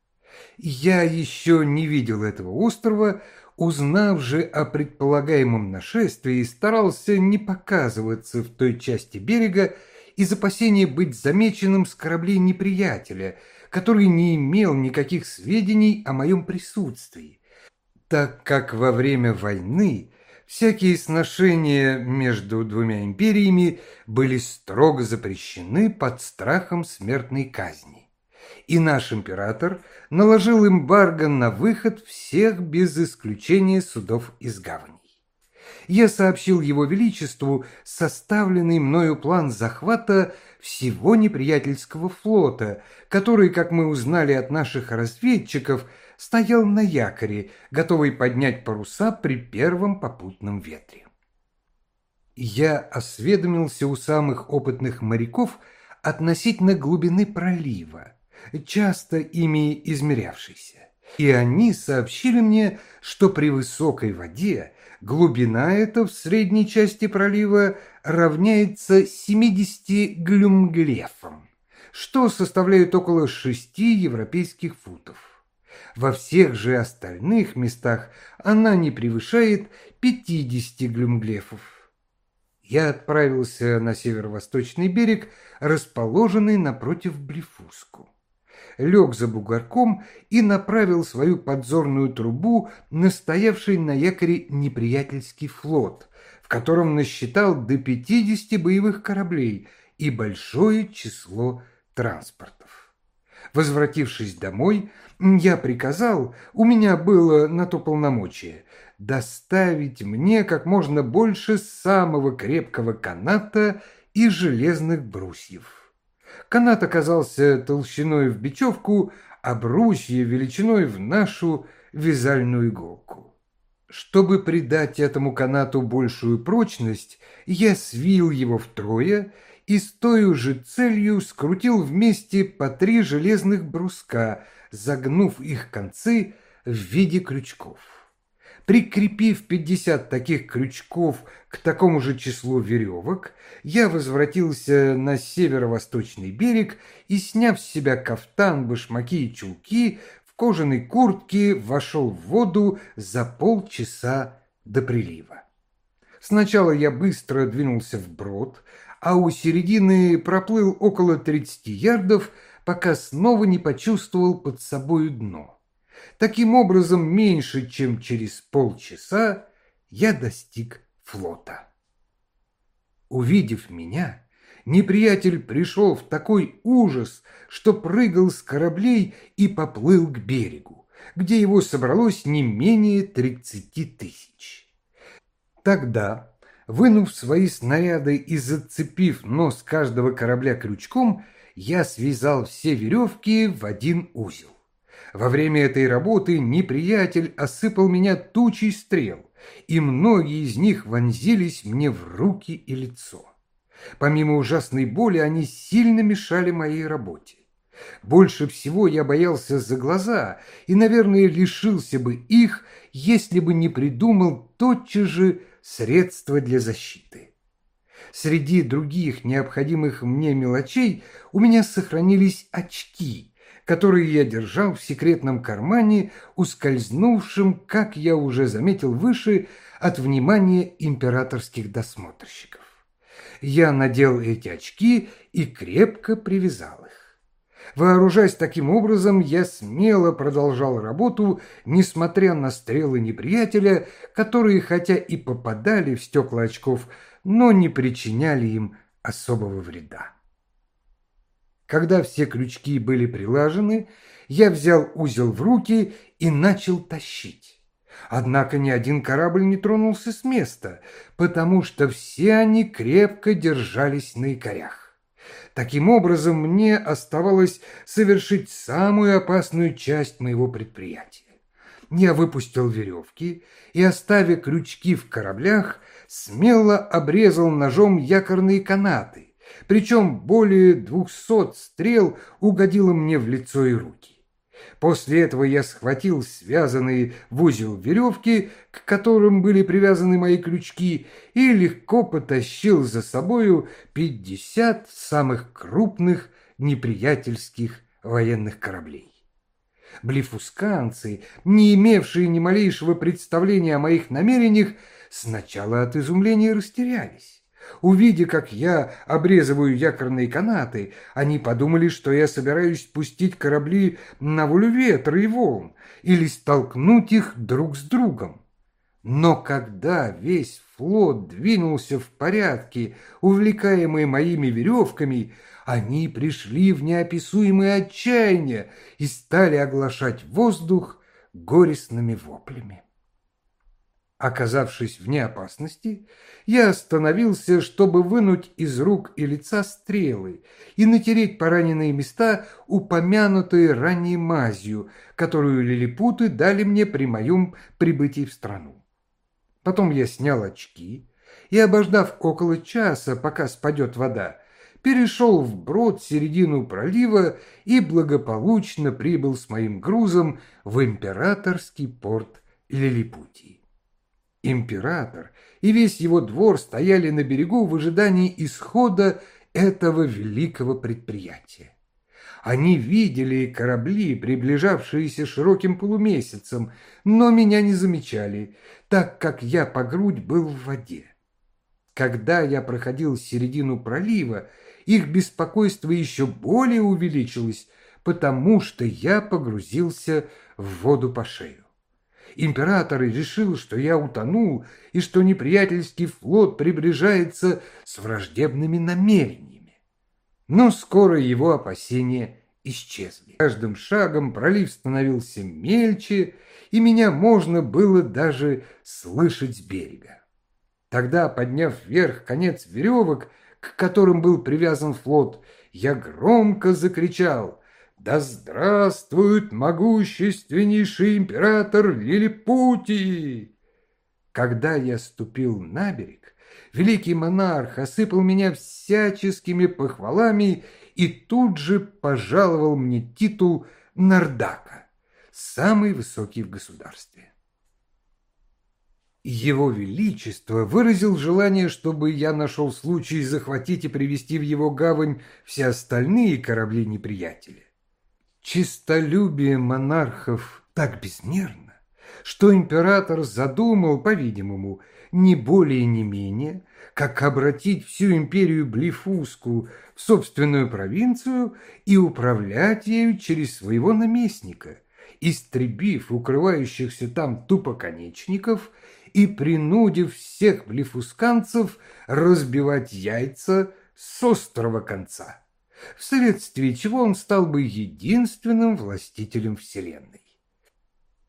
Я еще не видел этого острова, узнав же о предполагаемом нашествии, старался не показываться в той части берега из опасения быть замеченным с кораблей неприятеля, который не имел никаких сведений о моем присутствии, так как во время войны всякие сношения между двумя империями были строго запрещены под страхом смертной казни. И наш император наложил эмбарго на выход всех без исключения судов из гаваней. Я сообщил его величеству составленный мною план захвата всего неприятельского флота, который, как мы узнали от наших разведчиков, стоял на якоре, готовый поднять паруса при первом попутном ветре. Я осведомился у самых опытных моряков относительно глубины пролива, часто ими измерявшейся. И они сообщили мне, что при высокой воде глубина эта в средней части пролива равняется 70 глюмглефам, что составляет около 6 европейских футов. Во всех же остальных местах она не превышает 50 глюмглефов. Я отправился на северо-восточный берег, расположенный напротив Блефуску. Лег за бугорком и направил свою подзорную трубу на стоявший на якоре неприятельский флот, в котором насчитал до 50 боевых кораблей и большое число транспортов. Возвратившись домой, я приказал, у меня было на то полномочие, доставить мне как можно больше самого крепкого каната и железных брусьев. Канат оказался толщиной в бечевку, а брусья величиной в нашу вязальную иголку. Чтобы придать этому канату большую прочность, я свил его втрое и с той же целью скрутил вместе по три железных бруска, загнув их концы в виде крючков. Прикрепив пятьдесят таких крючков к такому же числу веревок, я возвратился на северо-восточный берег и, сняв с себя кафтан, башмаки и чулки, в кожаной куртке вошел в воду за полчаса до прилива. Сначала я быстро двинулся вброд, а у середины проплыл около 30 ярдов, пока снова не почувствовал под собою дно. Таким образом, меньше чем через полчаса я достиг флота. Увидев меня, неприятель пришел в такой ужас, что прыгал с кораблей и поплыл к берегу, где его собралось не менее тридцати тысяч. Тогда Вынув свои снаряды и зацепив нос каждого корабля крючком, я связал все веревки в один узел. Во время этой работы неприятель осыпал меня тучей стрел, и многие из них вонзились мне в руки и лицо. Помимо ужасной боли, они сильно мешали моей работе. Больше всего я боялся за глаза и, наверное, лишился бы их, если бы не придумал тотчас же средства для защиты. Среди других необходимых мне мелочей у меня сохранились очки, которые я держал в секретном кармане, ускользнувшим, как я уже заметил выше, от внимания императорских досмотрщиков. Я надел эти очки и крепко привязал их. Вооружаясь таким образом, я смело продолжал работу, несмотря на стрелы неприятеля, которые хотя и попадали в стекла очков, но не причиняли им особого вреда. Когда все крючки были прилажены, я взял узел в руки и начал тащить. Однако ни один корабль не тронулся с места, потому что все они крепко держались на якорях. Таким образом, мне оставалось совершить самую опасную часть моего предприятия. Я выпустил веревки и, оставив крючки в кораблях, смело обрезал ножом якорные канаты, причем более двухсот стрел угодило мне в лицо и руки. После этого я схватил связанные в узел веревки, к которым были привязаны мои крючки, и легко потащил за собою пятьдесят самых крупных неприятельских военных кораблей. Блифусканцы, не имевшие ни малейшего представления о моих намерениях, сначала от изумления растерялись. Увидя, как я обрезываю якорные канаты, они подумали, что я собираюсь пустить корабли на волю ветра и волн или столкнуть их друг с другом. Но когда весь флот двинулся в порядке, увлекаемый моими веревками, они пришли в неописуемое отчаяние и стали оглашать воздух горестными воплями. Оказавшись вне опасности, я остановился, чтобы вынуть из рук и лица стрелы и натереть пораненные места, упомянутые ранней мазью, которую лилипуты дали мне при моем прибытии в страну. Потом я снял очки и, обождав около часа, пока спадет вода, перешел вброд середину пролива и благополучно прибыл с моим грузом в императорский порт Лилипутии. Император и весь его двор стояли на берегу в ожидании исхода этого великого предприятия. Они видели корабли, приближавшиеся широким полумесяцем, но меня не замечали, так как я по грудь был в воде. Когда я проходил середину пролива, их беспокойство еще более увеличилось, потому что я погрузился в воду по шею император решил, что я утонул и что неприятельский флот приближается с враждебными намерениями. Но скоро его опасения исчезли. Каждым шагом пролив становился мельче, и меня можно было даже слышать с берега. Тогда, подняв вверх конец веревок, к которым был привязан флот, я громко закричал да здравствует могущественнейший император Лилипутий! Когда я ступил на берег, великий монарх осыпал меня всяческими похвалами и тут же пожаловал мне титул Нардака, самый высокий в государстве. Его Величество выразил желание, чтобы я нашел случай захватить и привести в его гавань все остальные корабли неприятеля. Чистолюбие монархов так безмерно, что император задумал, по-видимому, не более не менее, как обратить всю империю Блифуску в собственную провинцию и управлять ею через своего наместника, истребив укрывающихся там тупоконечников и принудив всех блифусканцев разбивать яйца с острого конца вследствие чего он стал бы единственным властителем Вселенной.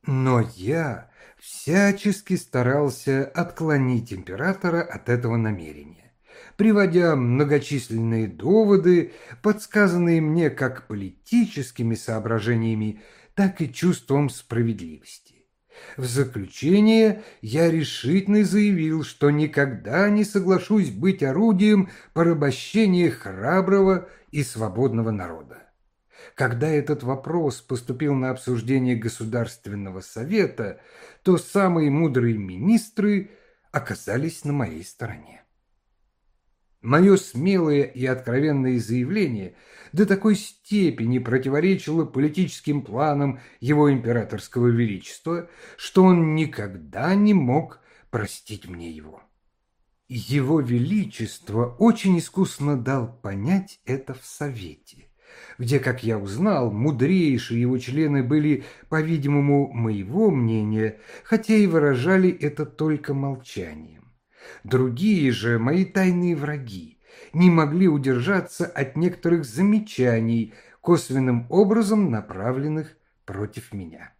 Но я всячески старался отклонить императора от этого намерения, приводя многочисленные доводы, подсказанные мне как политическими соображениями, так и чувством справедливости. В заключение я решительно заявил, что никогда не соглашусь быть орудием порабощения храброго и свободного народа. Когда этот вопрос поступил на обсуждение Государственного совета, то самые мудрые министры оказались на моей стороне. Мое смелое и откровенное заявление до такой степени противоречило политическим планам его императорского величества, что он никогда не мог простить мне его. Его Величество очень искусно дал понять это в Совете, где, как я узнал, мудрейшие его члены были, по-видимому, моего мнения, хотя и выражали это только молчанием. Другие же, мои тайные враги, не могли удержаться от некоторых замечаний, косвенным образом направленных против меня.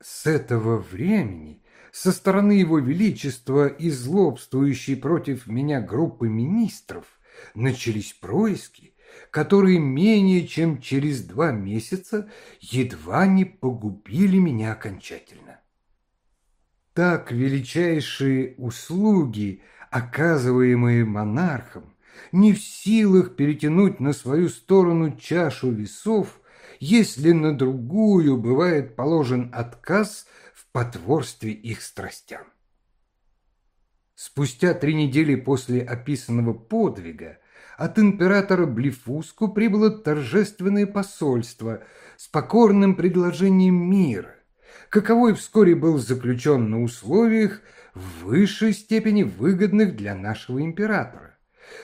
С этого времени со стороны его величества и злобствующей против меня группы министров начались происки, которые менее чем через два месяца едва не погубили меня окончательно. Так величайшие услуги, оказываемые монархом, не в силах перетянуть на свою сторону чашу весов, если на другую бывает положен отказ потворстве их страстям. Спустя три недели после описанного подвига от императора Блифуску прибыло торжественное посольство с покорным предложением мира, каковой вскоре был заключен на условиях в высшей степени выгодных для нашего императора.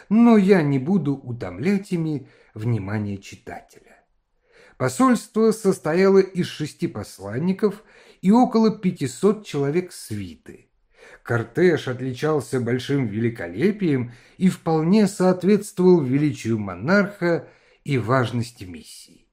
Но я не буду утомлять ими внимание читателя. Посольство состояло из шести посланников и около 500 человек свиты – Кортеж отличался большим великолепием и вполне соответствовал величию монарха и важности миссии.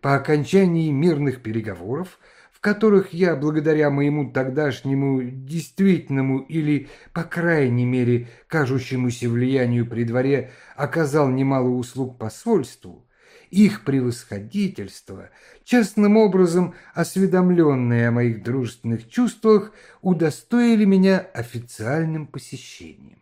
По окончании мирных переговоров, в которых я, благодаря моему тогдашнему действительному или, по крайней мере, кажущемуся влиянию при дворе, оказал немало услуг посольству, их превосходительство, частным образом осведомленные о моих дружественных чувствах, удостоили меня официальным посещением.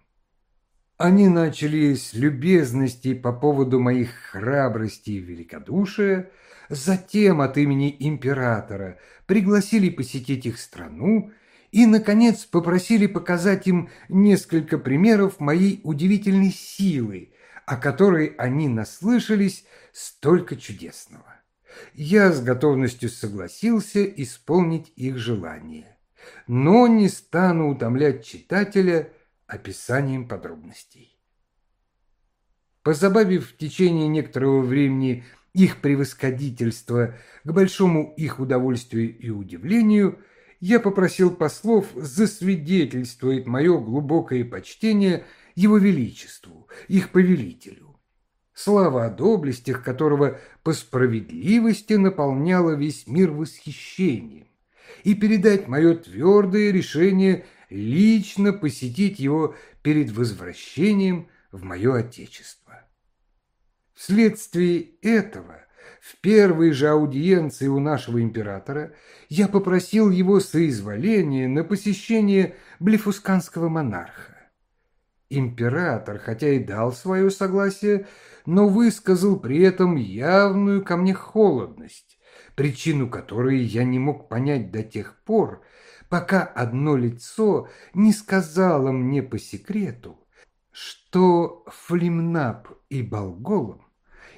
Они начали с любезностей по поводу моих храбрости и великодушия, затем от имени императора пригласили посетить их страну и, наконец, попросили показать им несколько примеров моей удивительной силы, о которой они наслышались столько чудесного. Я с готовностью согласился исполнить их желание, но не стану утомлять читателя описанием подробностей. Позабавив в течение некоторого времени их превосходительство к большому их удовольствию и удивлению, я попросил послов засвидетельствовать мое глубокое почтение его величеству, их повелителю слава о доблестях которого по справедливости наполняла весь мир восхищением, и передать мое твердое решение лично посетить его перед возвращением в мое Отечество. Вследствие этого в первой же аудиенции у нашего императора я попросил его соизволения на посещение блефусканского монарха. Император, хотя и дал свое согласие, но высказал при этом явную ко мне холодность, причину которой я не мог понять до тех пор, пока одно лицо не сказало мне по секрету, что Флимнап и Болголом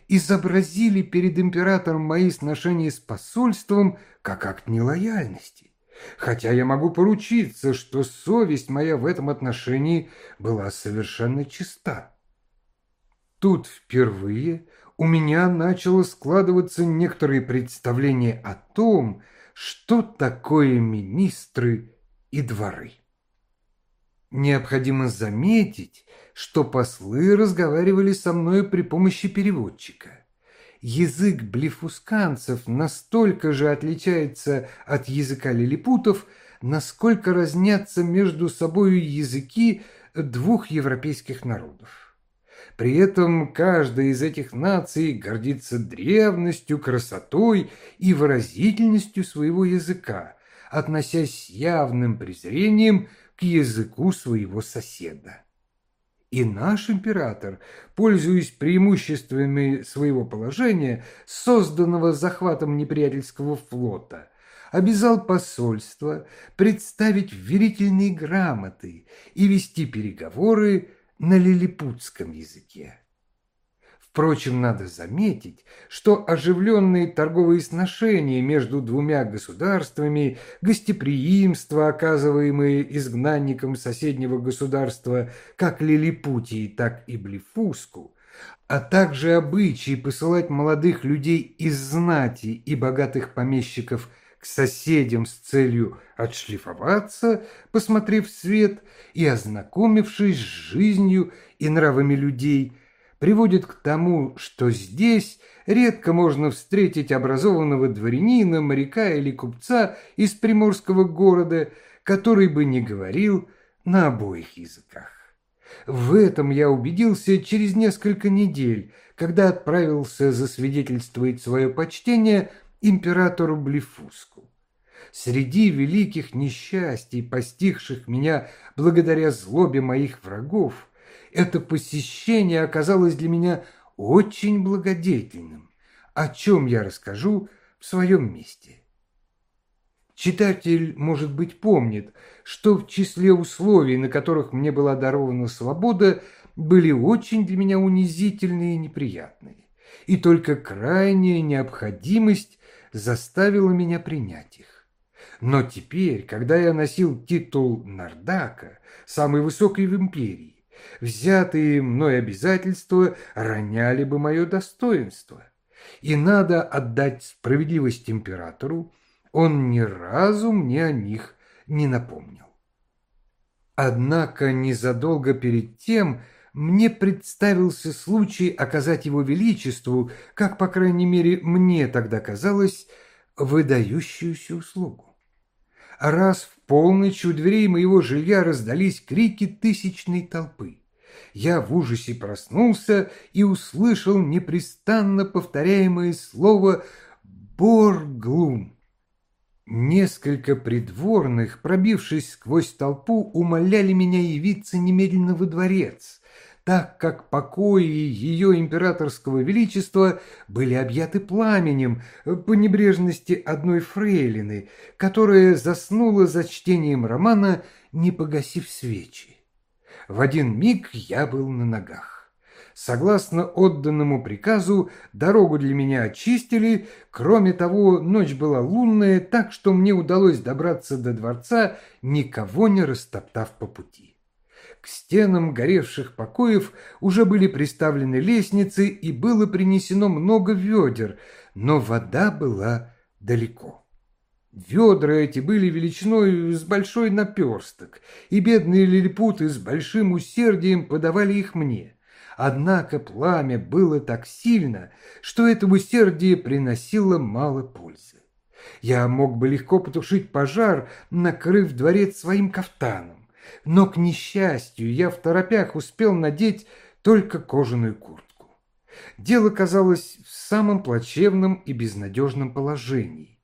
изобразили перед императором мои сношения с посольством как акт нелояльности хотя я могу поручиться, что совесть моя в этом отношении была совершенно чиста. Тут впервые у меня начало складываться некоторые представления о том, что такое министры и дворы. Необходимо заметить, что послы разговаривали со мной при помощи переводчика язык блефусканцев настолько же отличается от языка лилипутов, насколько разнятся между собой языки двух европейских народов. При этом каждая из этих наций гордится древностью, красотой и выразительностью своего языка, относясь с явным презрением к языку своего соседа. И наш император, пользуясь преимуществами своего положения, созданного захватом неприятельского флота, обязал посольство представить верительные грамоты и вести переговоры на лилипутском языке. Впрочем, надо заметить, что оживленные торговые сношения между двумя государствами, гостеприимство, оказываемые изгнанникам соседнего государства как Лилипутии, так и Блифуску, а также обычаи посылать молодых людей из знати и богатых помещиков к соседям с целью отшлифоваться, посмотрев свет и ознакомившись с жизнью и нравами людей – приводит к тому, что здесь редко можно встретить образованного дворянина, моряка или купца из приморского города, который бы не говорил на обоих языках. В этом я убедился через несколько недель, когда отправился засвидетельствовать свое почтение императору Блефуску. Среди великих несчастий, постигших меня благодаря злобе моих врагов, это посещение оказалось для меня очень благодетельным, о чем я расскажу в своем месте. Читатель, может быть, помнит, что в числе условий, на которых мне была дарована свобода, были очень для меня унизительные и неприятные, и только крайняя необходимость заставила меня принять их. Но теперь, когда я носил титул Нардака, самый высокий в империи, взятые мной обязательства роняли бы мое достоинство. И надо отдать справедливость императору, он ни разу мне о них не напомнил. Однако незадолго перед тем мне представился случай оказать его величеству, как, по крайней мере, мне тогда казалось, выдающуюся услугу. Раз в полночь у дверей моего жилья раздались крики тысячной толпы. Я в ужасе проснулся и услышал непрестанно повторяемое слово «Борглум». Несколько придворных, пробившись сквозь толпу, умоляли меня явиться немедленно во дворец, так как покои ее императорского величества были объяты пламенем по небрежности одной фрейлины, которая заснула за чтением романа, не погасив свечи. В один миг я был на ногах. Согласно отданному приказу, дорогу для меня очистили. Кроме того, ночь была лунная, так что мне удалось добраться до дворца, никого не растоптав по пути. К стенам горевших покоев уже были приставлены лестницы и было принесено много ведер, но вода была далеко. Ведра эти были величиной с большой наперсток, и бедные лилипуты с большим усердием подавали их мне. Однако пламя было так сильно, что это усердие приносило мало пользы. Я мог бы легко потушить пожар, накрыв дворец своим кафтаном, но, к несчастью, я в торопях успел надеть только кожаную куртку. Дело казалось в самом плачевном и безнадежном положении.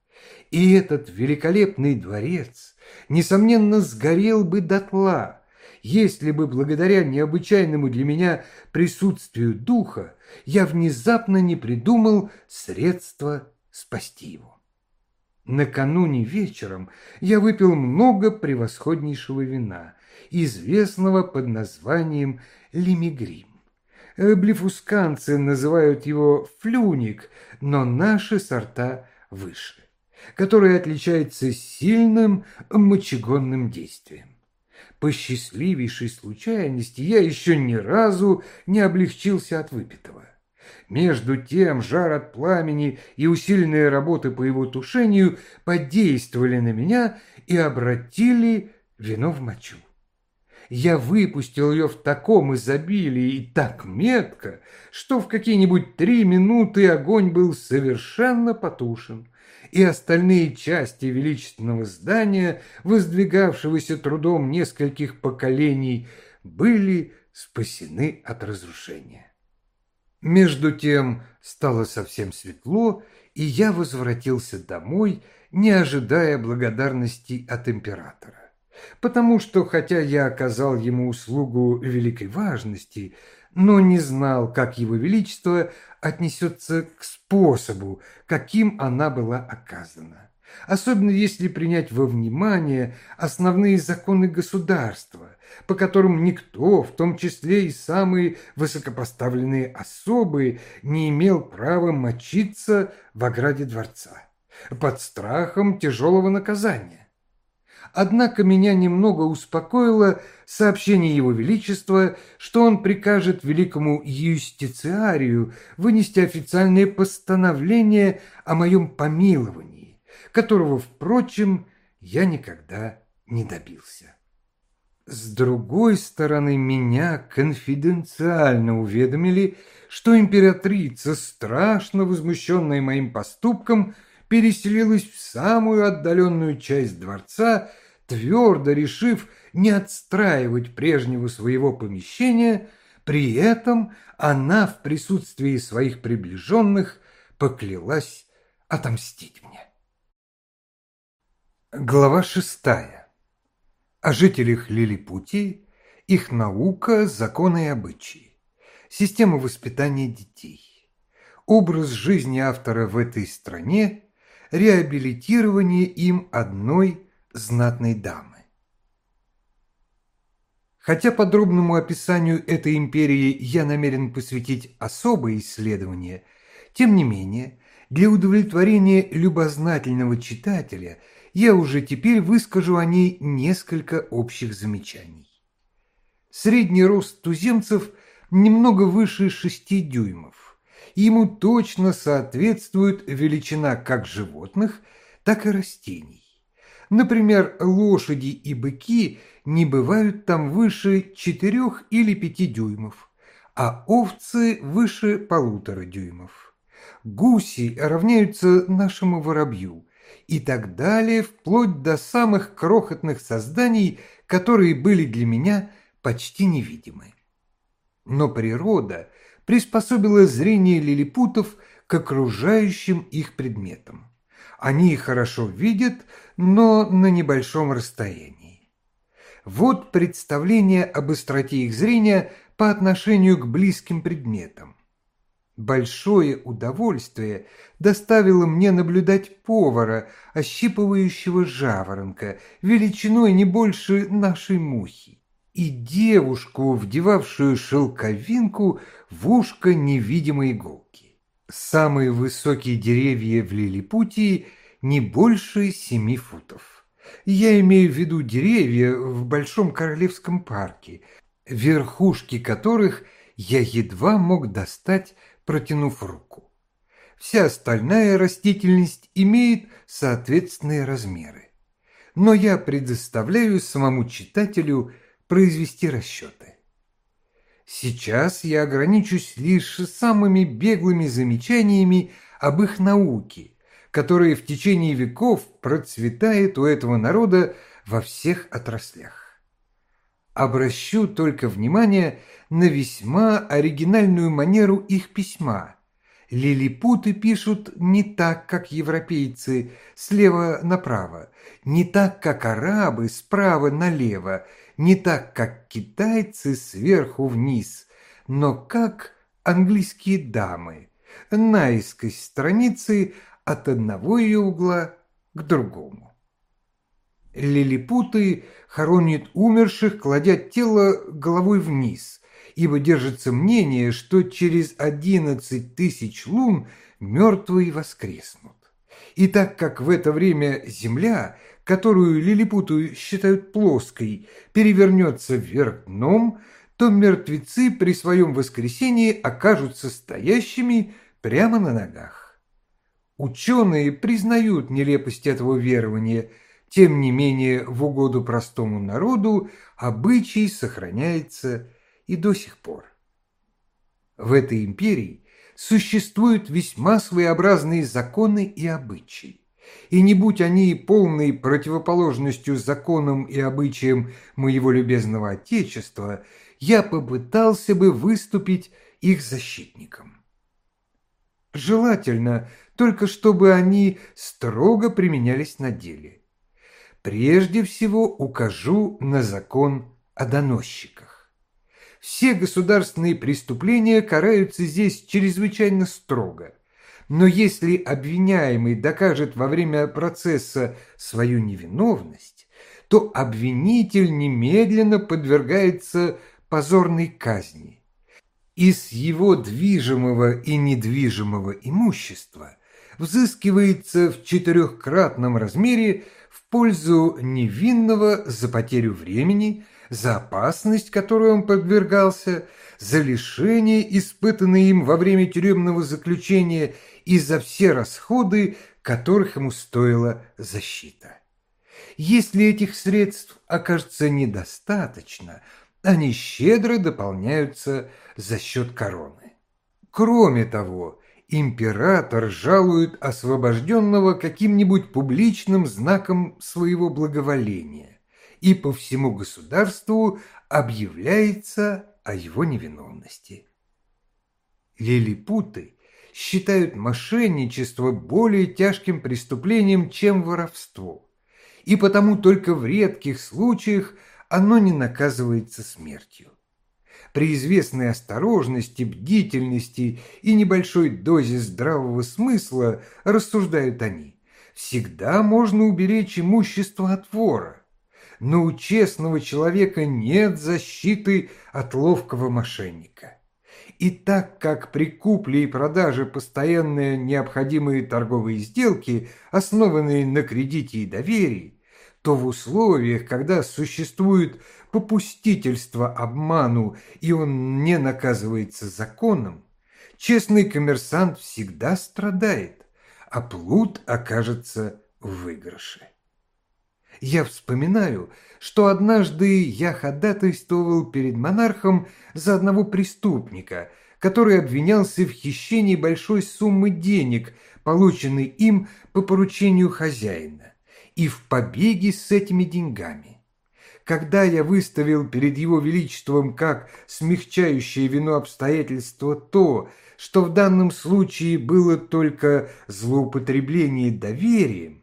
И этот великолепный дворец, несомненно, сгорел бы дотла, если бы благодаря необычайному для меня присутствию духа я внезапно не придумал средства спасти его. Накануне вечером я выпил много превосходнейшего вина, известного под названием лимигрим. Блефусканцы называют его флюник, но наши сорта выше, который отличается сильным мочегонным действием. По счастливейшей случайности я еще ни разу не облегчился от выпитого. Между тем жар от пламени и усиленные работы по его тушению подействовали на меня и обратили вино в мочу. Я выпустил ее в таком изобилии и так метко, что в какие-нибудь три минуты огонь был совершенно потушен, и остальные части величественного здания, воздвигавшегося трудом нескольких поколений, были спасены от разрушения. Между тем стало совсем светло, и я возвратился домой, не ожидая благодарности от императора. Потому что, хотя я оказал ему услугу великой важности, но не знал, как его величество отнесется к способу, каким она была оказана. Особенно если принять во внимание основные законы государства, по которым никто, в том числе и самые высокопоставленные особы, не имел права мочиться в ограде дворца под страхом тяжелого наказания. Однако меня немного успокоило сообщение Его Величества, что он прикажет великому юстициарию вынести официальное постановление о моем помиловании, которого, впрочем, я никогда не добился. С другой стороны, меня конфиденциально уведомили, что императрица, страшно возмущенная моим поступком, переселилась в самую отдаленную часть дворца, твердо решив не отстраивать прежнего своего помещения, при этом она в присутствии своих приближенных поклялась отомстить мне. Глава шестая. О жителях Лилипутии, их наука, законы и обычаи, система воспитания детей, образ жизни автора в этой стране, реабилитирование им одной знатной дамы. Хотя подробному описанию этой империи я намерен посвятить особое исследование, тем не менее, для удовлетворения любознательного читателя я уже теперь выскажу о ней несколько общих замечаний. Средний рост туземцев немного выше шести дюймов. Ему точно соответствует величина как животных, так и растений. Например, лошади и быки не бывают там выше четырех или пяти дюймов, а овцы выше полутора дюймов. Гуси равняются нашему воробью и так далее, вплоть до самых крохотных созданий, которые были для меня почти невидимы. Но природа приспособила зрение лилипутов к окружающим их предметам. Они хорошо видят, но на небольшом расстоянии. Вот представление об остроте их зрения по отношению к близким предметам. Большое удовольствие доставило мне наблюдать повара, ощипывающего жаворонка, величиной не больше нашей мухи, и девушку, вдевавшую шелковинку в ушко невидимой иголки. Самые высокие деревья в Лилипутии не больше семи футов. Я имею в виду деревья в Большом Королевском парке, верхушки которых я едва мог достать, протянув руку. Вся остальная растительность имеет соответственные размеры. Но я предоставляю самому читателю произвести расчеты. Сейчас я ограничусь лишь самыми беглыми замечаниями об их науке, которая в течение веков процветает у этого народа во всех отраслях. Обращу только внимание на весьма оригинальную манеру их письма. Лилипуты пишут не так, как европейцы, слева направо, не так, как арабы, справа налево, не так, как китайцы сверху вниз, но как английские дамы, наискось страницы от одного ее угла к другому. Лилипуты хоронят умерших, кладя тело головой вниз, ибо держится мнение, что через одиннадцать тысяч лун мертвые воскреснут. И так как в это время Земля – которую лилипуты считают плоской, перевернется вверх дном, то мертвецы при своем воскресении окажутся стоящими прямо на ногах. Ученые признают нелепость этого верования, тем не менее в угоду простому народу обычай сохраняется и до сих пор. В этой империи существуют весьма своеобразные законы и обычаи и не будь они полной противоположностью законам и обычаям моего любезного Отечества, я попытался бы выступить их защитником. Желательно только, чтобы они строго применялись на деле. Прежде всего укажу на закон о доносчиках. Все государственные преступления караются здесь чрезвычайно строго – но если обвиняемый докажет во время процесса свою невиновность, то обвинитель немедленно подвергается позорной казни. Из его движимого и недвижимого имущества взыскивается в четырехкратном размере в пользу невинного за потерю времени, за опасность, которой он подвергался, за лишение, испытанное им во время тюремного заключения и за все расходы, которых ему стоила защита. Если этих средств окажется недостаточно, они щедро дополняются за счет короны. Кроме того, император жалует освобожденного каким-нибудь публичным знаком своего благоволения. и по всему государству объявляется о его невиновности. Лилипуты считают мошенничество более тяжким преступлением, чем воровство, и потому только в редких случаях оно не наказывается смертью. При известной осторожности, бдительности и небольшой дозе здравого смысла, рассуждают они, всегда можно уберечь имущество от вора. Но у честного человека нет защиты от ловкого мошенника. И так как при купле и продаже постоянные необходимые торговые сделки, основанные на кредите и доверии, то в условиях, когда существует попустительство обману и он не наказывается законом, честный коммерсант всегда страдает, а плут окажется в выигрыше. Я вспоминаю, что однажды я ходатайствовал перед монархом за одного преступника, который обвинялся в хищении большой суммы денег, полученной им по поручению хозяина, и в побеге с этими деньгами. Когда я выставил перед его величеством как смягчающее вину обстоятельство то, что в данном случае было только злоупотребление доверием,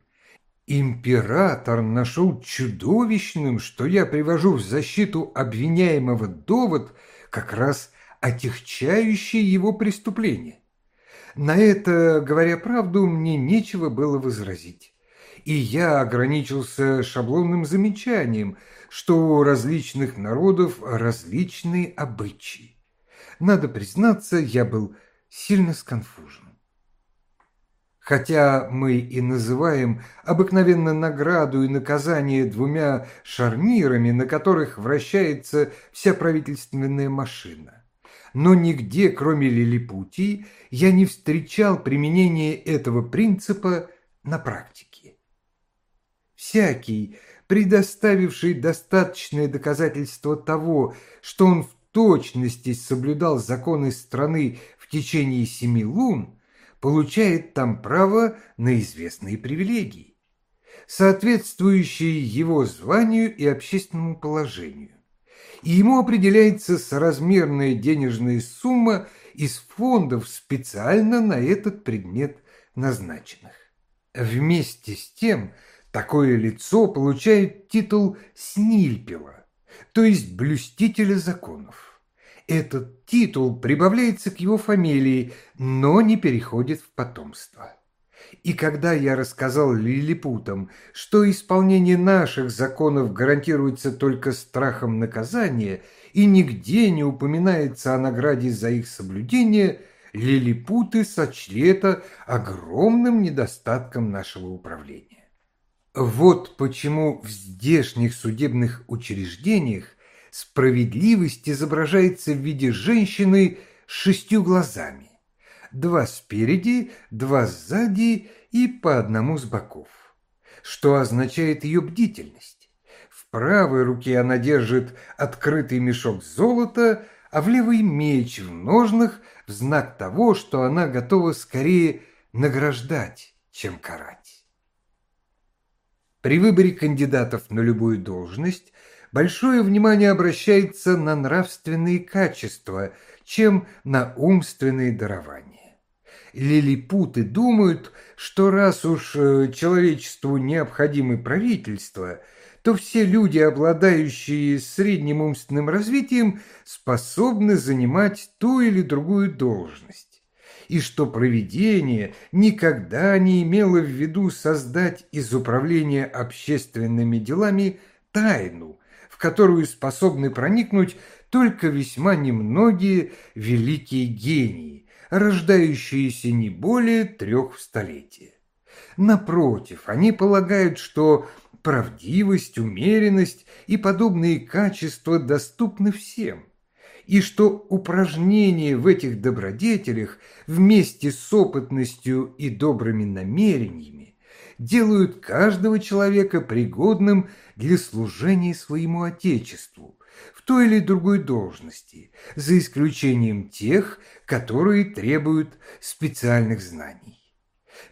Император нашел чудовищным, что я привожу в защиту обвиняемого довод, как раз отягчающий его преступление. На это, говоря правду, мне нечего было возразить. И я ограничился шаблонным замечанием, что у различных народов различные обычаи. Надо признаться, я был сильно сконфужен. Хотя мы и называем обыкновенно награду и наказание двумя шарнирами, на которых вращается вся правительственная машина. Но нигде, кроме Лилипутии, я не встречал применения этого принципа на практике. Всякий, предоставивший достаточное доказательство того, что он в точности соблюдал законы страны в течение семи лун, получает там право на известные привилегии, соответствующие его званию и общественному положению. И ему определяется соразмерная денежная сумма из фондов специально на этот предмет назначенных. Вместе с тем, такое лицо получает титул снильпела, то есть блюстителя законов. Этот титул прибавляется к его фамилии, но не переходит в потомство. И когда я рассказал лилипутам, что исполнение наших законов гарантируется только страхом наказания и нигде не упоминается о награде за их соблюдение, лилипуты сочли это огромным недостатком нашего управления. Вот почему в здешних судебных учреждениях справедливость изображается в виде женщины с шестью глазами. Два спереди, два сзади и по одному с боков. Что означает ее бдительность? В правой руке она держит открытый мешок золота, а в левой меч в ножнах в знак того, что она готова скорее награждать, чем карать. При выборе кандидатов на любую должность большое внимание обращается на нравственные качества, чем на умственные дарования. Лилипуты думают, что раз уж э, человечеству необходимы правительства, то все люди, обладающие средним умственным развитием, способны занимать ту или другую должность и что проведение никогда не имело в виду создать из управления общественными делами тайну, которую способны проникнуть только весьма немногие великие гении, рождающиеся не более трех в столетие. Напротив, они полагают, что правдивость, умеренность и подобные качества доступны всем, и что упражнения в этих добродетелях вместе с опытностью и добрыми намерениями делают каждого человека пригодным для служения своему Отечеству в той или другой должности, за исключением тех, которые требуют специальных знаний.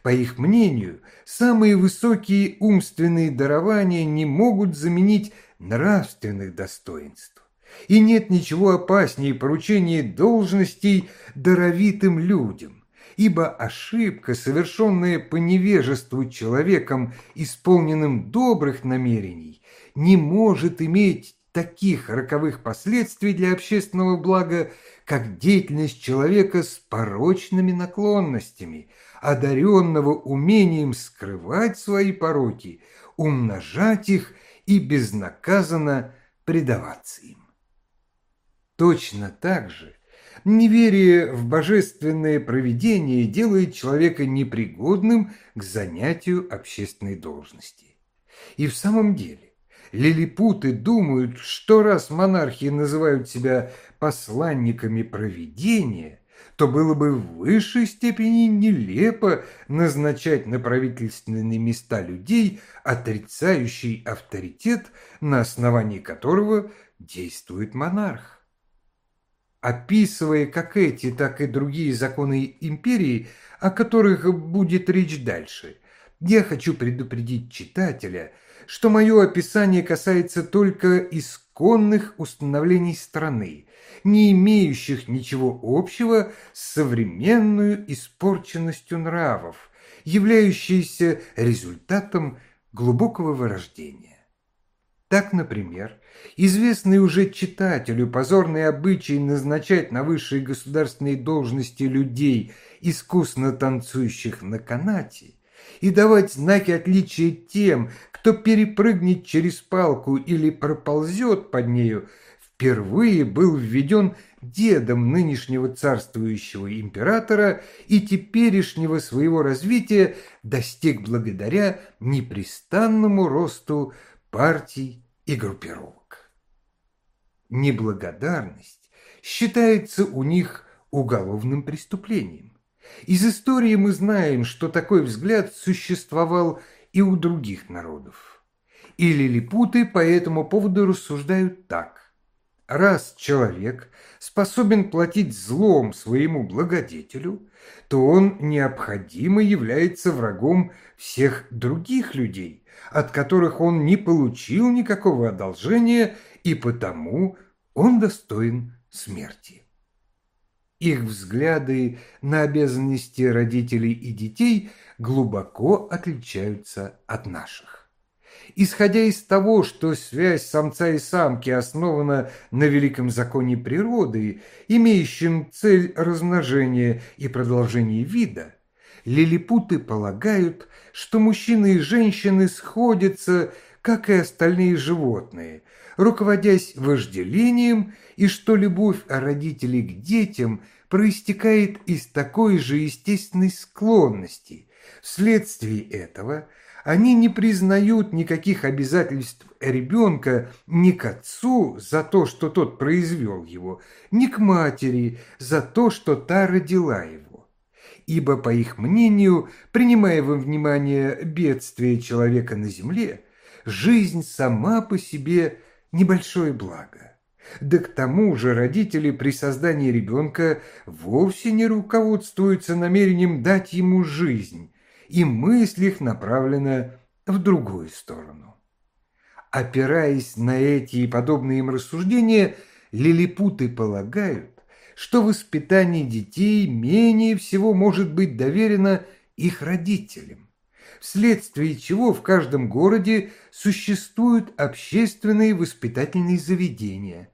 По их мнению, самые высокие умственные дарования не могут заменить нравственных достоинств. И нет ничего опаснее поручения должностей даровитым людям, ибо ошибка, совершенная по невежеству человеком, исполненным добрых намерений, не может иметь таких роковых последствий для общественного блага, как деятельность человека с порочными наклонностями, одаренного умением скрывать свои пороки, умножать их и безнаказанно предаваться им. Точно так же неверие в божественное провидение делает человека непригодным к занятию общественной должности. И в самом деле, лилипуты думают, что раз монархи называют себя посланниками провидения, то было бы в высшей степени нелепо назначать на правительственные места людей, отрицающий авторитет, на основании которого действует монарх. Описывая как эти, так и другие законы империи, о которых будет речь дальше, я хочу предупредить читателя, что мое описание касается только исконных установлений страны, не имеющих ничего общего с современной испорченностью нравов, являющейся результатом глубокого вырождения. Так, например, известный уже читателю позорный обычай назначать на высшие государственные должности людей, искусно танцующих на канате, и давать знаки отличия тем, кто перепрыгнет через палку или проползет под нею, впервые был введен дедом нынешнего царствующего императора и теперешнего своего развития достиг благодаря непрестанному росту партий и группировок. Неблагодарность считается у них уголовным преступлением. Из истории мы знаем, что такой взгляд существовал и у других народов. И лилипуты по этому поводу рассуждают так. Раз человек способен платить злом своему благодетелю, то он необходимо является врагом всех других людей, от которых он не получил никакого одолжения, и потому он достоин смерти. Их взгляды на обязанности родителей и детей глубоко отличаются от наших. Исходя из того, что связь самца и самки основана на великом законе природы, имеющем цель размножения и продолжения вида, лилипуты полагают, что мужчины и женщины сходятся, как и остальные животные, руководясь вожделением, и что любовь родителей к детям проистекает из такой же естественной склонности. Вследствие этого они не признают никаких обязательств ребенка ни к отцу за то, что тот произвел его, ни к матери за то, что та родила его ибо, по их мнению, принимая во внимание бедствие человека на земле, жизнь сама по себе небольшое благо. Да к тому же родители при создании ребенка вовсе не руководствуются намерением дать ему жизнь, и мысль их направлена в другую сторону. Опираясь на эти и подобные им рассуждения, лилипуты полагают, что воспитание детей менее всего может быть доверено их родителям, вследствие чего в каждом городе существуют общественные воспитательные заведения,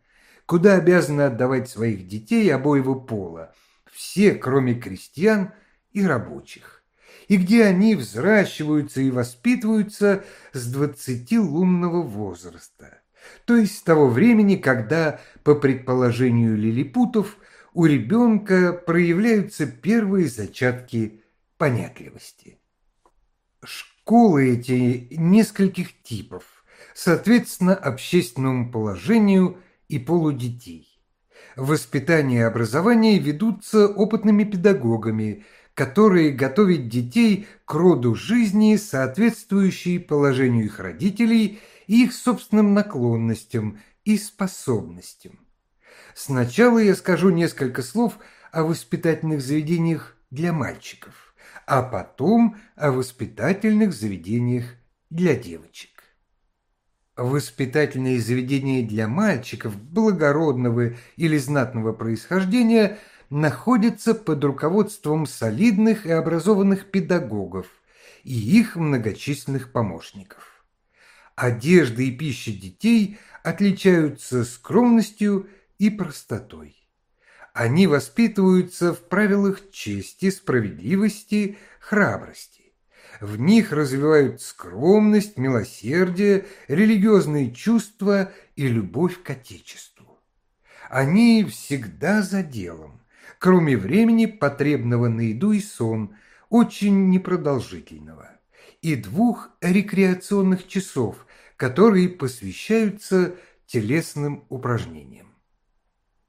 куда обязаны отдавать своих детей обоего пола, все, кроме крестьян и рабочих, и где они взращиваются и воспитываются с двадцати лунного возраста, то есть с того времени, когда, по предположению лилипутов, у ребенка проявляются первые зачатки понятливости. Школы эти нескольких типов, соответственно общественному положению и полу детей. Воспитание и образование ведутся опытными педагогами, которые готовят детей к роду жизни, соответствующей положению их родителей и их собственным наклонностям и способностям. Сначала я скажу несколько слов о воспитательных заведениях для мальчиков, а потом о воспитательных заведениях для девочек. Воспитательные заведения для мальчиков благородного или знатного происхождения находятся под руководством солидных и образованных педагогов и их многочисленных помощников. Одежда и пища детей отличаются скромностью и простотой. Они воспитываются в правилах чести, справедливости, храбрости. В них развивают скромность, милосердие, религиозные чувства и любовь к Отечеству. Они всегда за делом, кроме времени, потребного на еду и сон, очень непродолжительного, и двух рекреационных часов, которые посвящаются телесным упражнениям.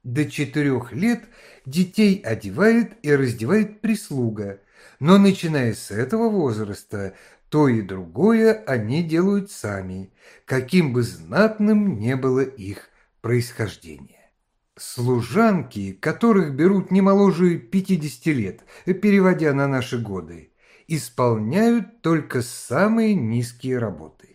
До четырех лет детей одевает и раздевает прислуга, но начиная с этого возраста то и другое они делают сами, каким бы знатным не было их происхождение. Служанки, которых берут не моложе 50 лет, переводя на наши годы, исполняют только самые низкие работы.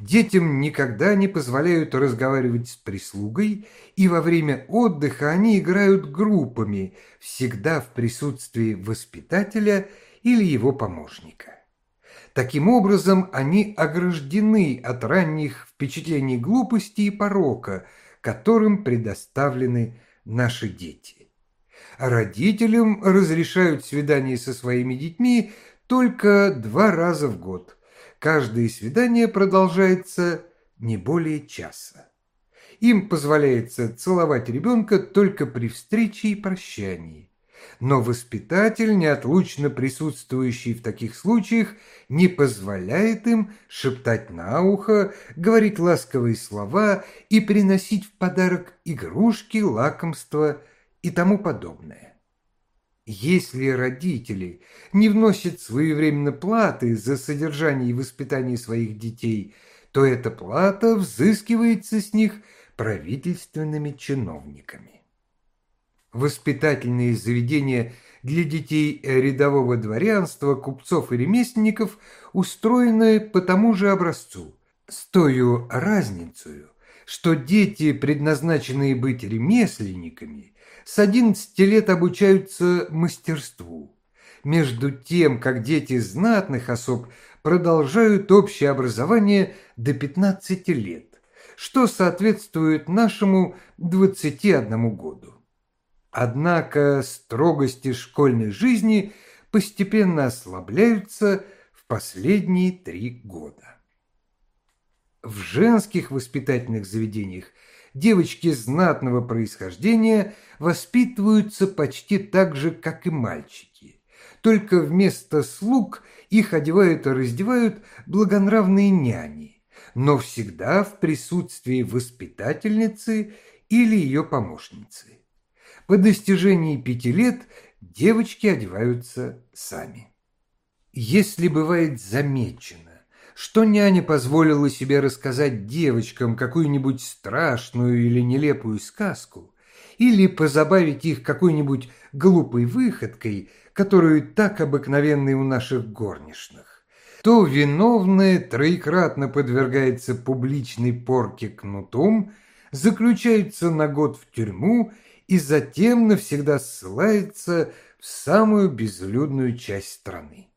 Детям никогда не позволяют разговаривать с прислугой, и во время отдыха они играют группами, всегда в присутствии воспитателя или его помощника. Таким образом, они ограждены от ранних впечатлений глупости и порока, которым предоставлены наши дети. Родителям разрешают свидания со своими детьми только два раза в год – Каждое свидание продолжается не более часа. Им позволяется целовать ребенка только при встрече и прощании. Но воспитатель, неотлучно присутствующий в таких случаях, не позволяет им шептать на ухо, говорить ласковые слова и приносить в подарок игрушки, лакомства и тому подобное. Если родители не вносят своевременно платы за содержание и воспитание своих детей, то эта плата взыскивается с них правительственными чиновниками. Воспитательные заведения для детей рядового дворянства, купцов и ремесленников устроены по тому же образцу, с той разницей, что дети, предназначенные быть ремесленниками, с 11 лет обучаются мастерству, между тем, как дети знатных особ продолжают общее образование до 15 лет, что соответствует нашему 21 году. Однако строгости школьной жизни постепенно ослабляются в последние три года. В женских воспитательных заведениях девочки знатного происхождения воспитываются почти так же, как и мальчики. Только вместо слуг их одевают и раздевают благонравные няни, но всегда в присутствии воспитательницы или ее помощницы. По достижении пяти лет девочки одеваются сами. Если бывает замечено, что няня позволила себе рассказать девочкам какую-нибудь страшную или нелепую сказку, или позабавить их какой-нибудь глупой выходкой, которую так обыкновенной у наших горничных, то виновная троекратно подвергается публичной порке кнутом, заключается на год в тюрьму и затем навсегда ссылается в самую безлюдную часть страны.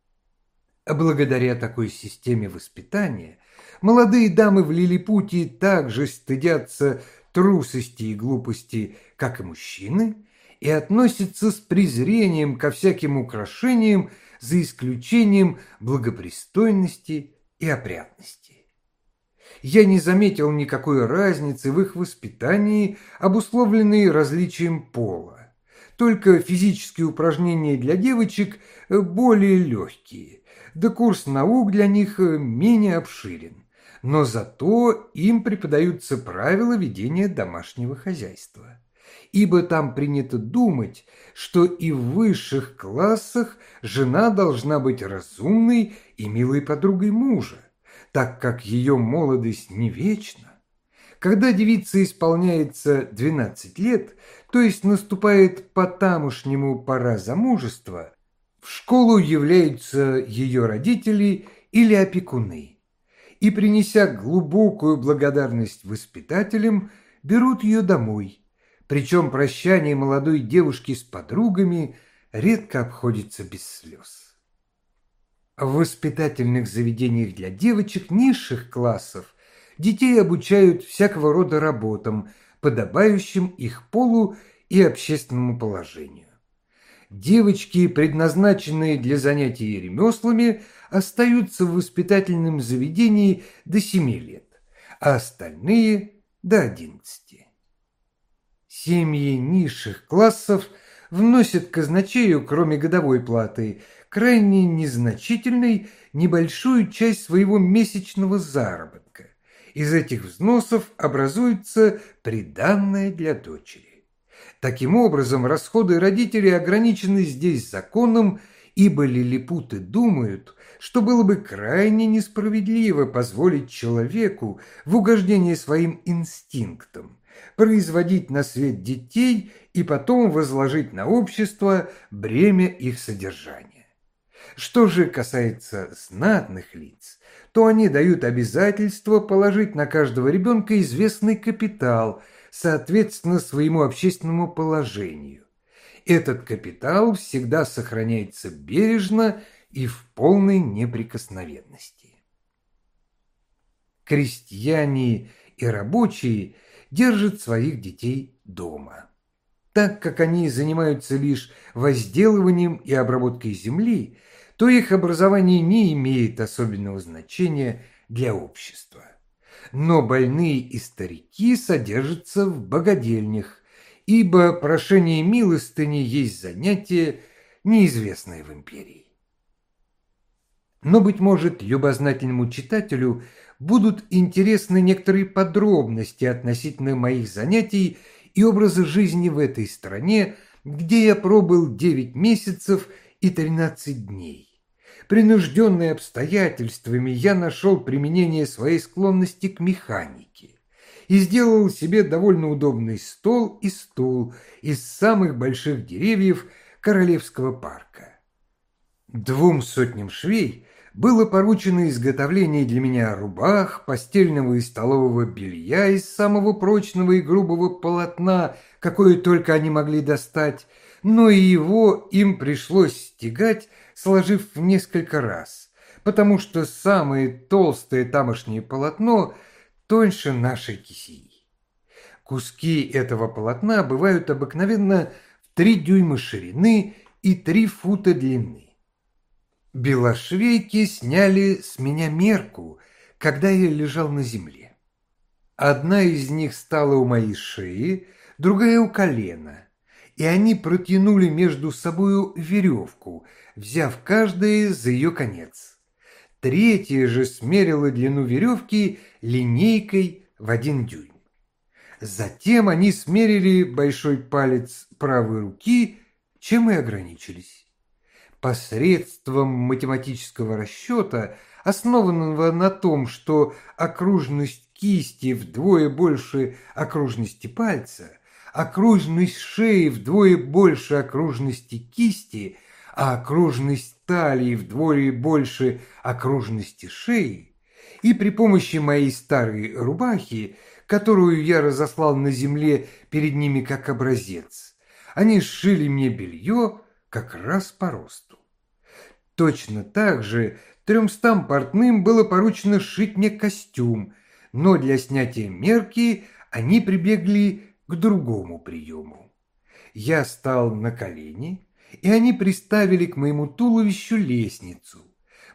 Благодаря такой системе воспитания молодые дамы в Лилипутии также стыдятся трусости и глупости, как и мужчины, и относятся с презрением ко всяким украшениям за исключением благопристойности и опрятности. Я не заметил никакой разницы в их воспитании, обусловленной различием пола. Только физические упражнения для девочек более легкие – да курс наук для них э, менее обширен, но зато им преподаются правила ведения домашнего хозяйства. Ибо там принято думать, что и в высших классах жена должна быть разумной и милой подругой мужа, так как ее молодость не вечна. Когда девице исполняется 12 лет, то есть наступает по-тамошнему пора замужества, в школу являются ее родители или опекуны. и, принеся глубокую благодарность воспитателям, берут ее домой. Причем прощание молодой девушки с подругами редко обходится без слез. В воспитательных заведениях для девочек низших классов детей обучают всякого рода работам, подобающим их полу и общественному положению. Девочки, предназначенные для занятий ремеслами, остаются в воспитательном заведении до 7 лет, а остальные – до 11. Семьи низших классов вносят казначею, кроме годовой платы, крайне незначительной небольшую часть своего месячного заработка. Из этих взносов образуется приданное для дочери. Таким образом, расходы родителей ограничены здесь законом, ибо лилипуты думают, что было бы крайне несправедливо позволить человеку в угождении своим инстинктам производить на свет детей и потом возложить на общество бремя их содержания. Что же касается знатных лиц, то они дают обязательство положить на каждого ребенка известный капитал – соответственно своему общественному положению. Этот капитал всегда сохраняется бережно и в полной неприкосновенности. Крестьяне и рабочие держат своих детей дома. Так как они занимаются лишь возделыванием и обработкой земли, то их образование не имеет особенного значения для общества но больные и старики содержатся в богадельнях, ибо прошение милостыни есть занятие, неизвестное в империи. Но, быть может, любознательному читателю будут интересны некоторые подробности относительно моих занятий и образа жизни в этой стране, где я пробыл 9 месяцев и 13 дней. Принужденный обстоятельствами, я нашел применение своей склонности к механике и сделал себе довольно удобный стол и стул из самых больших деревьев Королевского парка. Двум сотням швей было поручено изготовление для меня рубах, постельного и столового белья из самого прочного и грубого полотна, какое только они могли достать, но и его им пришлось стегать сложив в несколько раз, потому что самое толстое тамошнее полотно тоньше нашей кисии. Куски этого полотна бывают обыкновенно в три дюйма ширины и три фута длины. Белошвейки сняли с меня мерку, когда я лежал на земле. Одна из них стала у моей шеи, другая у колена, и они протянули между собою веревку, взяв каждое за ее конец. Третья же смерила длину веревки линейкой в один дюйм. Затем они смерили большой палец правой руки, чем и ограничились. Посредством математического расчета, основанного на том, что окружность кисти вдвое больше окружности пальца, окружность шеи вдвое больше окружности кисти, а окружность талии вдвое больше окружности шеи, и при помощи моей старой рубахи, которую я разослал на земле перед ними как образец, они сшили мне белье как раз по росту. Точно так же тремстам портным было поручено сшить мне костюм, но для снятия мерки они прибегли к другому приему. Я стал на колени, и они приставили к моему туловищу лестницу.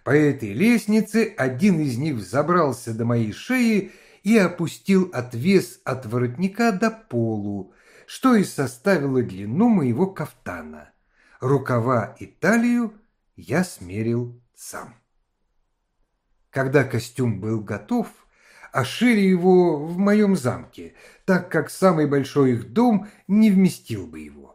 По этой лестнице один из них взобрался до моей шеи и опустил отвес от воротника до полу, что и составило длину моего кафтана. Рукава и талию я смерил сам. Когда костюм был готов, ошили его в моем замке, так как самый большой их дом не вместил бы его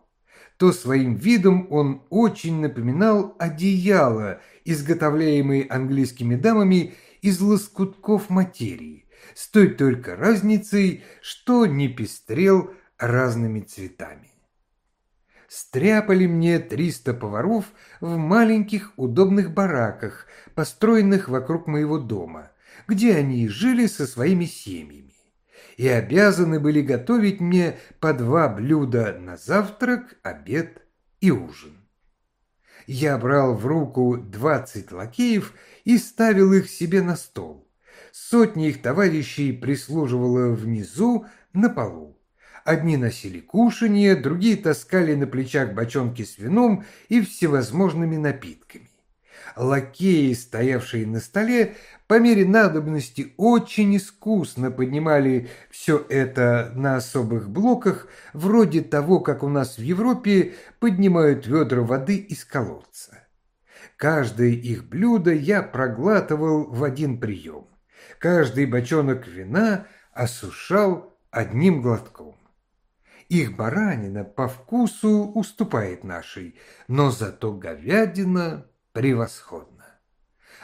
то своим видом он очень напоминал одеяло, изготовляемое английскими дамами из лоскутков материи, с той только разницей, что не пестрел разными цветами. Стряпали мне триста поваров в маленьких удобных бараках, построенных вокруг моего дома, где они жили со своими семьями, и обязаны были готовить мне по два блюда на завтрак, обед и ужин. Я брал в руку двадцать лакеев и ставил их себе на стол. Сотни их товарищей прислуживала внизу на полу. Одни носили кушанье, другие таскали на плечах бочонки с вином и всевозможными напитками. Лакеи, стоявшие на столе, по мере надобности очень искусно поднимали все это на особых блоках, вроде того, как у нас в Европе поднимают ведра воды из колодца. Каждое их блюдо я проглатывал в один прием. Каждый бочонок вина осушал одним глотком. Их баранина по вкусу уступает нашей, но зато говядина превосходна.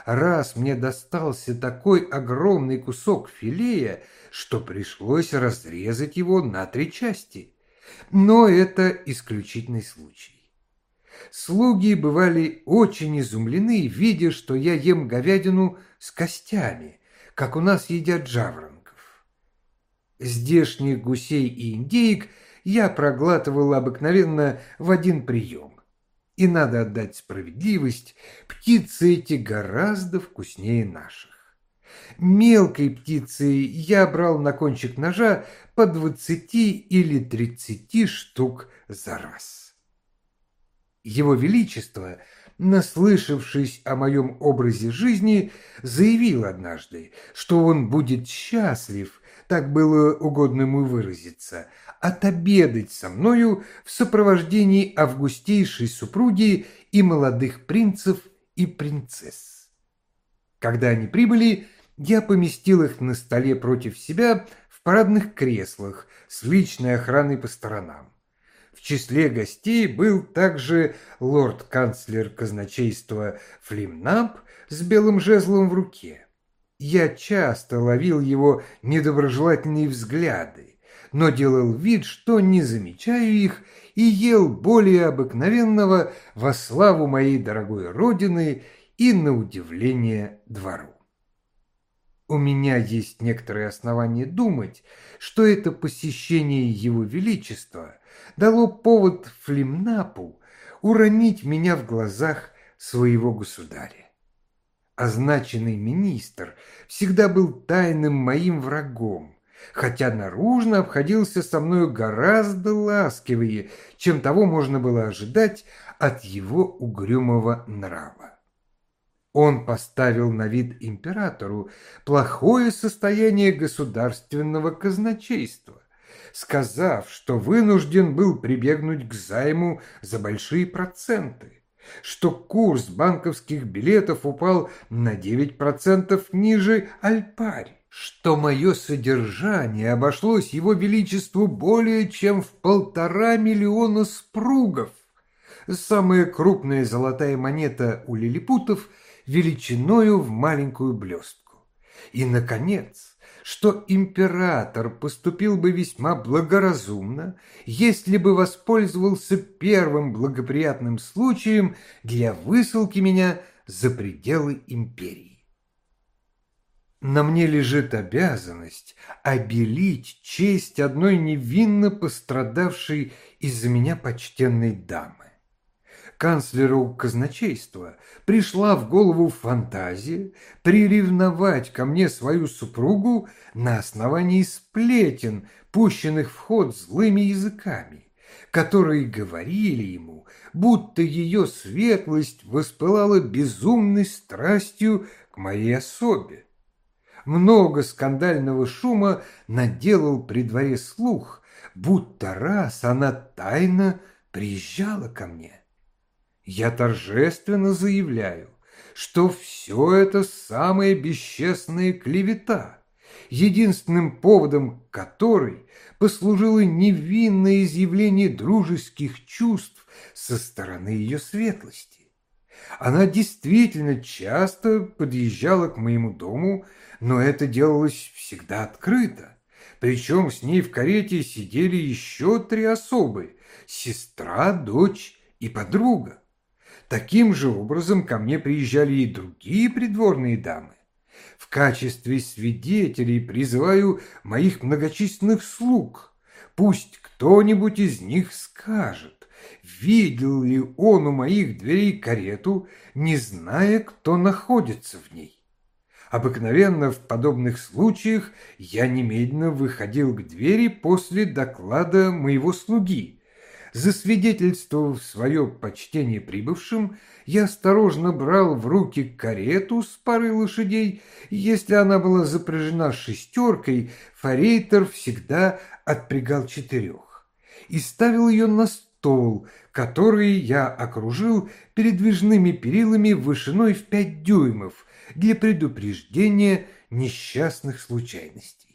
Раз мне достался такой огромный кусок филея, что пришлось разрезать его на три части. Но это исключительный случай. Слуги бывали очень изумлены, видя, что я ем говядину с костями, как у нас едят жаворонков. Здешних гусей и индеек я проглатывал обыкновенно в один прием. И надо отдать справедливость, птицы эти гораздо вкуснее наших. Мелкой птицей я брал на кончик ножа по двадцати или тридцати штук за раз. Его Величество, наслышавшись о моем образе жизни, заявил однажды, что он будет счастлив, так было угодно ему выразиться, отобедать со мною в сопровождении августейшей супруги и молодых принцев и принцесс. Когда они прибыли, я поместил их на столе против себя в парадных креслах с личной охраной по сторонам. В числе гостей был также лорд-канцлер казначейства Флимнап с белым жезлом в руке. Я часто ловил его недоброжелательные взгляды, но делал вид, что не замечаю их, и ел более обыкновенного во славу моей дорогой родины и на удивление двору. У меня есть некоторые основания думать, что это посещение Его Величества дало повод Флемнапу уронить меня в глазах своего государя. Означенный министр всегда был тайным моим врагом, хотя наружно обходился со мною гораздо ласкивее, чем того можно было ожидать от его угрюмого нрава. Он поставил на вид императору плохое состояние государственного казначейства, сказав, что вынужден был прибегнуть к займу за большие проценты, что курс банковских билетов упал на 9% ниже альпари, что мое содержание обошлось его величеству более чем в полтора миллиона спругов. Самая крупная золотая монета у лилипутов величиною в маленькую блестку. И, наконец, что император поступил бы весьма благоразумно, если бы воспользовался первым благоприятным случаем для высылки меня за пределы империи. На мне лежит обязанность обелить честь одной невинно пострадавшей из-за меня почтенной дамы. Канцлеру казначейства пришла в голову фантазия приревновать ко мне свою супругу на основании сплетен, пущенных в ход злыми языками, которые говорили ему, будто ее светлость воспылала безумной страстью к моей особе много скандального шума наделал при дворе слух, будто раз она тайно приезжала ко мне. Я торжественно заявляю, что все это самая бесчестная клевета, единственным поводом которой послужило невинное изъявление дружеских чувств со стороны ее светлости. Она действительно часто подъезжала к моему дому но это делалось всегда открыто. Причем с ней в карете сидели еще три особы – сестра, дочь и подруга. Таким же образом ко мне приезжали и другие придворные дамы. В качестве свидетелей призываю моих многочисленных слуг. Пусть кто-нибудь из них скажет, видел ли он у моих дверей карету, не зная, кто находится в ней. Обыкновенно в подобных случаях я немедленно выходил к двери после доклада моего слуги. Засвидетельствовав свое почтение прибывшим, я осторожно брал в руки карету с парой лошадей. Если она была запряжена шестеркой, форейтер всегда отпрягал четырех и ставил ее на стол, который я окружил передвижными перилами вышиной в пять дюймов для предупреждения несчастных случайностей.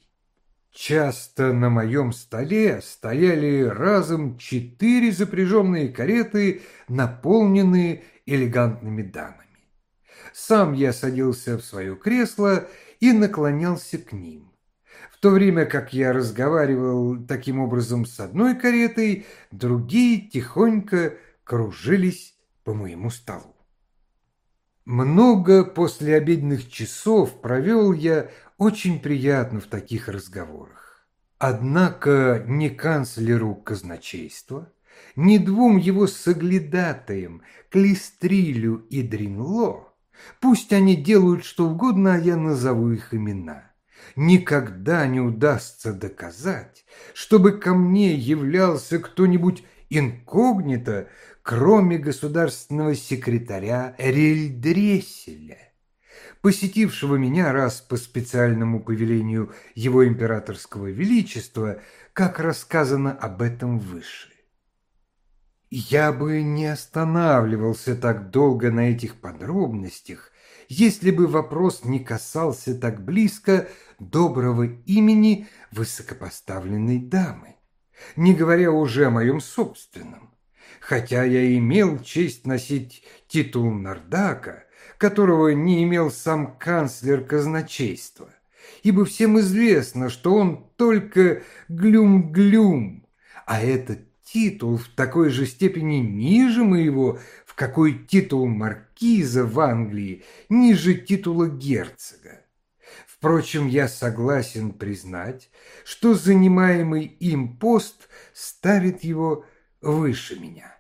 Часто на моем столе стояли разом четыре запряженные кареты, наполненные элегантными дамами. Сам я садился в свое кресло и наклонялся к ним. В то время как я разговаривал таким образом с одной каретой, другие тихонько кружились по моему столу. Много послеобеденных часов провел я очень приятно в таких разговорах. Однако ни канцлеру казначейства, ни двум его соглядатаям, Клистрилю и Дринло, пусть они делают что угодно, а я назову их имена, никогда не удастся доказать, чтобы ко мне являлся кто-нибудь инкогнито, кроме государственного секретаря Рельдреселя, посетившего меня раз по специальному повелению его императорского величества, как рассказано об этом выше. Я бы не останавливался так долго на этих подробностях, если бы вопрос не касался так близко доброго имени высокопоставленной дамы, не говоря уже о моем собственном. Хотя я имел честь носить титул Нардака, которого не имел сам канцлер казначейства, ибо всем известно, что он только глюм-глюм, а этот титул в такой же степени ниже моего, в какой титул маркиза в Англии ниже титула герцога. Впрочем, я согласен признать, что занимаемый им пост ставит его выше меня.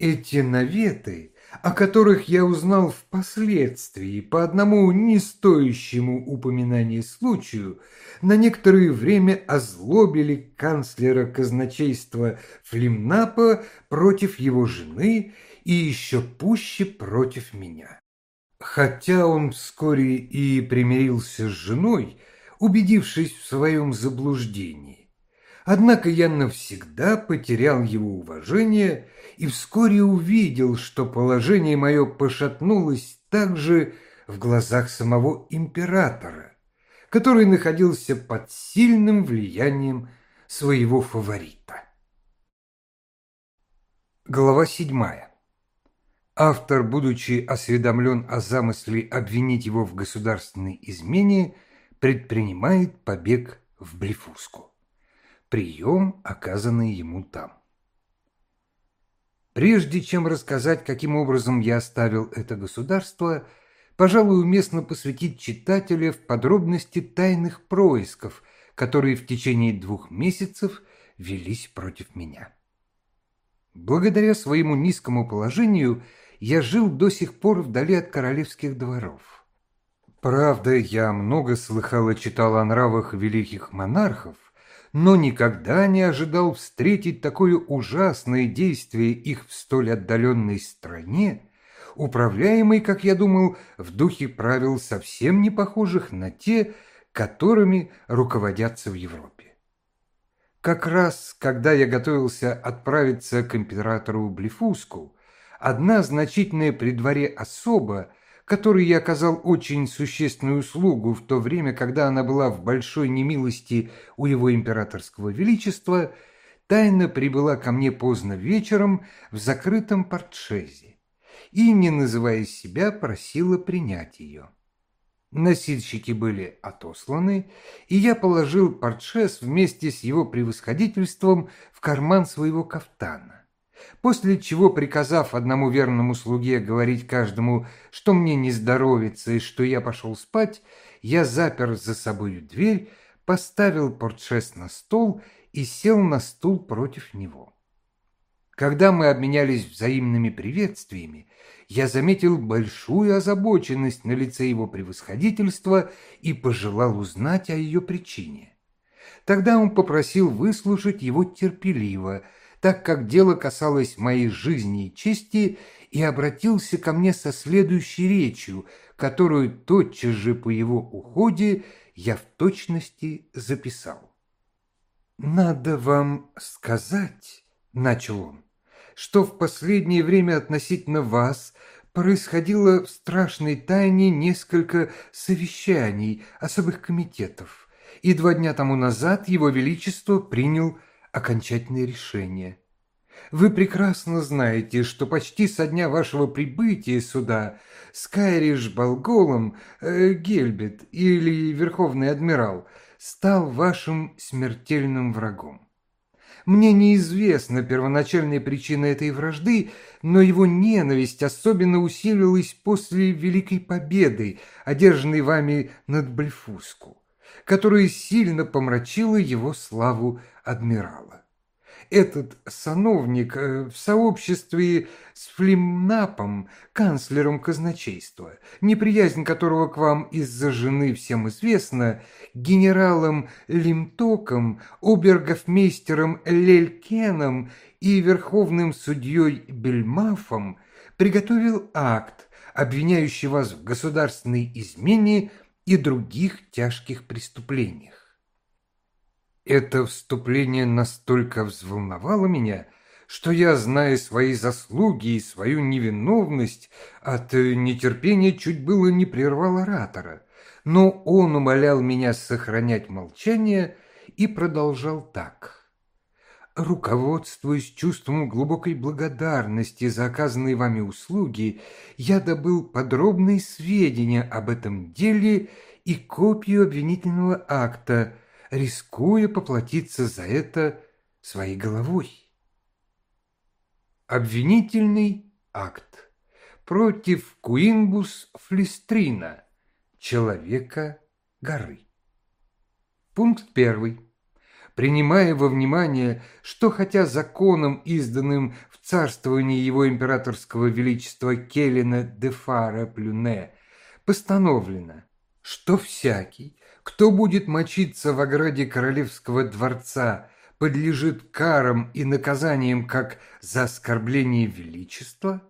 Эти наветы о которых я узнал впоследствии по одному не стоящему упоминания случаю, на некоторое время озлобили канцлера казначейства Флимнапа против его жены и еще пуще против меня. Хотя он вскоре и примирился с женой, убедившись в своем заблуждении, однако я навсегда потерял его уважение и вскоре увидел, что положение мое пошатнулось также в глазах самого императора, который находился под сильным влиянием своего фаворита. Глава седьмая. Автор, будучи осведомлен о замысле обвинить его в государственной измене, предпринимает побег в Блефуску. Прием, оказанный ему там. Прежде чем рассказать, каким образом я оставил это государство, пожалуй, уместно посвятить читателя в подробности тайных происков, которые в течение двух месяцев велись против меня. Благодаря своему низкому положению я жил до сих пор вдали от королевских дворов. Правда, я много слыхал и читал о нравах великих монархов, но никогда не ожидал встретить такое ужасное действие их в столь отдаленной стране, управляемой, как я думал, в духе правил совсем не похожих на те, которыми руководятся в Европе. Как раз, когда я готовился отправиться к императору Блефуску, одна значительная при дворе особа которой я оказал очень существенную услугу в то время, когда она была в большой немилости у его императорского величества, тайно прибыла ко мне поздно вечером в закрытом портшезе и, не называя себя, просила принять ее. Носильщики были отосланы, и я положил портшес вместе с его превосходительством в карман своего кафтана После чего, приказав одному верному слуге говорить каждому, что мне не здоровится и что я пошел спать, я запер за собою дверь, поставил портшес на стол и сел на стул против него. Когда мы обменялись взаимными приветствиями, я заметил большую озабоченность на лице его превосходительства и пожелал узнать о ее причине. Тогда он попросил выслушать его терпеливо, так как дело касалось моей жизни и чести, и обратился ко мне со следующей речью, которую тотчас же по его уходе я в точности записал. «Надо вам сказать», — начал он, что в последнее время относительно вас происходило в страшной тайне несколько совещаний особых комитетов, и два дня тому назад Его Величество принял окончательное решение. Вы прекрасно знаете, что почти со дня вашего прибытия сюда Скайриш Болголом, э, Гельбет или Верховный Адмирал стал вашим смертельным врагом. Мне неизвестна первоначальная причина этой вражды, но его ненависть особенно усилилась после Великой Победы, одержанной вами над Блефуску, которая сильно помрачила его славу адмирала. Этот сановник э, в сообществе с Флимнапом, канцлером казначейства, неприязнь которого к вам из-за жены всем известна, генералом Лимтоком, обергофмейстером Лелькеном и верховным судьей Бельмафом, приготовил акт, обвиняющий вас в государственной измене и других тяжких преступлениях. Это вступление настолько взволновало меня, что я, зная свои заслуги и свою невиновность, от нетерпения чуть было не прервал оратора. Но он умолял меня сохранять молчание и продолжал так. Руководствуясь чувством глубокой благодарности за оказанные вами услуги, я добыл подробные сведения об этом деле и копию обвинительного акта – рискуя поплатиться за это своей головой. Обвинительный акт против Куинбус Флистрина, человека горы. Пункт первый. Принимая во внимание, что хотя законом, изданным в царствовании его императорского величества Келлина де Фара Плюне, постановлено, что всякий, кто будет мочиться в ограде королевского дворца, подлежит карам и наказаниям как за оскорбление величества?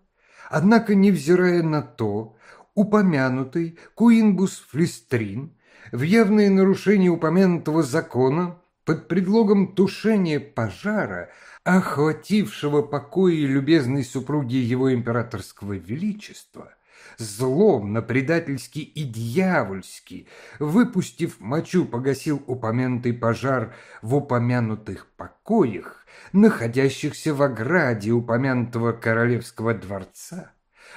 Однако, невзирая на то, упомянутый Куинбус Флистрин в явное нарушение упомянутого закона под предлогом тушения пожара, охватившего покои любезной супруги его императорского величества, злобно, предательски и дьявольски, выпустив мочу, погасил упомянутый пожар в упомянутых покоях, находящихся в ограде упомянутого королевского дворца,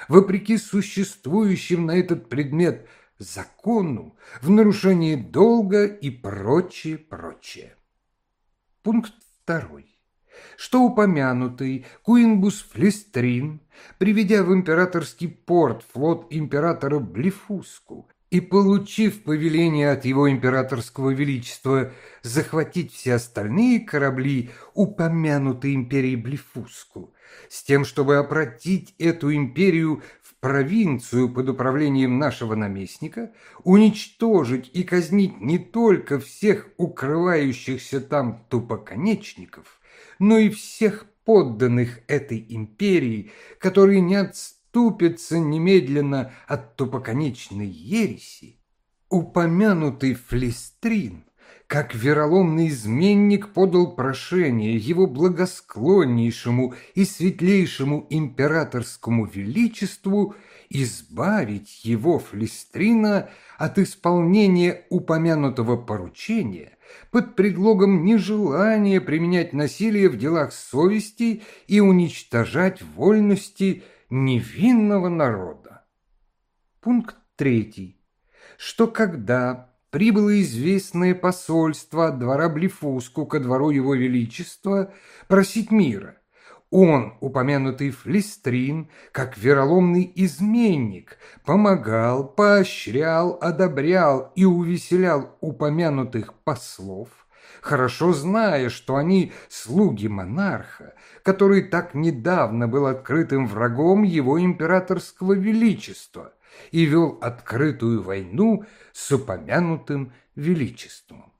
вопреки существующим на этот предмет закону, в нарушении долга и прочее, прочее. Пункт второй. Что упомянутый Куинбус Флестрин, приведя в императорский порт флот императора Блефуску и получив повеление от его императорского величества захватить все остальные корабли упомянутой империи Блефуску, с тем, чтобы обратить эту империю провинцию под управлением нашего наместника, уничтожить и казнить не только всех укрывающихся там тупоконечников, но и всех подданных этой империи, которые не отступятся немедленно от тупоконечной ереси, упомянутый Флестрин, как вероломный изменник подал прошение его благосклоннейшему и светлейшему императорскому величеству избавить его Флестрина от исполнения упомянутого поручения под предлогом нежелания применять насилие в делах совести и уничтожать вольности невинного народа. Пункт третий. Что когда прибыло известное посольство от двора Блефуску ко двору его величества просить мира, Он, упомянутый Флистрин, как вероломный изменник, помогал, поощрял, одобрял и увеселял упомянутых послов, хорошо зная, что они слуги монарха, который так недавно был открытым врагом его императорского величества и вел открытую войну с упомянутым величеством.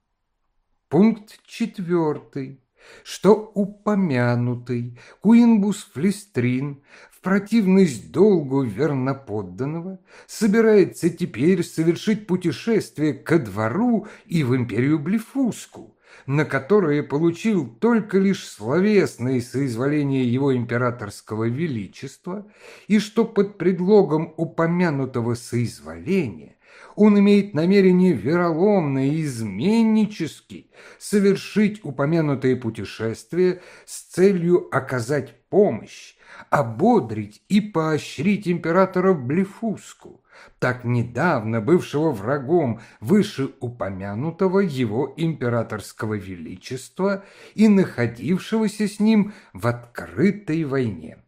Пункт четвертый что упомянутый Куинбус Флестрин в противность долгу верноподданного собирается теперь совершить путешествие ко двору и в империю Блефуску, на которое получил только лишь словесное соизволение его императорского величества, и что под предлогом упомянутого соизволения он имеет намерение вероломно и изменнически совершить упомянутое путешествие с целью оказать помощь, ободрить и поощрить императора Блефуску, так недавно бывшего врагом вышеупомянутого его императорского величества и находившегося с ним в открытой войне.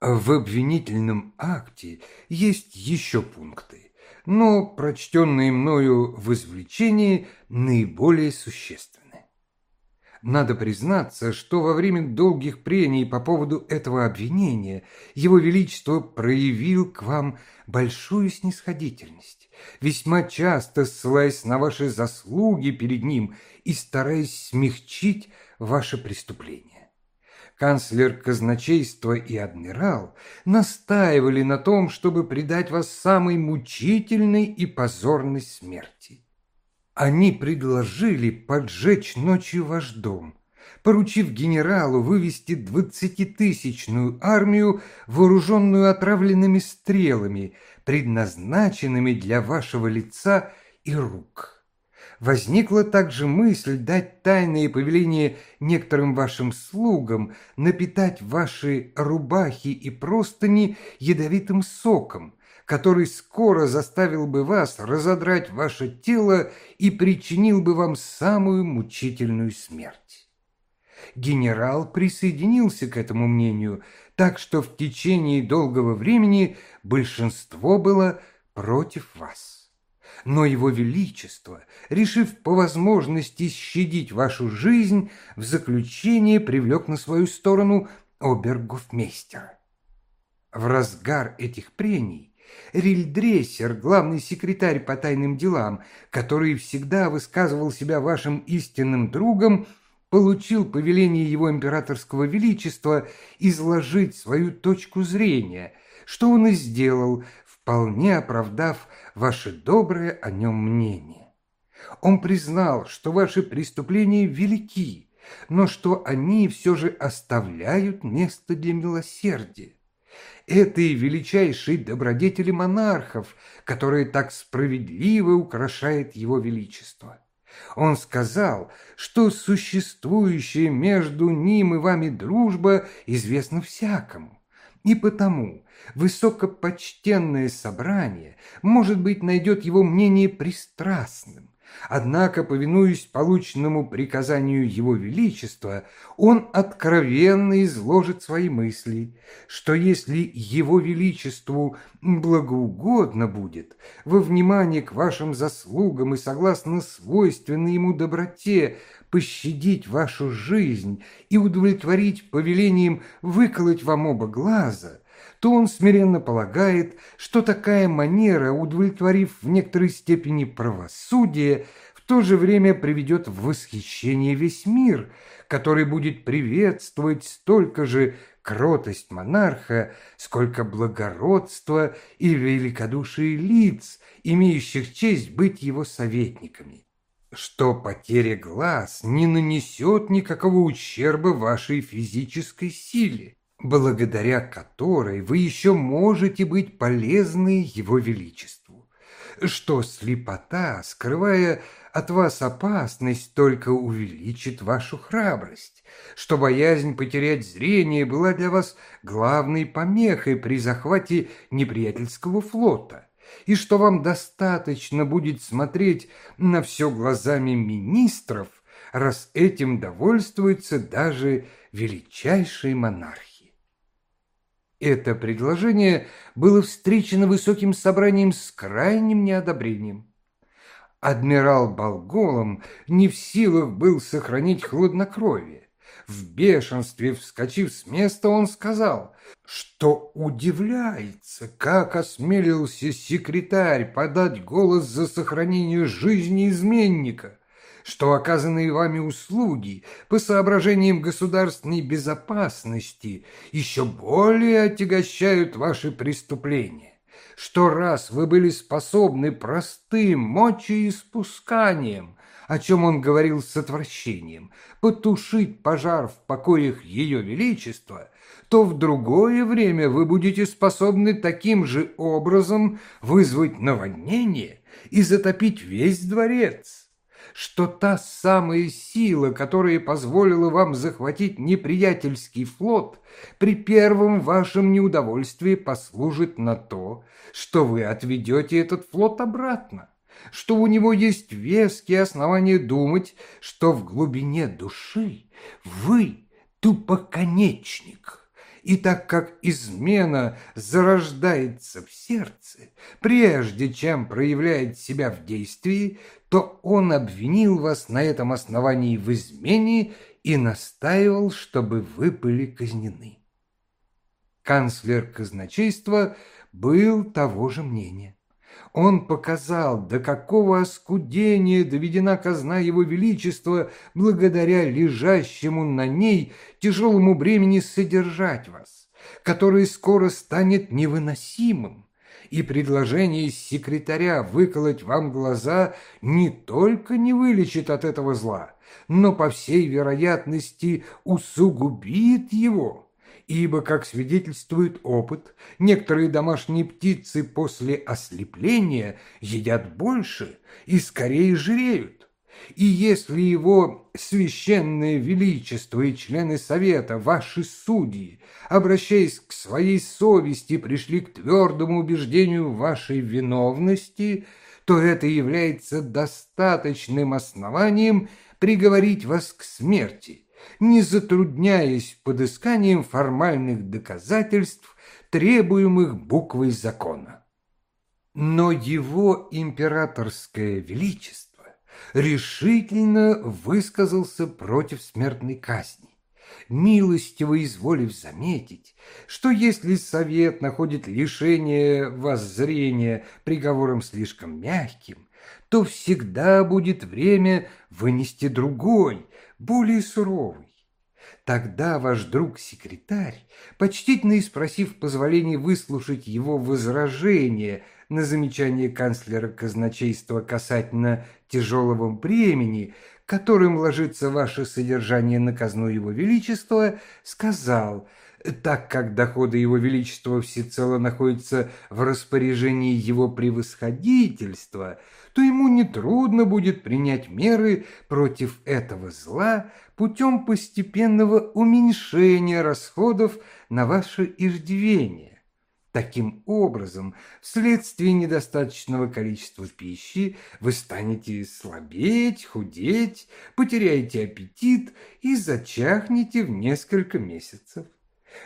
В обвинительном акте есть еще пункты но прочтенные мною в извлечении наиболее существенны. Надо признаться, что во время долгих прений по поводу этого обвинения Его Величество проявил к вам большую снисходительность, весьма часто ссылаясь на ваши заслуги перед ним и стараясь смягчить ваше преступление канцлер казначейства и адмирал настаивали на том, чтобы предать вас самой мучительной и позорной смерти. Они предложили поджечь ночью ваш дом, поручив генералу вывести двадцатитысячную армию, вооруженную отравленными стрелами, предназначенными для вашего лица и рук. Возникла также мысль дать тайные повеления некоторым вашим слугам напитать ваши рубахи и простыни ядовитым соком, который скоро заставил бы вас разодрать ваше тело и причинил бы вам самую мучительную смерть. Генерал присоединился к этому мнению, так что в течение долгого времени большинство было против вас но его величество, решив по возможности щадить вашу жизнь, в заключение привлек на свою сторону обергофмейстера. В разгар этих прений Рильдрессер, главный секретарь по тайным делам, который всегда высказывал себя вашим истинным другом, получил повеление его императорского величества изложить свою точку зрения, что он и сделал, вполне оправдав ваше доброе о нем мнение. Он признал, что ваши преступления велики, но что они все же оставляют место для милосердия. Этой величайшей добродетели монархов, которая так справедливо украшает его величество. Он сказал, что существующая между ним и вами дружба известна всякому, и потому высокопочтенное собрание, может быть, найдет его мнение пристрастным. Однако, повинуясь полученному приказанию Его Величества, он откровенно изложит свои мысли, что если Его Величеству благоугодно будет, во внимание к вашим заслугам и согласно свойственной ему доброте, пощадить вашу жизнь и удовлетворить повелением выколоть вам оба глаза – то он смиренно полагает, что такая манера, удовлетворив в некоторой степени правосудие, в то же время приведет в восхищение весь мир, который будет приветствовать столько же кротость монарха, сколько благородство и великодушие лиц, имеющих честь быть его советниками. Что потеря глаз не нанесет никакого ущерба вашей физической силе, благодаря которой вы еще можете быть полезны Его Величеству, что слепота, скрывая от вас опасность, только увеличит вашу храбрость, что боязнь потерять зрение была для вас главной помехой при захвате неприятельского флота, и что вам достаточно будет смотреть на все глазами министров, раз этим довольствуется даже величайшей монархии. Это предложение было встречено высоким собранием с крайним неодобрением. Адмирал Болголом не в силах был сохранить хладнокровие. В бешенстве, вскочив с места, он сказал, что удивляется, как осмелился секретарь подать голос за сохранение жизни изменника, что оказанные вами услуги по соображениям государственной безопасности еще более отягощают ваши преступления что раз вы были способны простым мочеиспусканием о чем он говорил с отвращением, потушить пожар в покоях Ее Величества, то в другое время вы будете способны таким же образом вызвать наводнение и затопить весь дворец что та самая сила, которая позволила вам захватить неприятельский флот, при первом вашем неудовольствии послужит на то, что вы отведете этот флот обратно что у него есть веские основания думать, что в глубине души вы тупоконечник. И так как измена зарождается в сердце, прежде чем проявляет себя в действии, то он обвинил вас на этом основании в измене и настаивал, чтобы вы были казнены. Канцлер казначейства был того же мнения. Он показал, до какого оскудения доведена казна его величества благодаря лежащему на ней тяжелому бремени содержать вас, которое скоро станет невыносимым, и предложение секретаря выколоть вам глаза не только не вылечит от этого зла, но, по всей вероятности, усугубит его» ибо, как свидетельствует опыт, некоторые домашние птицы после ослепления едят больше и скорее жиреют. И если его священное величество и члены совета, ваши судьи, обращаясь к своей совести, пришли к твердому убеждению вашей виновности, то это является достаточным основанием приговорить вас к смерти не затрудняясь подысканием формальных доказательств, требуемых буквой закона. Но его императорское величество решительно высказался против смертной казни, милостиво изволив заметить, что если совет находит лишение воззрения приговором слишком мягким, то всегда будет время вынести другой, более суровый. Тогда ваш друг-секретарь, почтительно спросив позволения выслушать его возражение на замечание канцлера казначейства касательно тяжелого бремени, которым ложится ваше содержание на казну его величества, сказал – так как доходы его величества всецело находятся в распоряжении его превосходительства, то ему нетрудно будет принять меры против этого зла путем постепенного уменьшения расходов на ваше иждивение. Таким образом, вследствие недостаточного количества пищи вы станете слабеть, худеть, потеряете аппетит и зачахнете в несколько месяцев.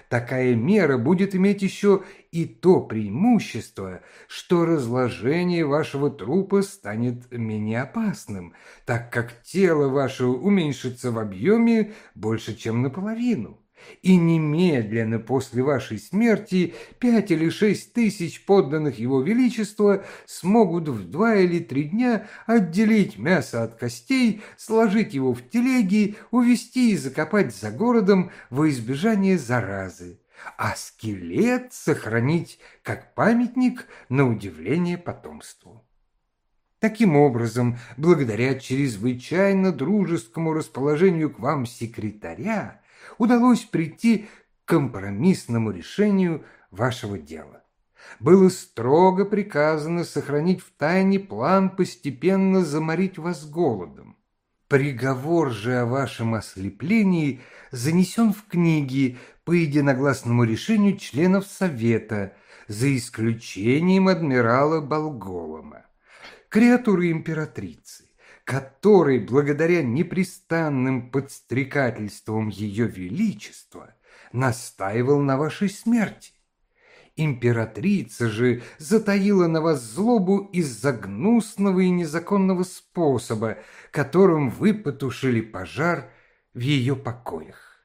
Такая мера будет иметь еще и то преимущество, что разложение вашего трупа станет менее опасным, так как тело ваше уменьшится в объеме больше, чем наполовину и немедленно после вашей смерти пять или шесть тысяч подданных его величества смогут в два или три дня отделить мясо от костей, сложить его в телеги, увезти и закопать за городом во избежание заразы, а скелет сохранить как памятник на удивление потомству. Таким образом, благодаря чрезвычайно дружескому расположению к вам секретаря, удалось прийти к компромиссному решению вашего дела. Было строго приказано сохранить в тайне план постепенно заморить вас голодом. Приговор же о вашем ослеплении занесен в книги по единогласному решению членов Совета, за исключением адмирала Болголома, креатуры императрицы который, благодаря непрестанным подстрекательствам Ее Величества, настаивал на вашей смерти. Императрица же затаила на вас злобу из-за гнусного и незаконного способа, которым вы потушили пожар в ее покоях.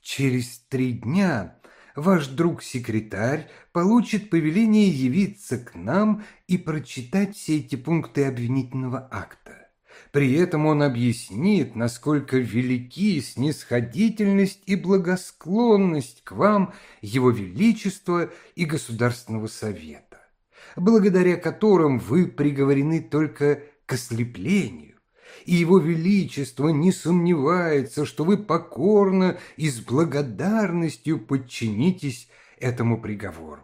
Через три дня ваш друг-секретарь получит повеление явиться к нам и прочитать все эти пункты обвинительного акта. При этом он объяснит, насколько велики снисходительность и благосклонность к вам Его Величества и Государственного Совета, благодаря которым вы приговорены только к ослеплению, и Его Величество не сомневается, что вы покорно и с благодарностью подчинитесь этому приговору.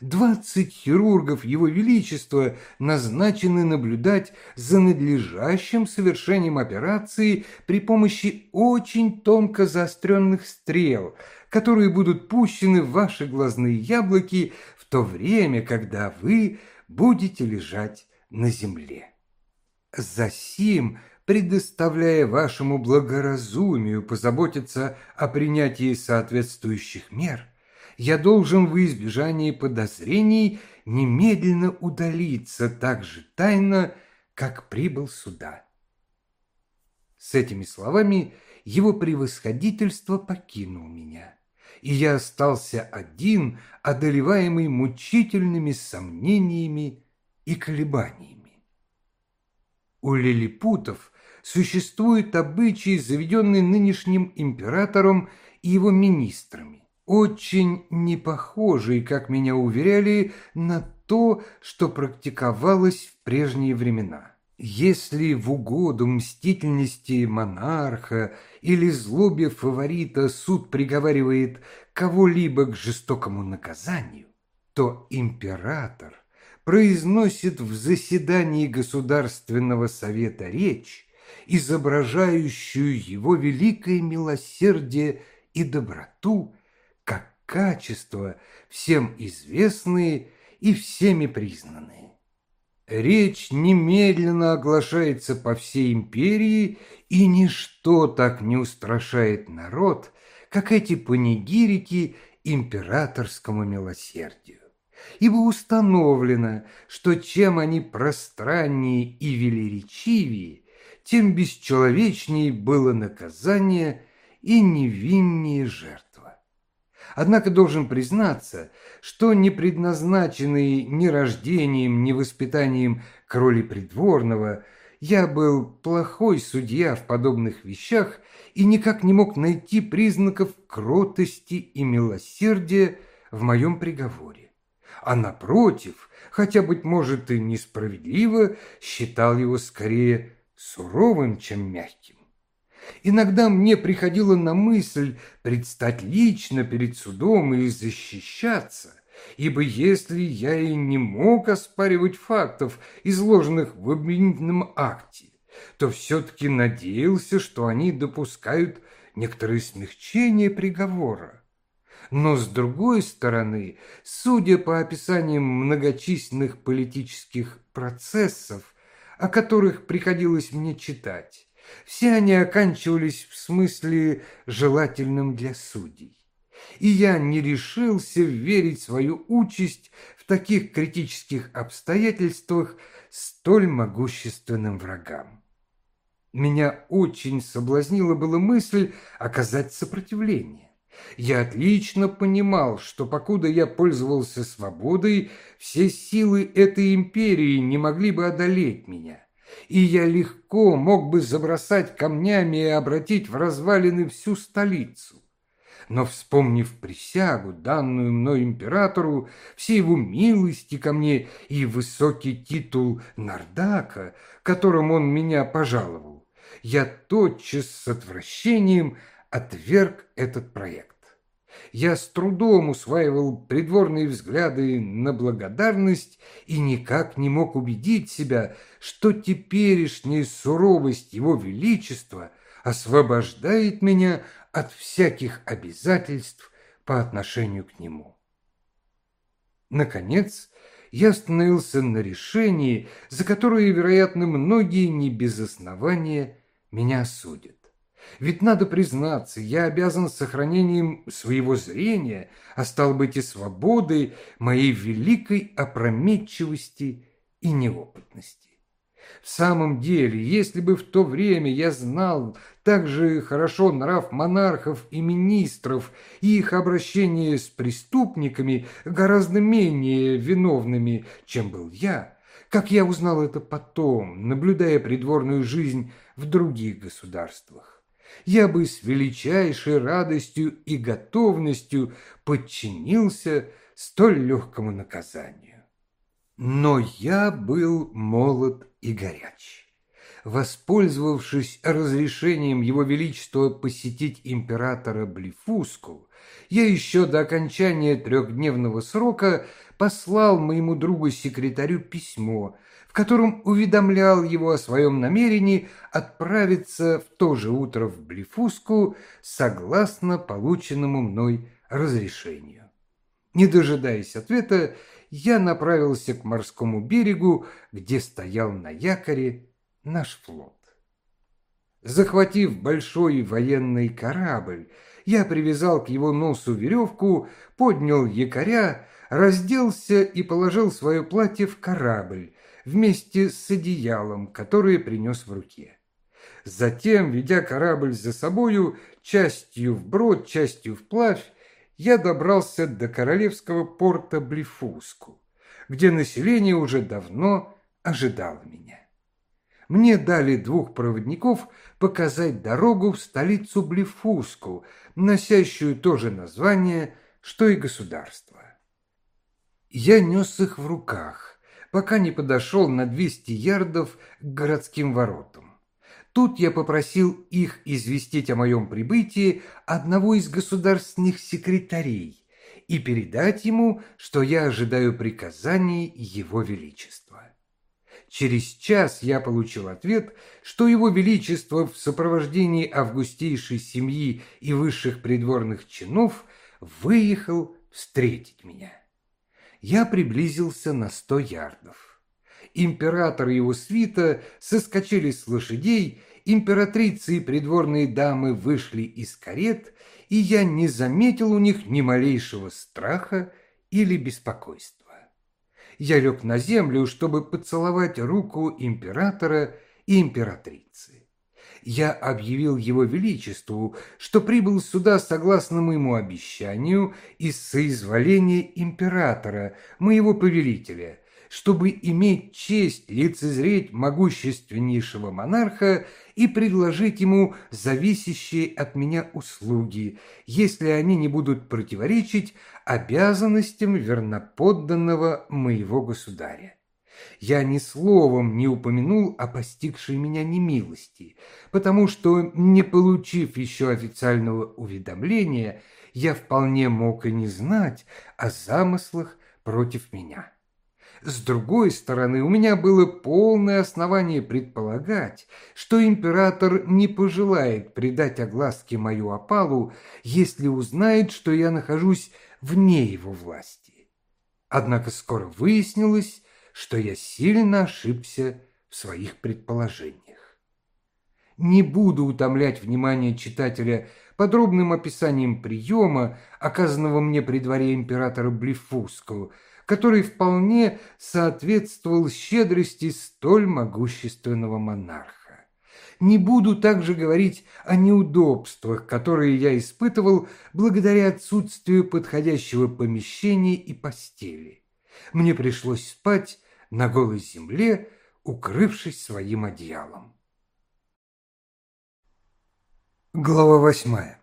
Двадцать хирургов Его Величества назначены наблюдать за надлежащим совершением операции при помощи очень тонко заостренных стрел, которые будут пущены в ваши глазные яблоки в то время, когда вы будете лежать на земле. Засим, предоставляя вашему благоразумию позаботиться о принятии соответствующих мер – я должен в избежании подозрений немедленно удалиться так же тайно, как прибыл сюда. С этими словами его превосходительство покинул меня, и я остался один, одолеваемый мучительными сомнениями и колебаниями. У лилипутов существует обычай, заведенный нынешним императором и его министрами очень не похожий, как меня уверяли, на то, что практиковалось в прежние времена. Если в угоду мстительности монарха или злобе фаворита суд приговаривает кого-либо к жестокому наказанию, то император произносит в заседании Государственного совета речь, изображающую его великое милосердие и доброту качества, всем известные и всеми признанные. Речь немедленно оглашается по всей империи, и ничто так не устрашает народ, как эти панигирики императорскому милосердию. Ибо установлено, что чем они пространнее и велеречивее, тем бесчеловечнее было наказание и невиннее жертв. Однако должен признаться, что не предназначенный ни рождением, ни воспитанием к роли придворного, я был плохой судья в подобных вещах и никак не мог найти признаков кротости и милосердия в моем приговоре. А напротив, хотя, быть может, и несправедливо, считал его скорее суровым, чем мягким. Иногда мне приходило на мысль предстать лично перед судом и защищаться, ибо если я и не мог оспаривать фактов, изложенных в обвинительном акте, то все-таки надеялся, что они допускают некоторые смягчения приговора. Но с другой стороны, судя по описаниям многочисленных политических процессов, о которых приходилось мне читать, все они оканчивались в смысле желательным для судей. И я не решился верить свою участь в таких критических обстоятельствах столь могущественным врагам. Меня очень соблазнила была мысль оказать сопротивление. Я отлично понимал, что покуда я пользовался свободой, все силы этой империи не могли бы одолеть меня и я легко мог бы забросать камнями и обратить в развалины всю столицу. Но, вспомнив присягу, данную мной императору, все его милости ко мне и высокий титул Нардака, которым он меня пожаловал, я тотчас с отвращением отверг этот проект. Я с трудом усваивал придворные взгляды на благодарность и никак не мог убедить себя, что теперешняя суровость его величества освобождает меня от всяких обязательств по отношению к нему. Наконец, я остановился на решении, за которое, вероятно, многие не без основания меня осудят. Ведь надо признаться, я обязан сохранением своего зрения, а стал быть и свободы моей великой опрометчивости и неопытности. В самом деле, если бы в то время я знал так же хорошо нрав монархов и министров и их обращение с преступниками, гораздо менее виновными, чем был я, как я узнал это потом, наблюдая придворную жизнь в других государствах, я бы с величайшей радостью и готовностью подчинился столь легкому наказанию. Но я был молод и горяч. Воспользовавшись разрешением Его Величества посетить императора Блифуску, я еще до окончания трехдневного срока послал моему другу-секретарю письмо, котором уведомлял его о своем намерении отправиться в то же утро в Блифуску согласно полученному мной разрешению. Не дожидаясь ответа, я направился к морскому берегу, где стоял на якоре наш флот. Захватив большой военный корабль, я привязал к его носу веревку, поднял якоря, разделся и положил свое платье в корабль вместе с одеялом, которое принес в руке. Затем, ведя корабль за собою, частью вброд, частью вплавь, я добрался до королевского порта Блифуску, где население уже давно ожидало меня. Мне дали двух проводников показать дорогу в столицу Блифуску, носящую то же название, что и государство. Я нес их в руках, пока не подошел на 200 ярдов к городским воротам. Тут я попросил их известить о моем прибытии одного из государственных секретарей и передать ему, что я ожидаю приказаний Его Величества. Через час я получил ответ, что Его Величество в сопровождении августейшей семьи и высших придворных чинов выехал встретить меня. Я приблизился на сто ярдов император и его свита соскочили с лошадей, императрицы и придворные дамы вышли из карет, и я не заметил у них ни малейшего страха или беспокойства. Я лег на землю, чтобы поцеловать руку императора и императрицы. Я объявил его величеству, что прибыл сюда согласно моему обещанию из соизволения императора, моего повелителя – чтобы иметь честь лицезреть могущественнейшего монарха и предложить ему зависящие от меня услуги, если они не будут противоречить обязанностям верноподданного моего государя. Я ни словом не упомянул о постигшей меня немилости, потому что, не получив еще официального уведомления, я вполне мог и не знать о замыслах против меня. С другой стороны, у меня было полное основание предполагать, что император не пожелает придать огласке мою опалу, если узнает, что я нахожусь вне его власти. Однако скоро выяснилось, что я сильно ошибся в своих предположениях. Не буду утомлять внимание читателя подробным описанием приема, оказанного мне при дворе императора Блифуского, который вполне соответствовал щедрости столь могущественного монарха. Не буду также говорить о неудобствах, которые я испытывал благодаря отсутствию подходящего помещения и постели. Мне пришлось спать на голой земле, укрывшись своим одеялом. Глава восьмая.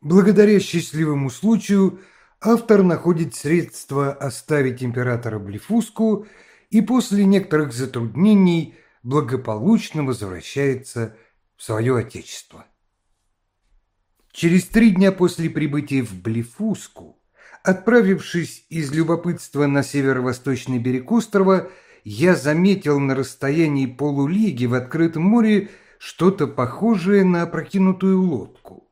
Благодаря счастливому случаю автор находит средства оставить императора Блефуску и после некоторых затруднений благополучно возвращается в свое отечество. Через три дня после прибытия в Блефуску, отправившись из любопытства на северо-восточный берег острова, я заметил на расстоянии полулиги в открытом море что-то похожее на опрокинутую лодку.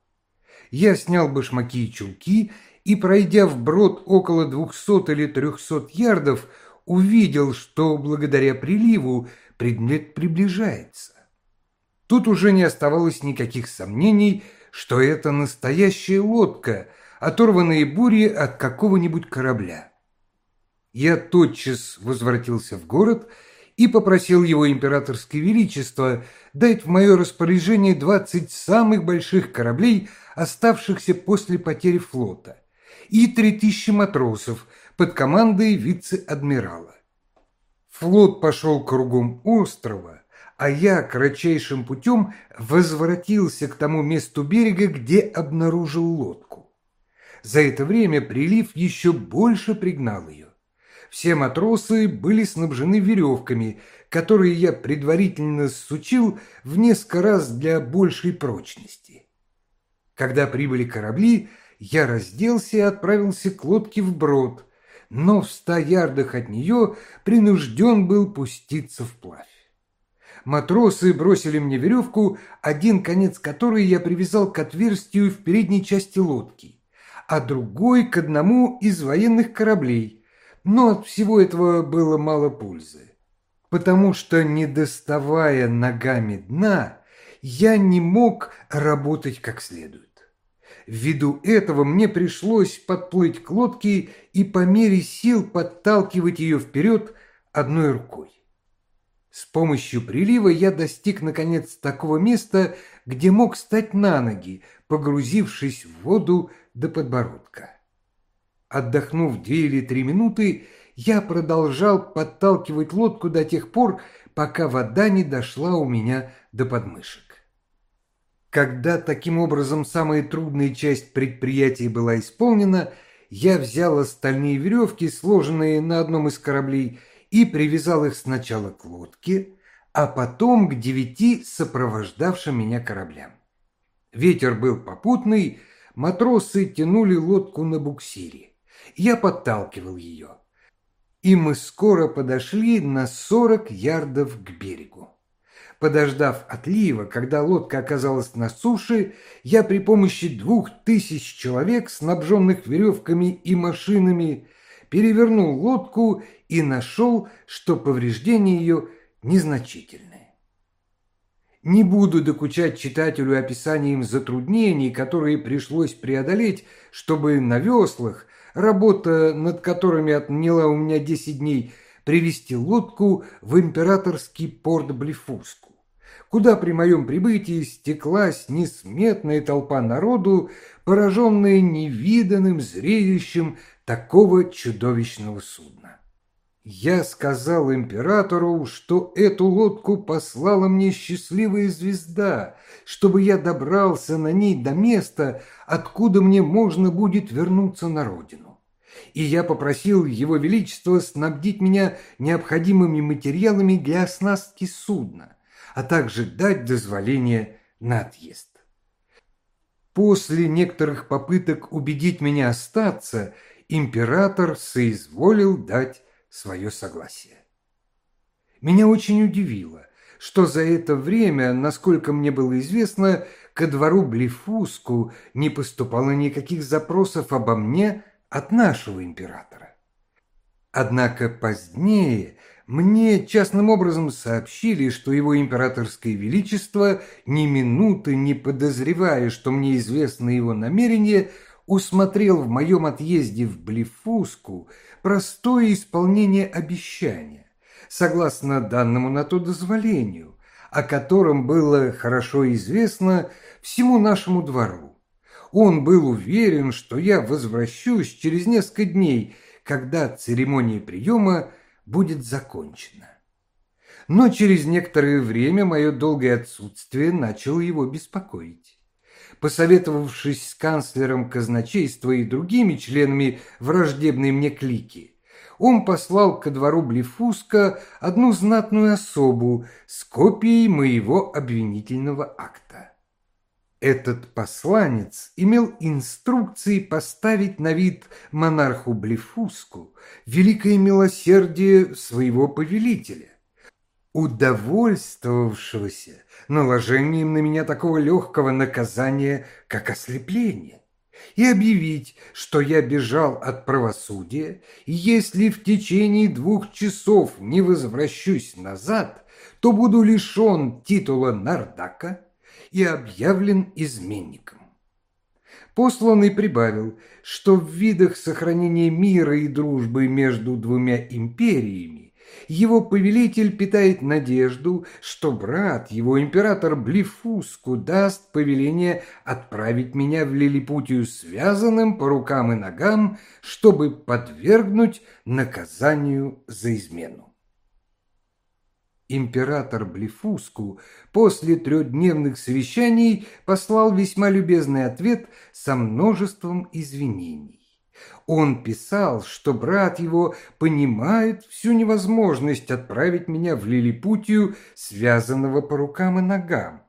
Я снял башмаки и чулки и, пройдя вброд около двухсот или трехсот ярдов, увидел, что благодаря приливу предмет приближается. Тут уже не оставалось никаких сомнений, что это настоящая лодка, оторванная бурей от какого-нибудь корабля. Я тотчас возвратился в город и попросил его императорское величество дать в мое распоряжение двадцать самых больших кораблей, оставшихся после потери флота, и три тысячи матросов под командой вице-адмирала. Флот пошел кругом острова, а я кратчайшим путем возвратился к тому месту берега, где обнаружил лодку. За это время прилив еще больше пригнал ее. Все матросы были снабжены веревками, которые я предварительно сучил в несколько раз для большей прочности. Когда прибыли корабли, я разделся и отправился к лодке вброд, но в ста ярдах от нее принужден был пуститься вплавь. Матросы бросили мне веревку, один конец которой я привязал к отверстию в передней части лодки, а другой к одному из военных кораблей – но от всего этого было мало пользы, потому что, не доставая ногами дна, я не мог работать как следует. Ввиду этого мне пришлось подплыть к лодке и по мере сил подталкивать ее вперед одной рукой. С помощью прилива я достиг, наконец, такого места, где мог стать на ноги, погрузившись в воду до подбородка. Отдохнув две или три минуты, я продолжал подталкивать лодку до тех пор, пока вода не дошла у меня до подмышек. Когда таким образом самая трудная часть предприятия была исполнена, я взял остальные веревки, сложенные на одном из кораблей, и привязал их сначала к лодке, а потом к девяти сопровождавшим меня кораблям. Ветер был попутный, матросы тянули лодку на буксире. Я подталкивал ее. И мы скоро подошли на сорок ярдов к берегу. Подождав отлива, когда лодка оказалась на суше, я при помощи двух тысяч человек, снабженных веревками и машинами, перевернул лодку и нашел, что повреждения ее незначительные. Не буду докучать читателю описанием затруднений, которые пришлось преодолеть, чтобы на веслах работа над которыми отняла у меня 10 дней, привести лодку в императорский порт Блефуску, куда при моем прибытии стеклась несметная толпа народу, пораженная невиданным зрелищем такого чудовищного судна. Я сказал императору, что эту лодку послала мне счастливая звезда, чтобы я добрался на ней до места, откуда мне можно будет вернуться на родину. И я попросил его величество снабдить меня необходимыми материалами для оснастки судна, а также дать дозволение на отъезд. После некоторых попыток убедить меня остаться, император соизволил дать свое согласие. Меня очень удивило, что за это время, насколько мне было известно, ко двору Блефуску не поступало никаких запросов обо мне от нашего императора. Однако позднее мне частным образом сообщили, что его императорское величество, ни минуты не подозревая, что мне известно его намерение, усмотрел в моем отъезде в Блефуску простое исполнение обещания, согласно данному на то дозволению, о котором было хорошо известно всему нашему двору. Он был уверен, что я возвращусь через несколько дней, когда церемония приема будет закончена. Но через некоторое время мое долгое отсутствие начало его беспокоить. Посоветовавшись с канцлером казначейства и другими членами враждебной мне клики, он послал ко двору Блефуска одну знатную особу с копией моего обвинительного акта. Этот посланец имел инструкции поставить на вид монарху Блефуску великое милосердие своего повелителя, удовольствовавшегося наложением на меня такого легкого наказания, как ослепление. и объявить, что я бежал от правосудия, и если в течение двух часов не возвращусь назад, то буду лишен титула Нардака и объявлен изменником. Посланный прибавил, что в видах сохранения мира и дружбы между двумя империями его повелитель питает надежду, что брат его, император Блифуску, даст повеление отправить меня в Лилипутию связанным по рукам и ногам, чтобы подвергнуть наказанию за измену. Император Блифуску после трехдневных совещаний послал весьма любезный ответ со множеством извинений. Он писал, что брат его понимает всю невозможность отправить меня в Лилипутию, связанного по рукам и ногам,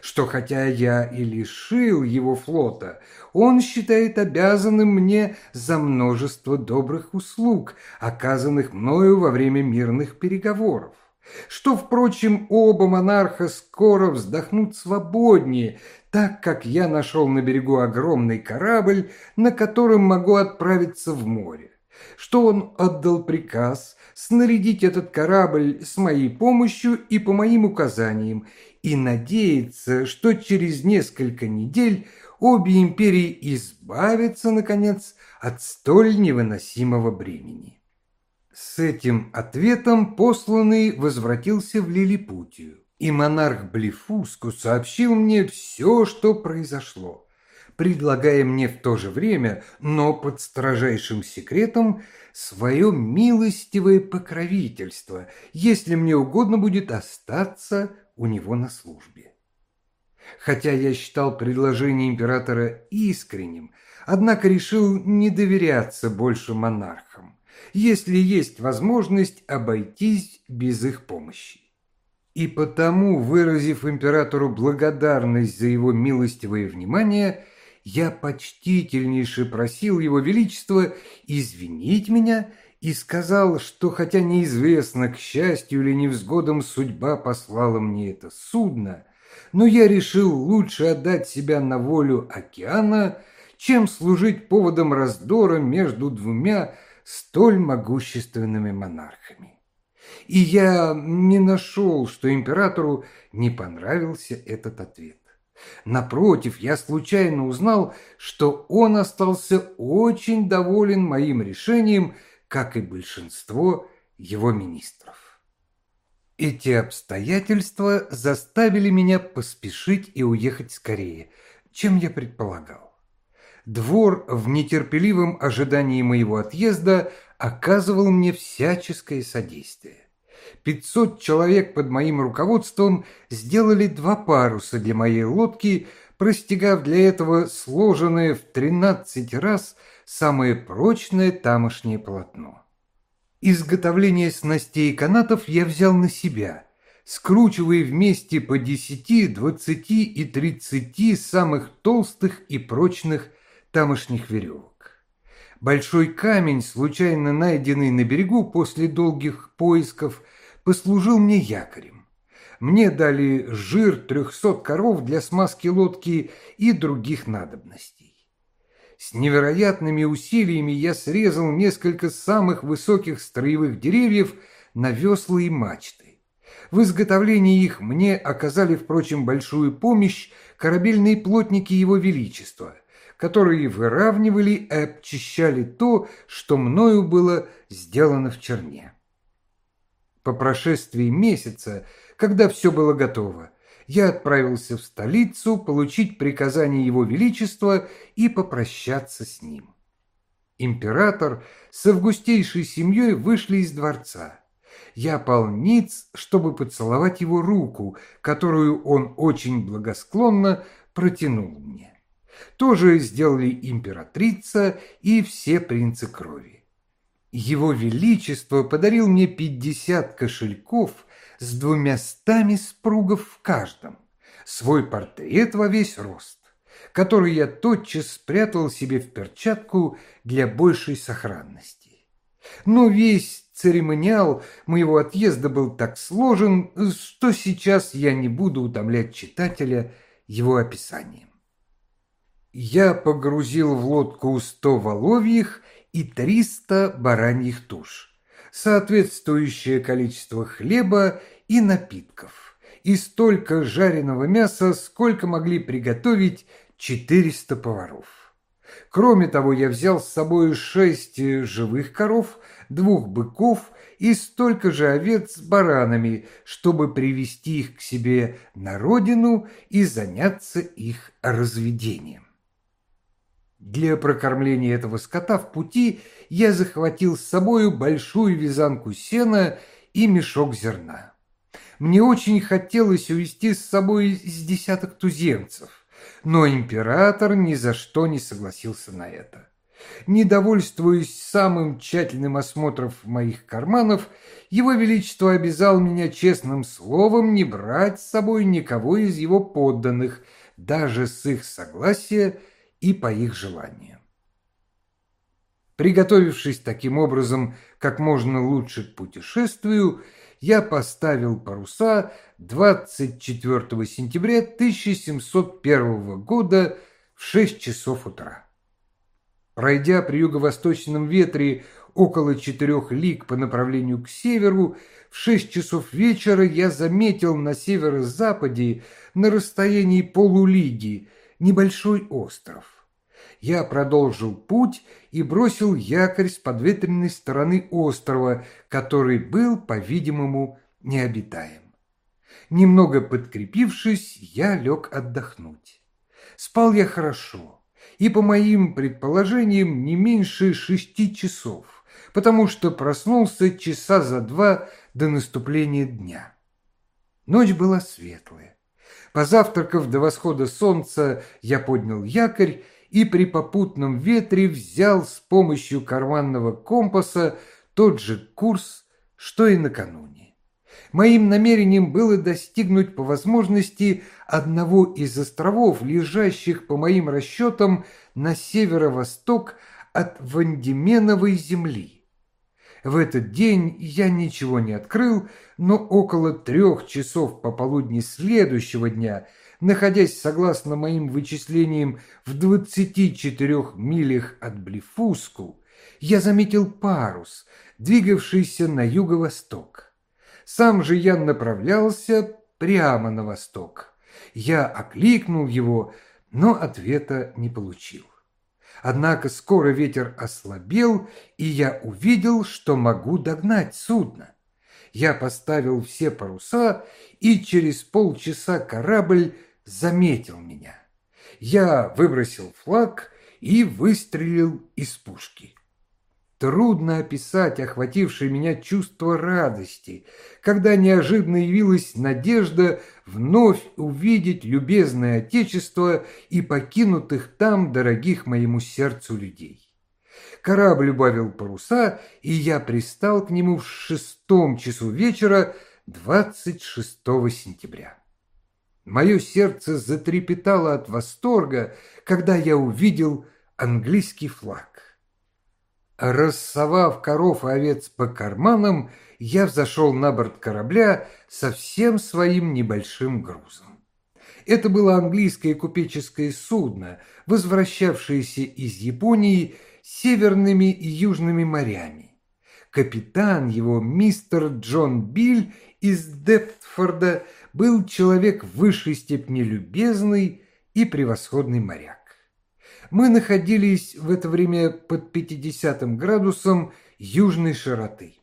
что хотя я и лишил его флота, он считает обязанным мне за множество добрых услуг, оказанных мною во время мирных переговоров. Что, впрочем, оба монарха скоро вздохнут свободнее, так как я нашел на берегу огромный корабль, на котором могу отправиться в море, что он отдал приказ снарядить этот корабль с моей помощью и по моим указаниям, и надеется, что через несколько недель обе империи избавятся, наконец, от столь невыносимого бремени. С этим ответом посланный возвратился в Лилипутию, и монарх Блифуску сообщил мне все, что произошло, предлагая мне в то же время, но под строжайшим секретом, свое милостивое покровительство, если мне угодно будет остаться у него на службе. Хотя я считал предложение императора искренним, однако решил не доверяться больше монархам если есть возможность обойтись без их помощи. И потому, выразив императору благодарность за его милостивое внимание, я почтительнейше просил его величество извинить меня и сказал, что хотя неизвестно, к счастью или невзгодам судьба послала мне это судно, но я решил лучше отдать себя на волю океана, чем служить поводом раздора между двумя столь могущественными монархами. И я не нашел, что императору не понравился этот ответ. Напротив, я случайно узнал, что он остался очень доволен моим решением, как и большинство его министров. Эти обстоятельства заставили меня поспешить и уехать скорее, чем я предполагал. Двор в нетерпеливом ожидании моего отъезда оказывал мне всяческое содействие. Пятьсот человек под моим руководством сделали два паруса для моей лодки, простигав для этого сложенное в тринадцать раз самое прочное тамошнее полотно. Изготовление снастей и канатов я взял на себя, скручивая вместе по десяти, двадцати и тридцати самых толстых и прочных тамошних веревок. Большой камень, случайно найденный на берегу после долгих поисков, послужил мне якорем. Мне дали жир трехсот коров для смазки лодки и других надобностей. С невероятными усилиями я срезал несколько самых высоких строевых деревьев на весла и мачты. В изготовлении их мне оказали, впрочем, большую помощь корабельные плотники Его Величества, которые выравнивали и обчищали то, что мною было сделано в черне. По прошествии месяца, когда все было готово, я отправился в столицу получить приказание Его Величества и попрощаться с ним. Император с августейшей семьей вышли из дворца. Я пал ниц, чтобы поцеловать его руку, которую он очень благосклонно протянул мне. Тоже сделали императрица и все принцы крови. Его Величество подарил мне пятьдесят кошельков с двумя стами спругов в каждом, свой портрет во весь рост, который я тотчас спрятал себе в перчатку для большей сохранности. Но весь церемониал моего отъезда был так сложен, что сейчас я не буду утомлять читателя его описанием. Я погрузил в лодку сто воловьих и триста бараньих туш, соответствующее количество хлеба и напитков, и столько жареного мяса, сколько могли приготовить 400 поваров. Кроме того, я взял с собой шесть живых коров, двух быков и столько же овец с баранами, чтобы привести их к себе на родину и заняться их разведением. Для прокормления этого скота в пути я захватил с собою большую вязанку сена и мешок зерна. Мне очень хотелось увезти с собой с десяток туземцев, но император ни за что не согласился на это. Недовольствуясь самым тщательным осмотром моих карманов, его Величество обязал меня честным словом не брать с собой никого из его подданных, даже с их согласия и по их желаниям. Приготовившись таким образом как можно лучше к путешествию, я поставил паруса 24 сентября 1701 года в 6 часов утра. Пройдя при юго-восточном ветре около четырех лиг по направлению к северу, в шесть часов вечера я заметил на северо-западе на расстоянии полулиги небольшой остров. Я продолжил путь и бросил якорь с подветренной стороны острова, который был, по-видимому, необитаем. Немного подкрепившись, я лег отдохнуть. Спал я хорошо, и, по моим предположениям, не меньше шести часов, потому что проснулся часа за два до наступления дня. Ночь была светлая. Позавтракав до восхода солнца, я поднял якорь и при попутном ветре взял с помощью карманного компаса тот же курс, что и накануне. Моим намерением было достигнуть по возможности одного из островов, лежащих, по моим расчетам, на северо-восток от Вандименовой земли. В этот день я ничего не открыл, но около трех часов пополудни следующего дня, находясь, согласно моим вычислениям, в двадцати четырех милях от Блифуску, я заметил парус, двигавшийся на юго-восток. Сам же я направлялся прямо на восток. Я окликнул его, но ответа не получил. Однако скоро ветер ослабел, и я увидел, что могу догнать судно. Я поставил все паруса, и через полчаса корабль заметил меня. Я выбросил флаг и выстрелил из пушки. Трудно описать охватившее меня чувство радости, когда неожиданно явилась надежда вновь увидеть любезное Отечество и покинутых там дорогих моему сердцу людей. Корабль убавил паруса, и я пристал к нему в шестом часу вечера 26 сентября. Мое сердце затрепетало от восторга, когда я увидел английский флаг. Рассовав коров и овец по карманам, я взошел на борт корабля со всем своим небольшим грузом. Это было английское купеческое судно, возвращавшееся из Японии северными и южными морями. Капитан его, мистер Джон Биль из Дептфорда, был человек в высшей степени любезный и превосходный моряк мы находились в это время под 50 градусом южной широты.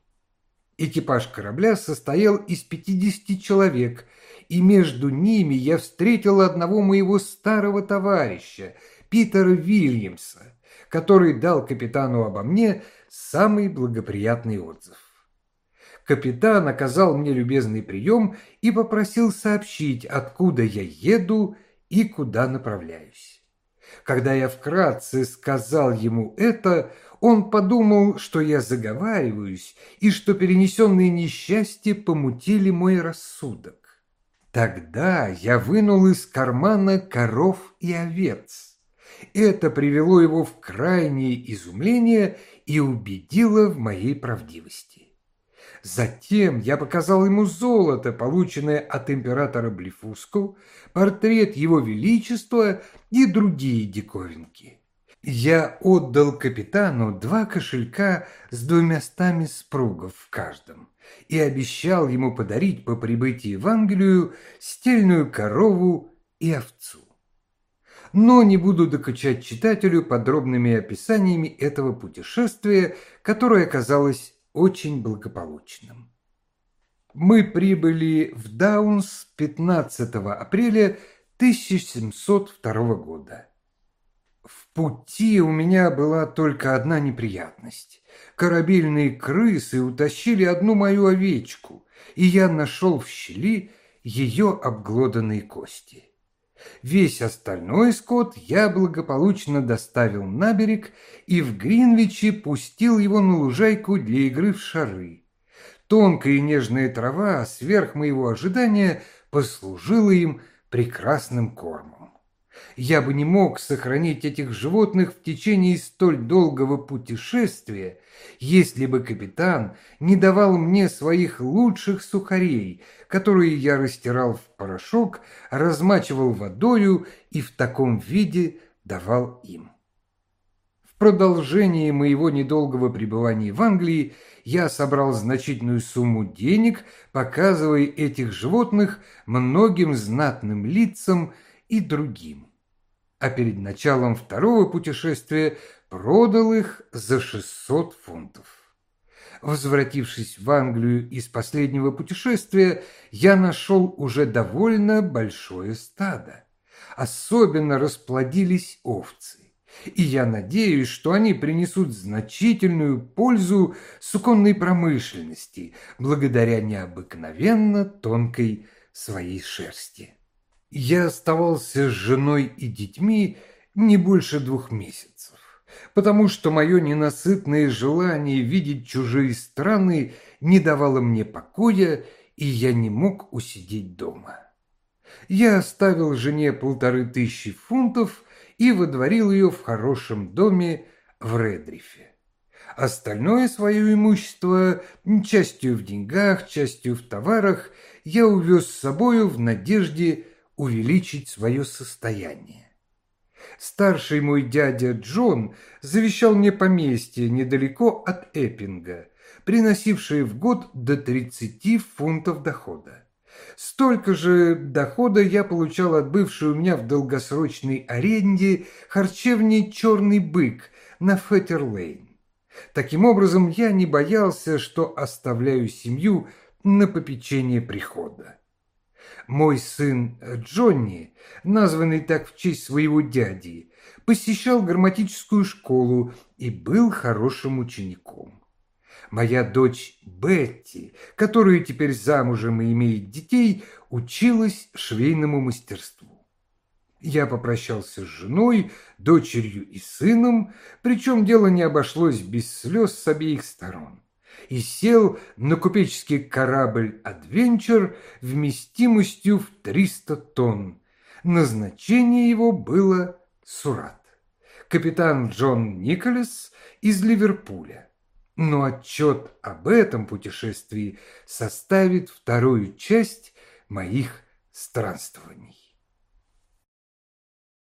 Экипаж корабля состоял из 50 человек, и между ними я встретил одного моего старого товарища, Питера Вильямса, который дал капитану обо мне самый благоприятный отзыв. Капитан оказал мне любезный прием и попросил сообщить, откуда я еду и куда направляюсь. Когда я вкратце сказал ему это, он подумал, что я заговариваюсь и что перенесенные несчастья помутили мой рассудок. Тогда я вынул из кармана коров и овец. Это привело его в крайнее изумление и убедило в моей правдивости. Затем я показал ему золото, полученное от императора Блефуску, портрет его величества и другие диковинки. Я отдал капитану два кошелька с двумястами спругов в каждом и обещал ему подарить по прибытии в Англию стельную корову и овцу. Но не буду докучать читателю подробными описаниями этого путешествия, которое оказалось очень благополучным. Мы прибыли в Даунс 15 апреля 1702 года. В пути у меня была только одна неприятность. Корабельные крысы утащили одну мою овечку, и я нашел в щели ее обглоданные кости. Весь остальной скот я благополучно доставил на берег и в Гринвиче пустил его на лужайку для игры в шары. Тонкая и нежная трава, сверх моего ожидания, послужила им прекрасным кормом. Я бы не мог сохранить этих животных в течение столь долгого путешествия, если бы капитан не давал мне своих лучших сухарей, которые я растирал в порошок, размачивал водою и в таком виде давал им. В продолжении моего недолгого пребывания в Англии я собрал значительную сумму денег, показывая этих животных многим знатным лицам и другим а перед началом второго путешествия продал их за 600 фунтов. Возвратившись в Англию из последнего путешествия, я нашел уже довольно большое стадо. Особенно расплодились овцы. И я надеюсь, что они принесут значительную пользу суконной промышленности благодаря необыкновенно тонкой своей шерсти. Я оставался с женой и детьми не больше двух месяцев, потому что мое ненасытное желание видеть чужие страны не давало мне покоя, и я не мог усидеть дома. Я оставил жене полторы тысячи фунтов и водворил ее в хорошем доме в Редрифе. Остальное свое имущество, частью в деньгах, частью в товарах, я увез с собою в надежде увеличить свое состояние. Старший мой дядя Джон завещал мне поместье недалеко от Эппинга, приносившее в год до 30 фунтов дохода. Столько же дохода я получал от бывшей у меня в долгосрочной аренде харчевни «Черный бык» на Феттерлейн. Таким образом, я не боялся, что оставляю семью на попечение прихода. Мой сын Джонни, названный так в честь своего дяди, посещал грамматическую школу и был хорошим учеником. Моя дочь Бетти, которая теперь замужем и имеет детей, училась швейному мастерству. Я попрощался с женой, дочерью и сыном, причем дело не обошлось без слез с обеих сторон и сел на купеческий корабль «Адвенчер» вместимостью в 300 тонн. Назначение его было Сурат. Капитан Джон Николас из Ливерпуля. Но отчет об этом путешествии составит вторую часть моих странствований.